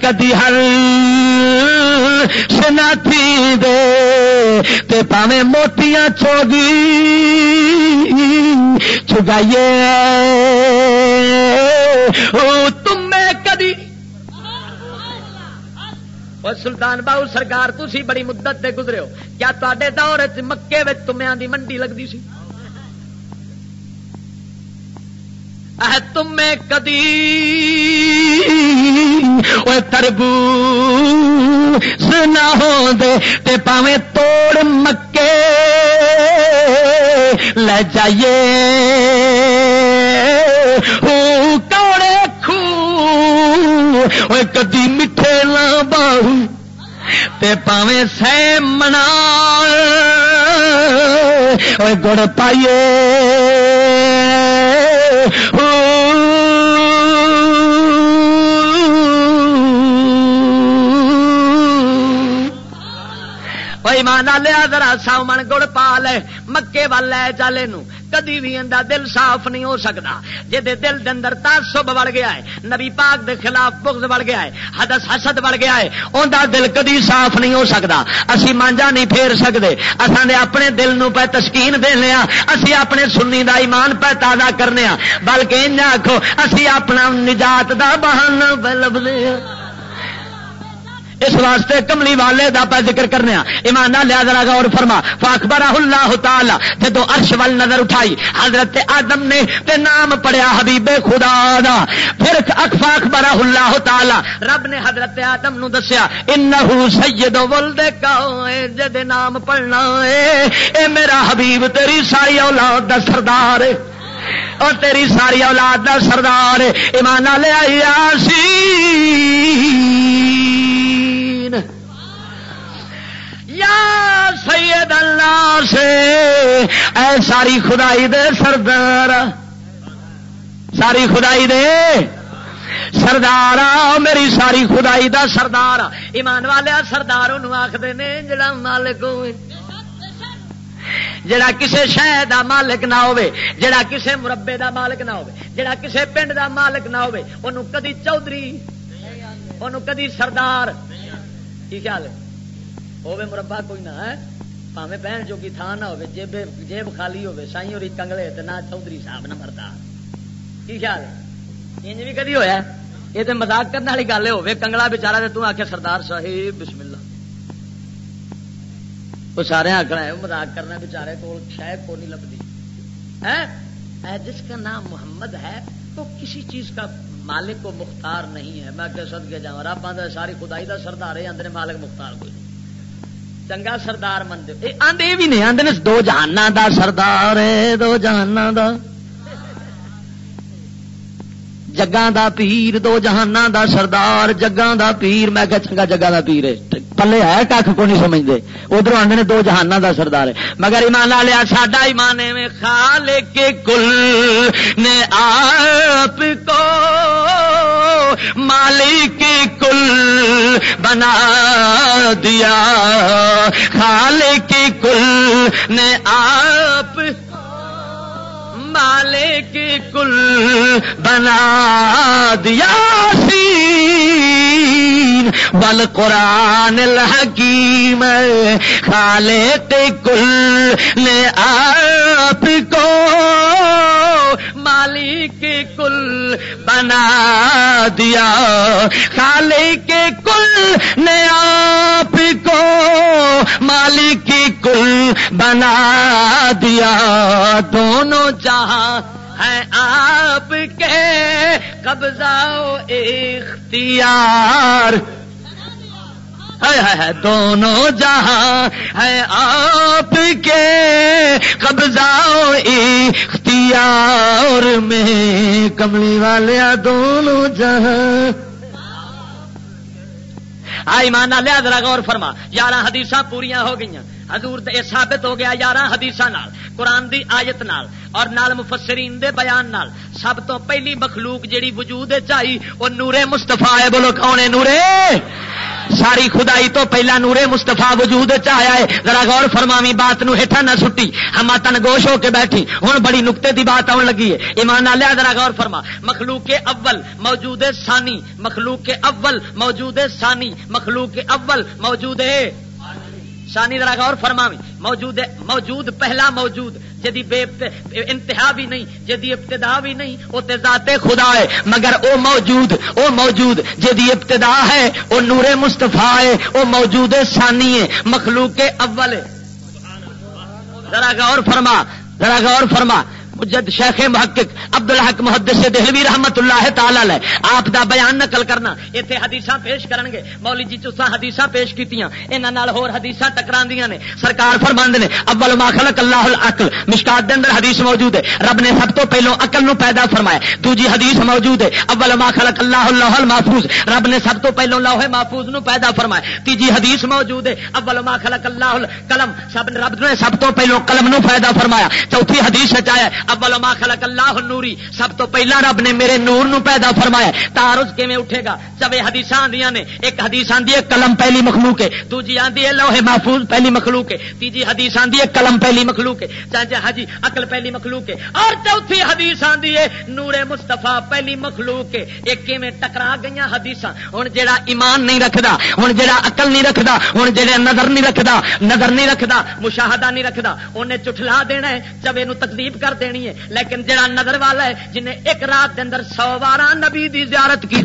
کدی ہر سناتھی دے۔ تے پاویں موتیاں چوگی چگائیے۔ تم میں کدی سلطان باہو سرکار تھی بڑی مدت سے گزرے ہو۔ کیا تے دور مکے تمیا دی منڈی لگتی سی؟ تمے کدی تربو سنا ہو دے تے پاویں توڑ مکے لے جائیے۔ کوڑے خو کدی میٹھے لا باہو۔ تے پاویں سہ منا گڑ پائیے۔ ایمان لیا ذرا سو من گڑ پا لے مکے وال لے چالے نو کدی بھی اندر دل صاف نہیں ہو سکتا جی دل دے اندر تعصب بڑھ گیا ہے نبی پاک دے خلاف بغض بڑھ گیا ہے حدث حسد بڑھ گیا ہے اوندا دل کدی صاف نہیں ہو سکتا اسی مانجا نہیں پھیر سکتے اصل اپنے دل نو پہ تسکین دینے اسی اپنے سنی دا ایمان پہ تازہ کرنے بلکہ ان آخو اسی اپنا نجات دا بہانا پہ لبنے اس واسطے کملی والے دا پہ ذکر کرنے ایمان لیا ذرا غور فرما۔ فاخبر اللہ تعالی، جدو عرش ول نظر اٹھائی، حضرت آدم نے تے نام پڑیا حبیب خدا دا۔ پھر اخفاق اللہ تعالی، رب نے حضرت آدم نو دسیا، انہو سید ولد کائے جد نام پڑھنا ہے، اے میرا حبیب، تیری ساری اولاد دا سردار ہے۔ اور تیری ساری اولاد دا سردار ایمان لے آئی یا سید اللہ سے، اے ساری خدائی دے سردار، ساری خدائی دے سردار، میری ساری خدائی دا سردار، ایمان والے سردار آخر نے، جڑا مالک جڑا کسے شہ دا مالک نہ ہوے جڑا کسے مربے دا مالک نہ ہوے جڑا کسے پنڈ دا مالک نہ ہوے انہوں کدی چودھری، انہوں کدی سردار، کی خیال ہے؟ ہوے مربع کوئی نہ ہے۔ پاوے بہن جو کی تھان نہ ہوے جیب جیب خالی ہوے سائیں اور کنگلے تے نہ چودھری صاحب نہ مردا کی خیال ہے؟ انج بھی کدی ہویا یہ تے مذاق کرنے والی گل ہوے کنگلا بیچارہ تے تو آکھے، سردار صاحب، بسم اللہ۔ وہ سارے آخنا ہے، مذاق کرنا بےچارے کو شاید کو نہیں لبھی ہے جس کا نام محمد ہے، وہ کسی چیز کا مالک کو مختار نہیں ہے۔ میں کہ سد کے جاؤں رب آدھا ساری خدائی کا سردار ہے آدھے مالک مختار کوئی نہیں۔ چنگا سردار مند آدھے بھی نہیں آدھے دو جانا دا سردار دو جہانا دا جگا دا پیر دو جہانا دا سردار جگا دا پیر میں کہ چنگا جگا دا پیر ہے پلے ہے کھ کو نہیں سمجھتے ادھر آدھے نے دو جہانا دا سردار ہے مگر ایمان لیا ساڈا ایمان میں خال کے کل نے آپ کو مالک کل بنا دیا خال کے کل نے آپ مالک کل بنا دیا سی۔ بل قرآن الحکیم، خالق کل نے آپ کو مالک کل بنا دیا۔ خالق کل نے آپ کو مالک کل بنا دیا۔ دونوں جہاں ہے آپ کے قبضہ اختیار۔ ہے دونوں جہاں ہے آپ کے قبضہ اختیار میں۔ کملی والے دونوں جہاں۔ آئی مانا لیا، ذرا غور فرما۔ یارہ حدیث پوریا ہو گئی حضور یہ ثابت ہو گیا یارہ حدیث قرآن دی آیت نال، اور نال مفسرین دے بیان نال۔ سب تو پہلی مخلوق جیڑی وجود چاہی وہ نورے مستفا ہے۔ بولو کون ہے نورے ساری خدائی تو پہلا نورے مستفا وجود چایا ہے۔ ذرا غور فرماوی بات نو ہٹا نہ سٹی۔ ہم تن گوش ہو کے بیٹھی۔ ہوں بڑی نقطے دی بات آن لگی ہے۔ ایمان لیا، ذرا غور فرما۔ مخلوق کے اول موجود ثانی۔ مخلوق کے اول موجود ثانی۔ مخلوق کے اول موجود ہے شانی ذرا غور فرماوی موجود موجود، پہلا موجود۔ جدی بے انتہا بھی نہیں، جدی ابتدا بھی نہیں، وہ ذات خدا ہے، مگر او موجود او موجود۔ جدی ابتدا ہے او نور مستفا ہے او موجود ثانی ہے، مخلوق کے اول ذرا غور فرما، ذرا غور فرما۔ مجد شیخ محقق عبد الحق محدث سے دہلوی رحمت اللہ تعالی لے آپ دا بیان نقل کرنا۔ اتنے حدیث پیش کرن گے۔ مولی جی چوسا حدیث پیش کی ہور حدیث ٹکراندیاں نے۔ سرکار فرمند نے، اول ما خلق اللہ العقل۔ مشکات دے اندر حدیث موجود ہے۔ رب نے سب تو پہلو عقل نو پیدا فرمایا۔ دوجی حدیث موجود ہے، اول ما خلق اللہ اللہ المحفوظ۔ رب نے سب تو پہلو لوح محفوظ نو پیدا فرمایا۔ تیجی حدیث موجود ہے، اول ما خلق اللہ القلم۔ سب رب نے سب تو پہلو قلم نو پیدا فرمایا۔ چوتھی حدیث چایا ابل ما خلق اللہ نوری سب تو پہلا رب نے میرے نور نو پیدا فرمایا تارج کیویں اٹھے گا؟ چوے حدیث آدیاں نے، ایک حدیث آندی ہے، قلم پہلی مخلوق ہے۔ دوجی آندی ہے لوہے محفوظ پہلی مخلوق ہے۔ تیجی حدیث آندی ہے، قلم پہلی مخلوق ہے۔ چاچا حجی عقل پہلی مخلوق ہے۔ اور چوتھی حدیث آندی ہے، نور مصطفی پہلی مخلوق ہے۔ ایک کیویں ٹکرا گئیاں حدیثاں؟ ہن جیڑا ایمان نہیں رکھدا، ہن جیڑا عقل نہیں رکھدا، ہن جیڑا نظر نہیں رکھدا، نظر نہیں رکھدا، مشاہدہ نہیں رکھدا، اونے چٹھلا دینا ہے چوے نو تکذیب کر دینی ہے۔ لیکن جڑا نظر والا ہے، جنہیں ایک رات کے اندر سو بارہ نبی دی زیارت کی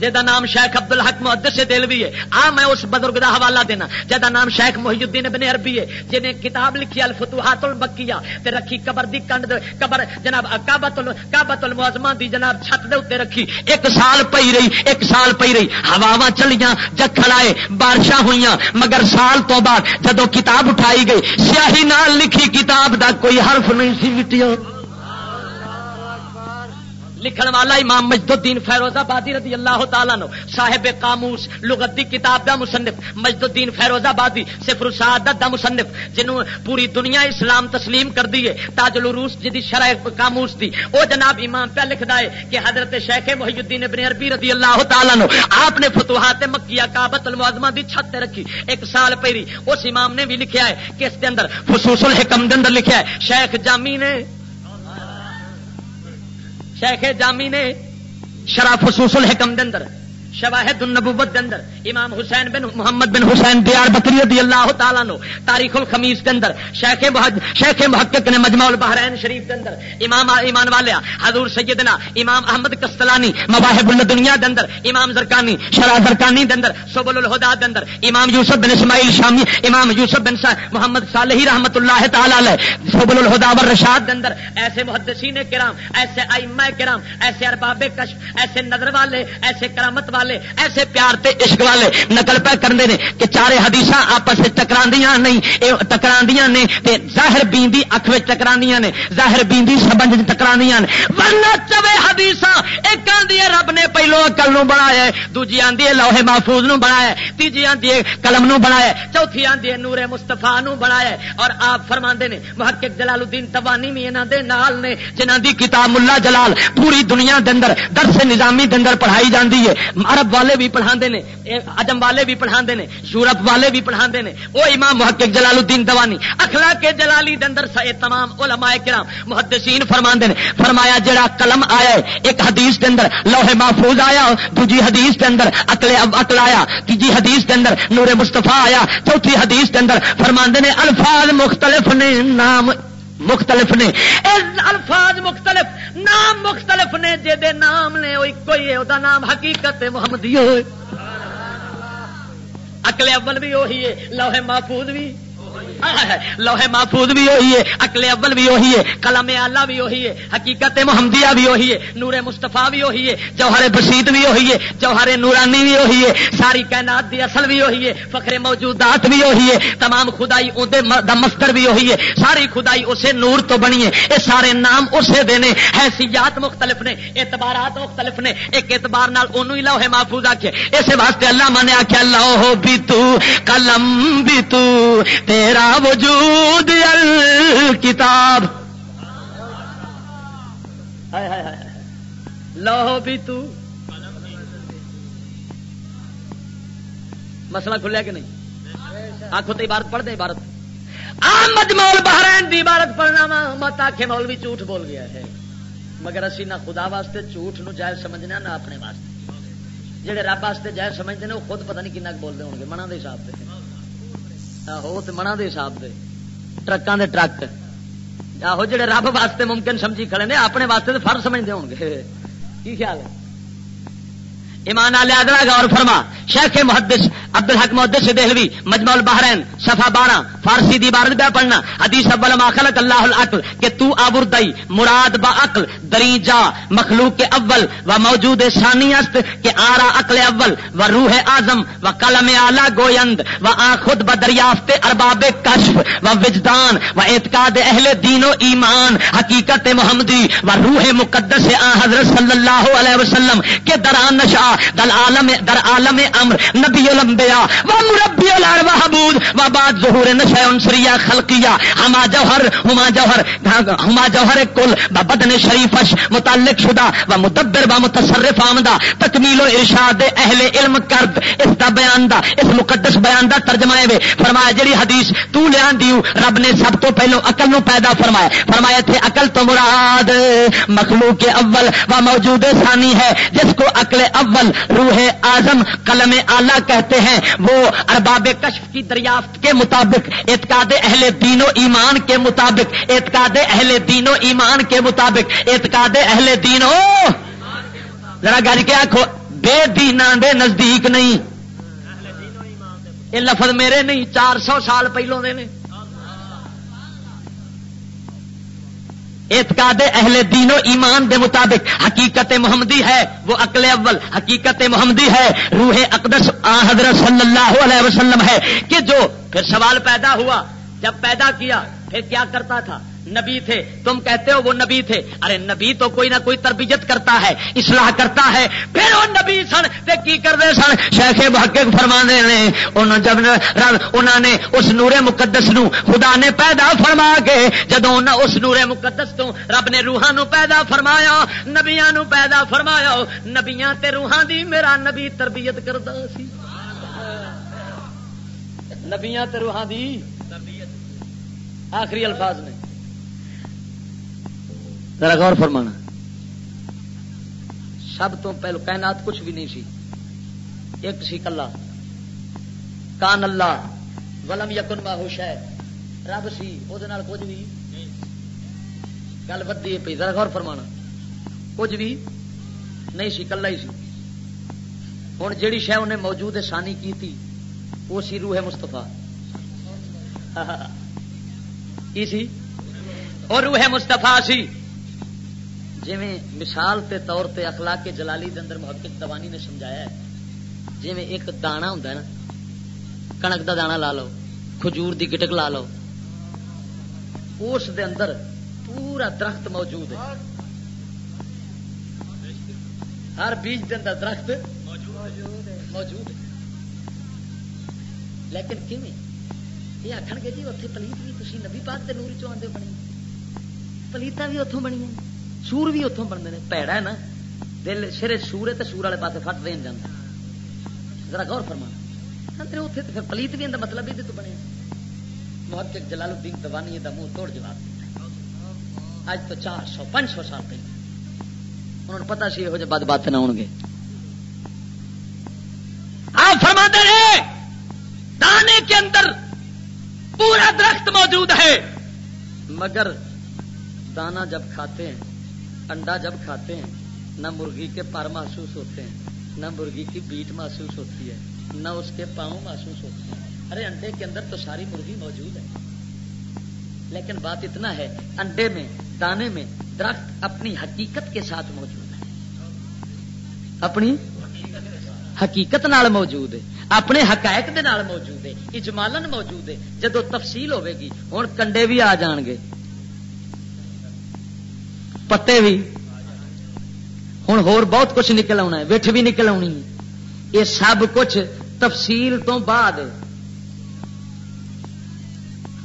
جہاں نام شیخ ابد الحق محدث سے دل بھی ہے. آ، میں اس بزرگ کا حوالہ دینا. جہاں نام شیخ محی الدین ابن عربی ہے، جنہیں کتاب لکھی الفتوحات البکیا تے رکھی قبر دی کنڈ، قبر جناب کابت کابت المعظمہ دی جناب چھت دے اتنے رکھی. ایک سال پئی رہی، ایک سال پئی رہی. ہوا چلیاں، جکھڑ آئے، بارشاں ہوئی مگر سال تو بعد جدو کتاب اٹھائی گئی، سیاہی نال لکھی کتاب دا کوئی حرف نہیں سی مٹیا لکھن والا امام مجد الدین فیروز آبادی رضی اللہ تعالیٰ نو صاحب قاموس لغت دی کتاب دا مصنف مجد الدین فیروز آبادی، صفر سعادت دا مصنف، جنہوں پوری دنیا اسلام تسلیم کر دیے تاج الروس جدی جی شرح قاموس دی۔ او جناب امام پہ لکھ ہے کہ حضرت شیخ محی الدین ابن عربی رضی اللہ تعالیٰ نو آپ نے فتوحات مکیہ کابت المعظمہ دی چھت رکھی، ایک سال پہری اس امام نے بھی لکھیا ہے کہ اس کے اندر فصوص الحکم دے اندر لکھیا ہے، شیخ جامی نے شیخ جامی نے شرح فصوص الحکم دے اندر شواہد النبوت دے اندر، امام حسین بن محمد بن حسین دیار بکری رضی اللہ تعالیٰ نو تاریخ الخمیس دے اندر، شیخ شیخ محقق نے مجمع البحرین شریف دے اندر، امام ایمان والیا، حضور سیدنا امام احمد کستلانی، مواہب الدنیا دے اندر، امام زرکانی، شرح زرکانی دے اندر، سبل الہدا دے اندر، امام یوسف بن اسماعیل شامی، امام یوسف بن محمد صالحی رحمت اللہ تعالی علیہ، سبل الہدا والرشاد دے اندر، ایسے محدثین کرام، ایسے ائمہ کرام، ایسے ارباب کشف، ایسے نظر والے، ایسے کرامت والے والے، ایسے پیار تے عشق والے نقل پہ کرتے ہیں کہ چارے حدیث آپس ٹکرا نہیں ٹکرا نے ظاہر بیندی اک ٹکرا نے، ظاہر بیندی سبنج ٹکرا نے۔ ورنہ چوے حدیث ایک آدھی رب نے پہلو اکل نو بنایا دوجی آدھی لوہے محفوظ نو بنایا تیجی آدھی قلم نو بنایا چوتھی آدھی نور مستفا نو بنایا اور آپ فرما نے، محقق جلال الدین تبانی بھی یہاں دے نال نے جنہ دی کتاب ملا جلال پوری دنیا دے اندر، درس نظامی دے اندر پڑھائی جاتی ہے۔ عرب والے بھی پڑھا نے اجم والے بھی پڑھا نے، یورپ والے بھی پڑھا نے۔ وہ امام محقق جلال الدین دوانی اخلا کے جلالی دندر سے تمام علماء کرام، محدثین فرما نے۔ فرمایا، جڑا قلم آیا ہے، ایک حدیث کے اندر لوہے محفوظ آیا، دوجی حدیث کے اندر اکل اکل آیا، تیجی حدیث کے اندر نور مستفا آیا، چوتھی حدیث کے اندر فرما نے، الفاظ مختلف نے، نام مختلف نے۔ الفاظ مختلف، نام مختلف نے جہے نام نے وہ کوئی ہے وہ نام حقیقت محمدی ہوئے۔ اکلے اول بھی وہی ہے لوہے محفوظ بھی۔ لوہے محفوظ بھی وہی ہے اکل اول بھی وہی ہے کلم آلہ بھی وہی ہے حقیقت محمدیہ بھی وہی ہے نور مستفا بھی وہی ہے جوہر بسیط بھی وہی ہے جوہر نورانی بھی وہی ہے ساری کائنات دی اصل بھی وہی ہے فخر موجودات بھی وہی ہے تمام خدائی مستر بھی وہی ہے ساری خدائی اسے نور تو بنی ہے یہ سارے نام اسے دینے حیثیات مختلف نے اعتبارات مختلف نے ایک اعتبار نال انہوں ہی لوہے محفوظ آخے اس واسطے اللہ مانے آخیا لوہ بھی تو قلم بھی تو تیرا وجود کتاب لو بھی تو۔ مسئلہ کھلیا کہ نہیں؟ آخو تو عبارت پڑھ دیں عبارت۔ آمد مول بہرین دی عبارت پڑھنا وا، مت آخے مول بھی جھوٹ بول گیا ہے۔ مگر اسی نہ خدا واسطے جھوٹ نو جائز سمجھنے نہ اپنے واسطے۔ جہے رب واسطے جائز سمجھتے ہیں وہ خود پتہ نہیں کن بولتے ہو گے منا دے حساب سے۔ آہو تو منا دے حساب دے ٹرکاں دے ٹرک آہو جڑے رب واسطے ممکن سمجھی کھڑے نے اپنے واسطے تو فرض سمجھتے ہو گے کی خیال ہے ایمان آل ادرا غور فرما، شیخ محدث عبد الحق محدث دہلوی، مجمع البحرین، صفحہ بارہ، فارسی دی بارد بیا پڑھنا، حدیث اول ما خلق اللہ العقل، کہ تو آبردئی مراد با عقل، دری جا، مخلوق کے اول، و موجود ثانی است، کہ آرا عقل اول، و روح اعظم، و قلم اعلی گویند، و آ خود با دریافت ارباب کشف، و وجدان، و اعتقاد اہل دین و ایمان، حقیقت محمدی، و روح مقدس آ حضرت صلی اللہ علیہ وسلم کے دران نشا دل عالم در عالم امر، نبی الانبیاء و مربی الارواحبود و بعد ظهور نشا انصریہ خلقیہ۔ ہما جوہر ہما جوہر ہاں، ہما جوہر کل و بدن شریفش متعلق شدہ و مدبر و متصرف آمدہ، تکمیل و ارشاد اہل علم کرد، اس دا بیان دا، اس مقدس بیان دا ترجمہ وے فرمایا، جڑی حدیث تو لیان دیو رب نے سب تو پہلو عقل نو پیدا فرمایا۔ فرمایا، تھے عقل تو مراد مخلوق اول و موجود ثانی ہے، جس کو عقل اول روح اعظم قلم آلہ کہتے ہیں۔ وہ ارباب کشف کی دریافت کے مطابق، اعتقاد اہل دین و ایمان کے مطابق، اعتقاد اہل دین و ایمان کے مطابق، اعتقاد اہل دین ذرا گج کے آخو بے دینا دے نزدیک نہیں۔ یہ لفظ میرے نہیں، چار سو سال پہلوں دے نے۔ اعتقاد اہل دین و ایمان دے مطابق حقیقت محمدی ہے، وہ عقل اول، حقیقت محمدی ہے، روح اقدس آ حضرت صلی اللہ علیہ وسلم ہے کہ جو پھر سوال پیدا ہوا، جب پیدا کیا، پھر کیا کرتا تھا؟ نبی تھے۔ تم کہتے ہو وہ نبی تھے۔ ارے نبی تو کوئی نہ کوئی تربیت کرتا ہے، اصلاح کرتا ہے۔ پھر وہ نبی سن۔ تے کی کرتے سن؟ شیخ محقق فرما نے۔ جب انہوں نے اس نور مقدس نو خدا نے پیدا فرما کے جدو اس نور مقدس تو رب نے روحان پیدا فرمایا نبیا نو پیدا فرمایا، نبیاں تے روحان دی میرا نبی تربیت کرتا سی۔ نبیاں تے روحان دی آخری الفاظ نے۔ ذرا غور فرمانا۔ سب تو پہلو کائنات کچھ بھی نہیں سی۔ ایک سی کلا۔ کان اللہ۔ ولم یقن باہو شہ رب سی۔ وہ کچھ بھی گل بدی پی ذرا غور فرمانا۔ کچھ بھی نہیں سی، کلا ہی سی۔ ہوں جیڑی شہ انہیں موجود سانی کی تھی وہ سی روح مستفا کی سی؟ اور روح مستفا سی۔ جی مثال تے طور تے اخلاق کے جلالی دے اندر محقق دوانی نے سمجھایا ہے جی ایک دانا ہوں نا، کنک دا دانا لا لو، کھجور دی گٹک لا لو، اس دے اندر پورا درخت موجود ہے۔ ہر بیج دے اندر درخت موجود ہے۔ لیکن کیون یہ آخر گے جی اتنے پلیت بھی تھی نبی پاک کے نور چاہتے بنی؟ پلیتا بھی اتوں بنی سور بھی اتوں بنتے ہیں پیڑا ہے نا دل سر سور ہے تو سور والے پاس فٹ دین جانا ذرا غور فرما اتنے تو پھر پلیت بھی اندر مطلب یہ تو بنے محقق جلال الدین دوانی کا منہ توڑ جواب دیتا اج تو چار سو پانچ سو سال پہلے انہوں نے پتا سی یہ بد بات نہ ہو گے آپ فرما رہے دانے کے اندر پورا درخت موجود ہے مگر دانا جب کھاتے ہیں انڈا جب کھاتے ہیں، نہ مرغی کے پر محسوس ہوتے ہیں، نہ مرغی کی بیٹ محسوس ہوتی ہے، نہ اس کے پاؤں محسوس ہوتے ہیں۔ ارے، انڈے کے اندر تو ساری مرغی موجود ہے۔ لیکن بات اتنا ہے، انڈے میں، دانے میں درخت اپنی حقیقت کے ساتھ موجود ہے۔ اپنی حقیقت نال موجود ہے، اپنے حقائق دے نال موجود ہے اجمالن موجود ہے۔ جدو تفصیل ہوے گی ہوں کنڈے بھی آ جان گے۔ پتے بھی ہوں ہور بہت کچھ نکل آنا ہے، وٹھ بھی نکل آنی یہ سب کچھ تفصیل تو بعد۔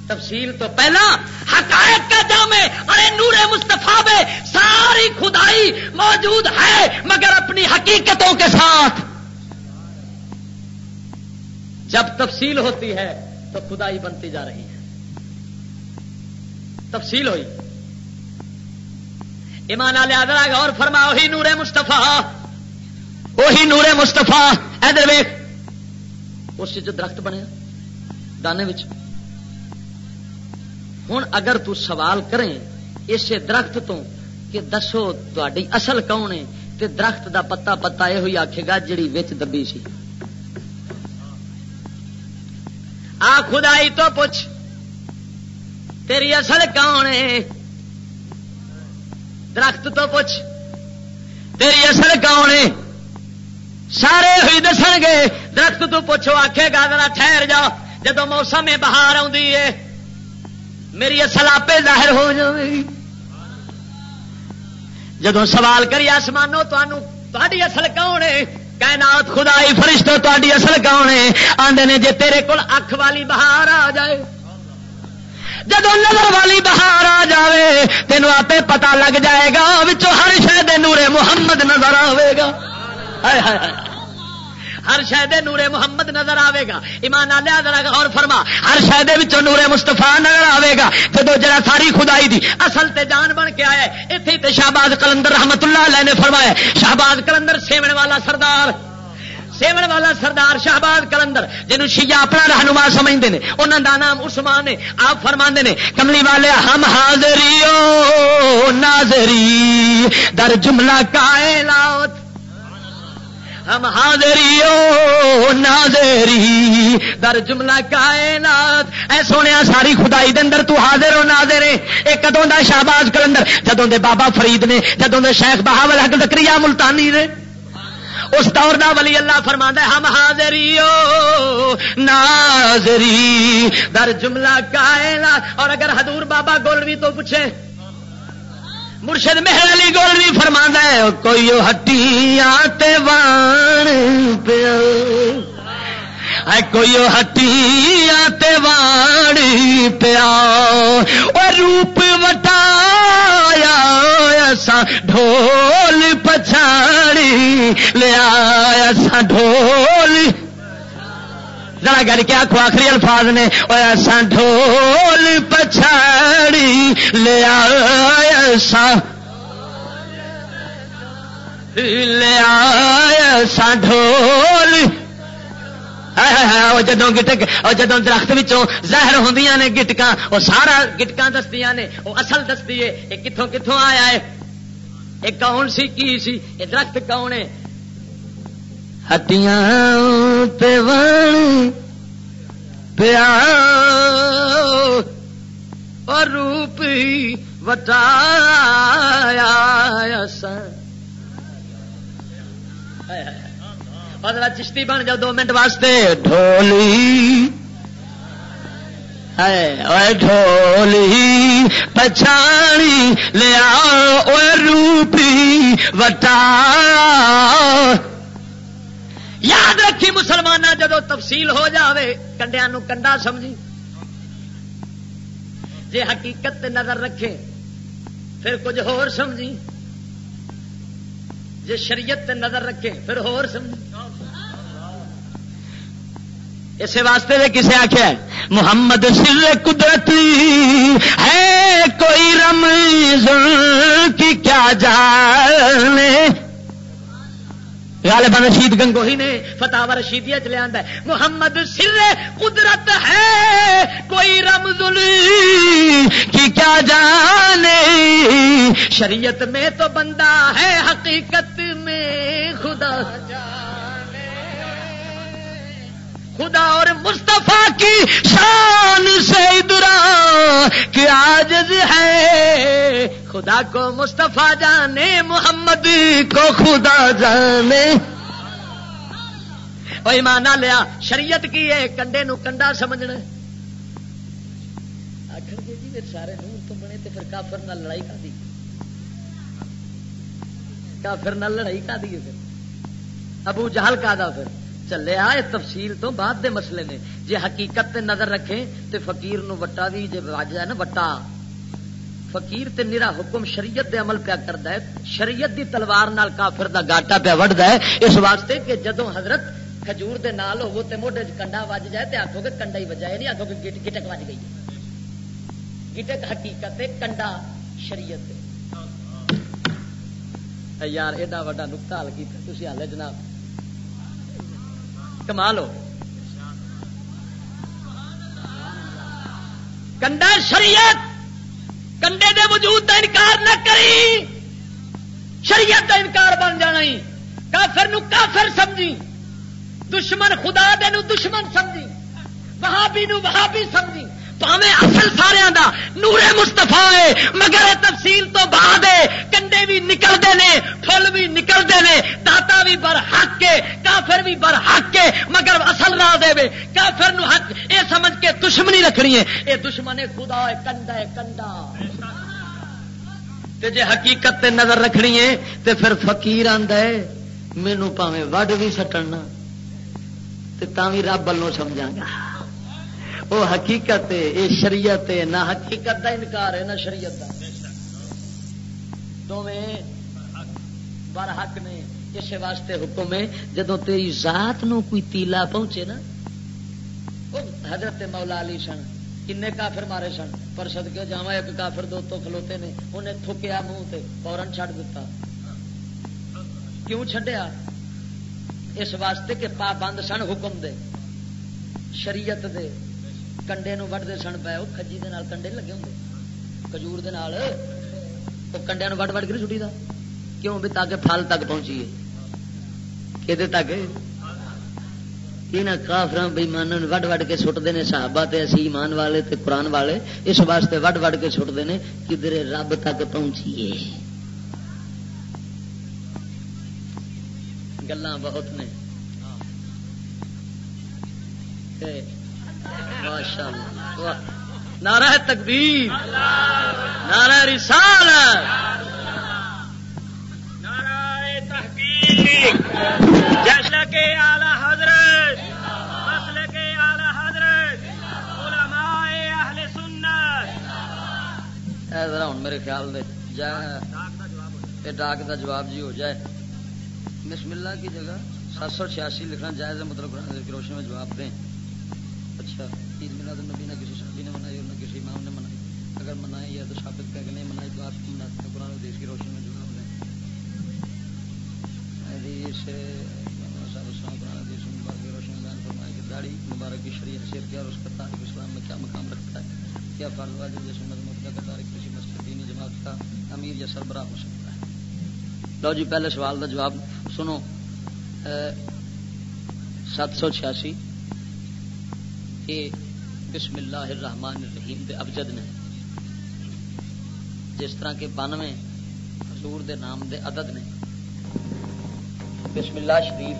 تفصیل تو پہلا۔ حقائق کا جامع۔ ارے نور مستفا میں ساری خدائی موجود ہے، مگر اپنی حقیقتوں کے ساتھ۔ جب تفصیل ہوتی ہے تو خدائی بنتی جا رہی ہے۔ تفصیل ہوئی۔ ایمان آدرا غور فرما وہی نور مستفا وہی نور مستفا ادھر ویخ اس جو درخت بنے، دانے ہوں اگر تو سوال کریں اسے درخت تو کہ دسو تھی اصل کون ہے؟ تے درخت دا پتا پتا یہ ہوئی آخے گا جڑی وچ دبی سی۔ آ خدائی تو پوچھ، تیری اصل کون ہے؟ درخت تو پوچھ، تیری اصل کون ہے؟ سارے ہوئی دس گے، درخت تو پوچھو آخے گا ذرا ٹھہر جاؤ جب موسم باہر ہے، میری اصل آپ ظاہر ہو جائے جب سوال کری آسمانو تھی اصل کون ہے؟ کائنات خدائی فرشتو تاری اصل کون ہے؟ آدھے نے جی تیرے کول اکھ والی بہار آ جائے۔ جب نظر والی بہار آ جائے تین آپ پتا لگ جائے گا ہر شہد نورے محمد نظر آئے گا۔ ہر شہد نورے محمد نظر آئے گا۔ ایمان آلیا ذرا اور فرما۔ ہر شہد نورے مستفا نظر آئے گا۔ جب جا ساری خدائی دی اصل تے جان بن کے آیا اتنے شہباز کلندر رحمت اللہ علیہ نے فرمایا، شہباز کلندر سیون والا سردار۔ سیون والا سردار شہباز کلندر جنوب شیعہ اپنا رہنما سمجھتے ہیں انہوں کا نام عثمان ہے، آپ فرما نے کملی والے، ہم حاضری ناظری، در جملہ کائنات، ہم حاضری او ناظری، در جملہ کائنات۔ اے سونے ساری خدائی دے اندر تو حاضر ہو ناظر اے کدوں دا شہباز کلندر؟ جدوں دے بابا فرید نے، جدوں دے شیخ بہاول حق زکریا ملتانی نے۔ اس دور دا ولی اللہ فرما ہے، ہم حاضری او ناظری، در جملہ کائنا اور اگر حضور بابا گولوی تو پوچھے مرشد مہر علی گولوی فرما ہے کوئی ہٹیاں تے وان کوئی ہٹیاں تے واڑی پیا اور روپ وٹایا ایسا ڈھول پچھاڑی لیا سا ڈھول۔ ذرا گھر کے آخو آخری الفاظ نے ایسا ڈھول پچھاڑی لیا ایسا لیا ایسا ڈھول۔ جدو گٹک جدو درخت زہر ہوں نے گٹکا وہ سارا گٹکا دستیاں نے وہ اصل دستی ہے یہ کتوں کتوں آیا ہے؟ یہ کون سی کی سی؟ یہ درخت کون ہے؟ ہٹیاں پیا اور روپ وٹایا ادرا چشتی بن جاؤ دو منٹ واسطے۔ ڈھولی۔ ڈھولی۔ پچھاڑی لیا روپی وٹا۔ یاد رکھی مسلمان جدو تفصیل ہو جاوے کنڈیا کنڈا سمجھی۔ جے حقیقت نظر رکھے پھر کچھ ہور سمجھی۔ جے شریعت نظر رکھے پھر ہور سمجھی۔ اسی واسطے دے کسے آخیا محمد سر قدرتی ہے، کوئی رمض کی کیا جانے غالبا رشید گنگوہی نے فتح رشیدیا چ لیا محمد سر قدرت ہے، کوئی رمض کی کیا جانے شریعت میں تو بندہ ہے، حقیقت میں خدا خدا اور مصطفیٰ کی شان سے درا کہ آج ہے۔ خدا کو مصطفیٰ جانے، محمد کو خدا جانے۔ وہی مانا لیا، شریعت کی ہے، کنڈے نو کنڈا سمجھنا۔ آخر جی سارے نور تو بنے تو پھر کافر نہ لڑائی کا دی؟ کافر نہ لڑائی کا دی پھر؟ ابو جہل کا دا پھر؟ چلے آئے تفصیل تو بعد دے مسئلے نے۔ جے حقیقت تے نظر رکھے تے فقیر نو وٹا بھی جے واجہ ہے نا وٹا۔ فقیر تے نرا حکم شریعت دے عمل پیا کردا ہے۔ شریعت دی تلوار نال کافر دا گاٹا پیا وڑدا ہے۔ اس واسطے کہ جدوں حضرت کھجور دے نال ہو تے موڈے وچ کنڈا وج جائے تے آکھو گے کنڈا ہی وجایا نہیں آکھو گے گٹ گٹک وج گئی گٹک حقیقت ہے، کنڈا شریعت ہے۔ یار، ایڈا وڈا نقطہ حل کیتا تسی حالے جناب کمال ہو۔ کنڈا شریعت، کنڈے دے وجود کا انکار نہ کری۔ شریعت کا انکار بن جانا ہی۔ کافر نو کافر سمجھی۔ دشمن خدا دے نو دشمن سمجھی۔ وہابی نو وہابی سمجھی۔ پاوے اصل سارا دا نورے مستفا ہے، مگر تفصیل تو بعد کنڈے بھی نکلتے ہیں فل بھی نکلتے ہیں داتا بھی بر حق کے، کافر بھی بر حق کے، مگر اصل نہ دے کافر نو حق، اے سمجھ کے دشمنی رکھنی ہے۔ اے دشمن ہے، خدا ہے، کنڈا ہے، کنڈا۔ تے جے حقیقت تے نظر رکھنی ہے، تے پھر فقیر آندا ہے مینو پاوے وڈ بھی سٹنا تے تاں بھی رب والوں سمجھاں گا وہ حقیقت ہے، یہ شریعت ہے، نہ حقیقت کا انکار ہے، نہ شریعت کا دونیں بر حق نے اس واسطے حکم ہے جدو تیری ذات نو کوئی تیلا پہنچے نا حضرت مولا علی سن کن کافر مارے سن۔ پر سد کے جا ایک کافر دو تو کھلوتے نے، انہیں تھوکیا منہ سے فورن چڑ دیتا۔ کیوں چڈیا اس واسطے کہ پابند سن حکم دے، شریعت دے۔ کنڈے نو وڈتے سن پے وہ کجی دے نال کنڈے لگے ہوں کجور کنڈیا وڈ وڈ کے چھٹی دا کیوں بھی تاکہ پھل تک پہنچیے کہ تک یہاں کافر بےمان وڈ وڈ کے سٹتے ہیں صحابہ تے اسی ایمان والے تے قرآن والے اس واسطے وڈ وڈ کے سٹتے ہیں کدھر رب تک پہنچیے گلا بہت نے ماشاء اللہ نعرہ تکبیر. نعرہ رسال جیسے کہ اعلی حضرت. مسل کے اعلی حضرت. علماء اہل سنت. ذرا ہوں میرے خیال ڈاک کا جواب جی ہو جائے. بسم اللہ کی جگہ سات سو چھیاسی لکھنا جائز ہے مطلب روشنی میں جواب دیں. اچھا عید میلاد النبی نہ کسی شادی نے منائی اور نہ کسی امام نے منائی۔ اگر منائی ہے تو ثابت کر کے نہیں منائی تو آپ کو مناتے قرآن حدیث کی روشنی میں جواب دیں حدیث قرآن حدیث مبارک کی روشنی بیان فرمائے کہ داڑھی مبارک کی شریع حیثیت کیا اور اس کا تاریخ اسلام میں کیا مقام رکھتا ہے؟ کیا فرض واجب جیسے مذمت کا تاریخ کسی مسجد، دینی جماعت کا امیر یا سربراہ ہو سکتا ہے؟ لو جی پہلے سوال کا جواب سنو۔ سات سو چھیاسی بسم اللہ الرحمن الرحیم دے ابجد نے جس طرح کے بانوے حضور دے نام دے عدد نے بسم اللہ شریف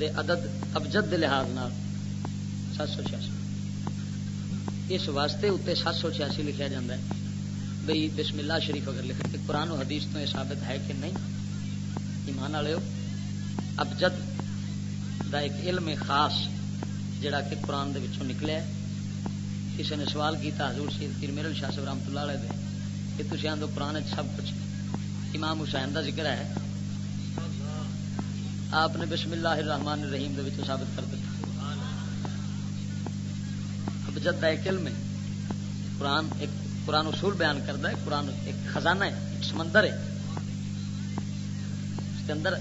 دے عدد ابجد دے لحاظ نال سات سو چھیاسی۔ اس واسطے اتنے سات سو چھیاسی لکھا جا ہے بھائی بسم اللہ شریف اگر لکھے قرآن و حدیث تو یہ ثابت ہے کہ نہیں؟ ایمان والے ابجد دا ایک علم خاص جڑا کہ قرآن دے وچوں نکلیا کسی نے سوال کیتا، حضور سید پیر میرل شاہ صاحب رحمۃ اللہ علیہ دے، کہ تسی آندو قرآن وچ سب کچھ امام حسین دا ذکر ہے۔ آپ نے بسم اللہ الرحمن الرحیم دے وچوں ثابت کر دیا اب جد ایک علم ہے، قرآن ایک قرآن اصول بیان کرتا ہے، قرآن ایک خزانہ ہے، ایک سمندر ہے۔ اس کے اندر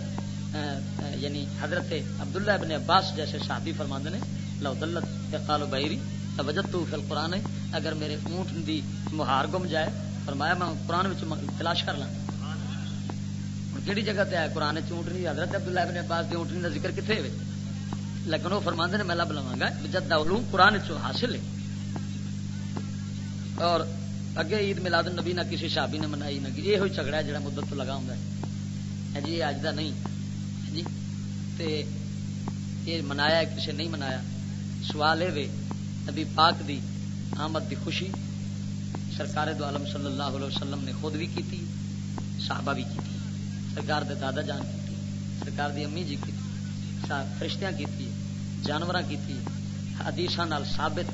یعنی حضرت عبداللہ ابن عباس جیسے صحابی فرماندے نے لو دلت قالو بحری توجت تو فی القرآن اگر میرے اونٹ دی مہار گم جائے، فرمایا میں قرآن تلاش کر لاں۔ کہڑی جگہ تے آیا قرآن چونٹنی حضرت عبداللہ ابن عباس دی اونٹنی دا ذکر کتنے ہوئے؟ لیکن وہ فرماندے نے، میں لب لواں گا، جد علوم قرآن چو حاصل ہے۔ اور اگے عید میلاد النبی نہ کسی شابی نے منائی، نہ یہ ہوئی جھگڑا ہے جڑا مدت تو لگا ہوں ہے۔ ہاں جی اج دا نہیں۔ ہاں جی تے یہ منایا ہے، کسی نہیں منایا۔ سوال ہے نبی پاک دی آمد دی خوشی سرکار دو عالم صلی اللہ علیہ وسلم نے خود بھی کی صحابہ بھی کی سرکار دے دادا جان کی سرکار دی امی جی کی فرشتیاں کی جانور کی حدیث ثابت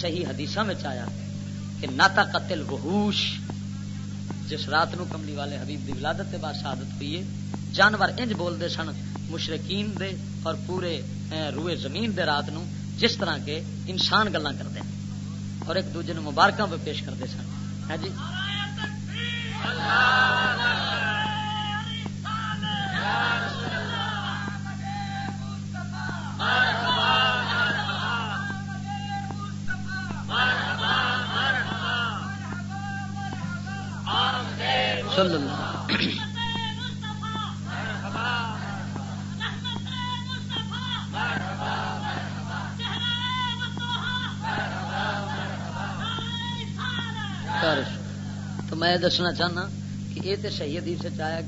صحیح حدیث میں آیا کہ ناتا قتل وحوش، جس رات نو کملی والے حبیب دی ولادت کے بعد شہادت ہوئی ہے۔ جانور انج بولتے سن مشرقین دے اور پورے روئے زمین دے رات نو۔ جس طرح کے انسان گلا کرتے ہیں اور ایک دوجے مبارکوں پہ پیش کرتے سن۔ ہے ہاں جی؟ صلی اللہ میں دسنا چاہنا کہ یہ تو صحیح حدیث آیا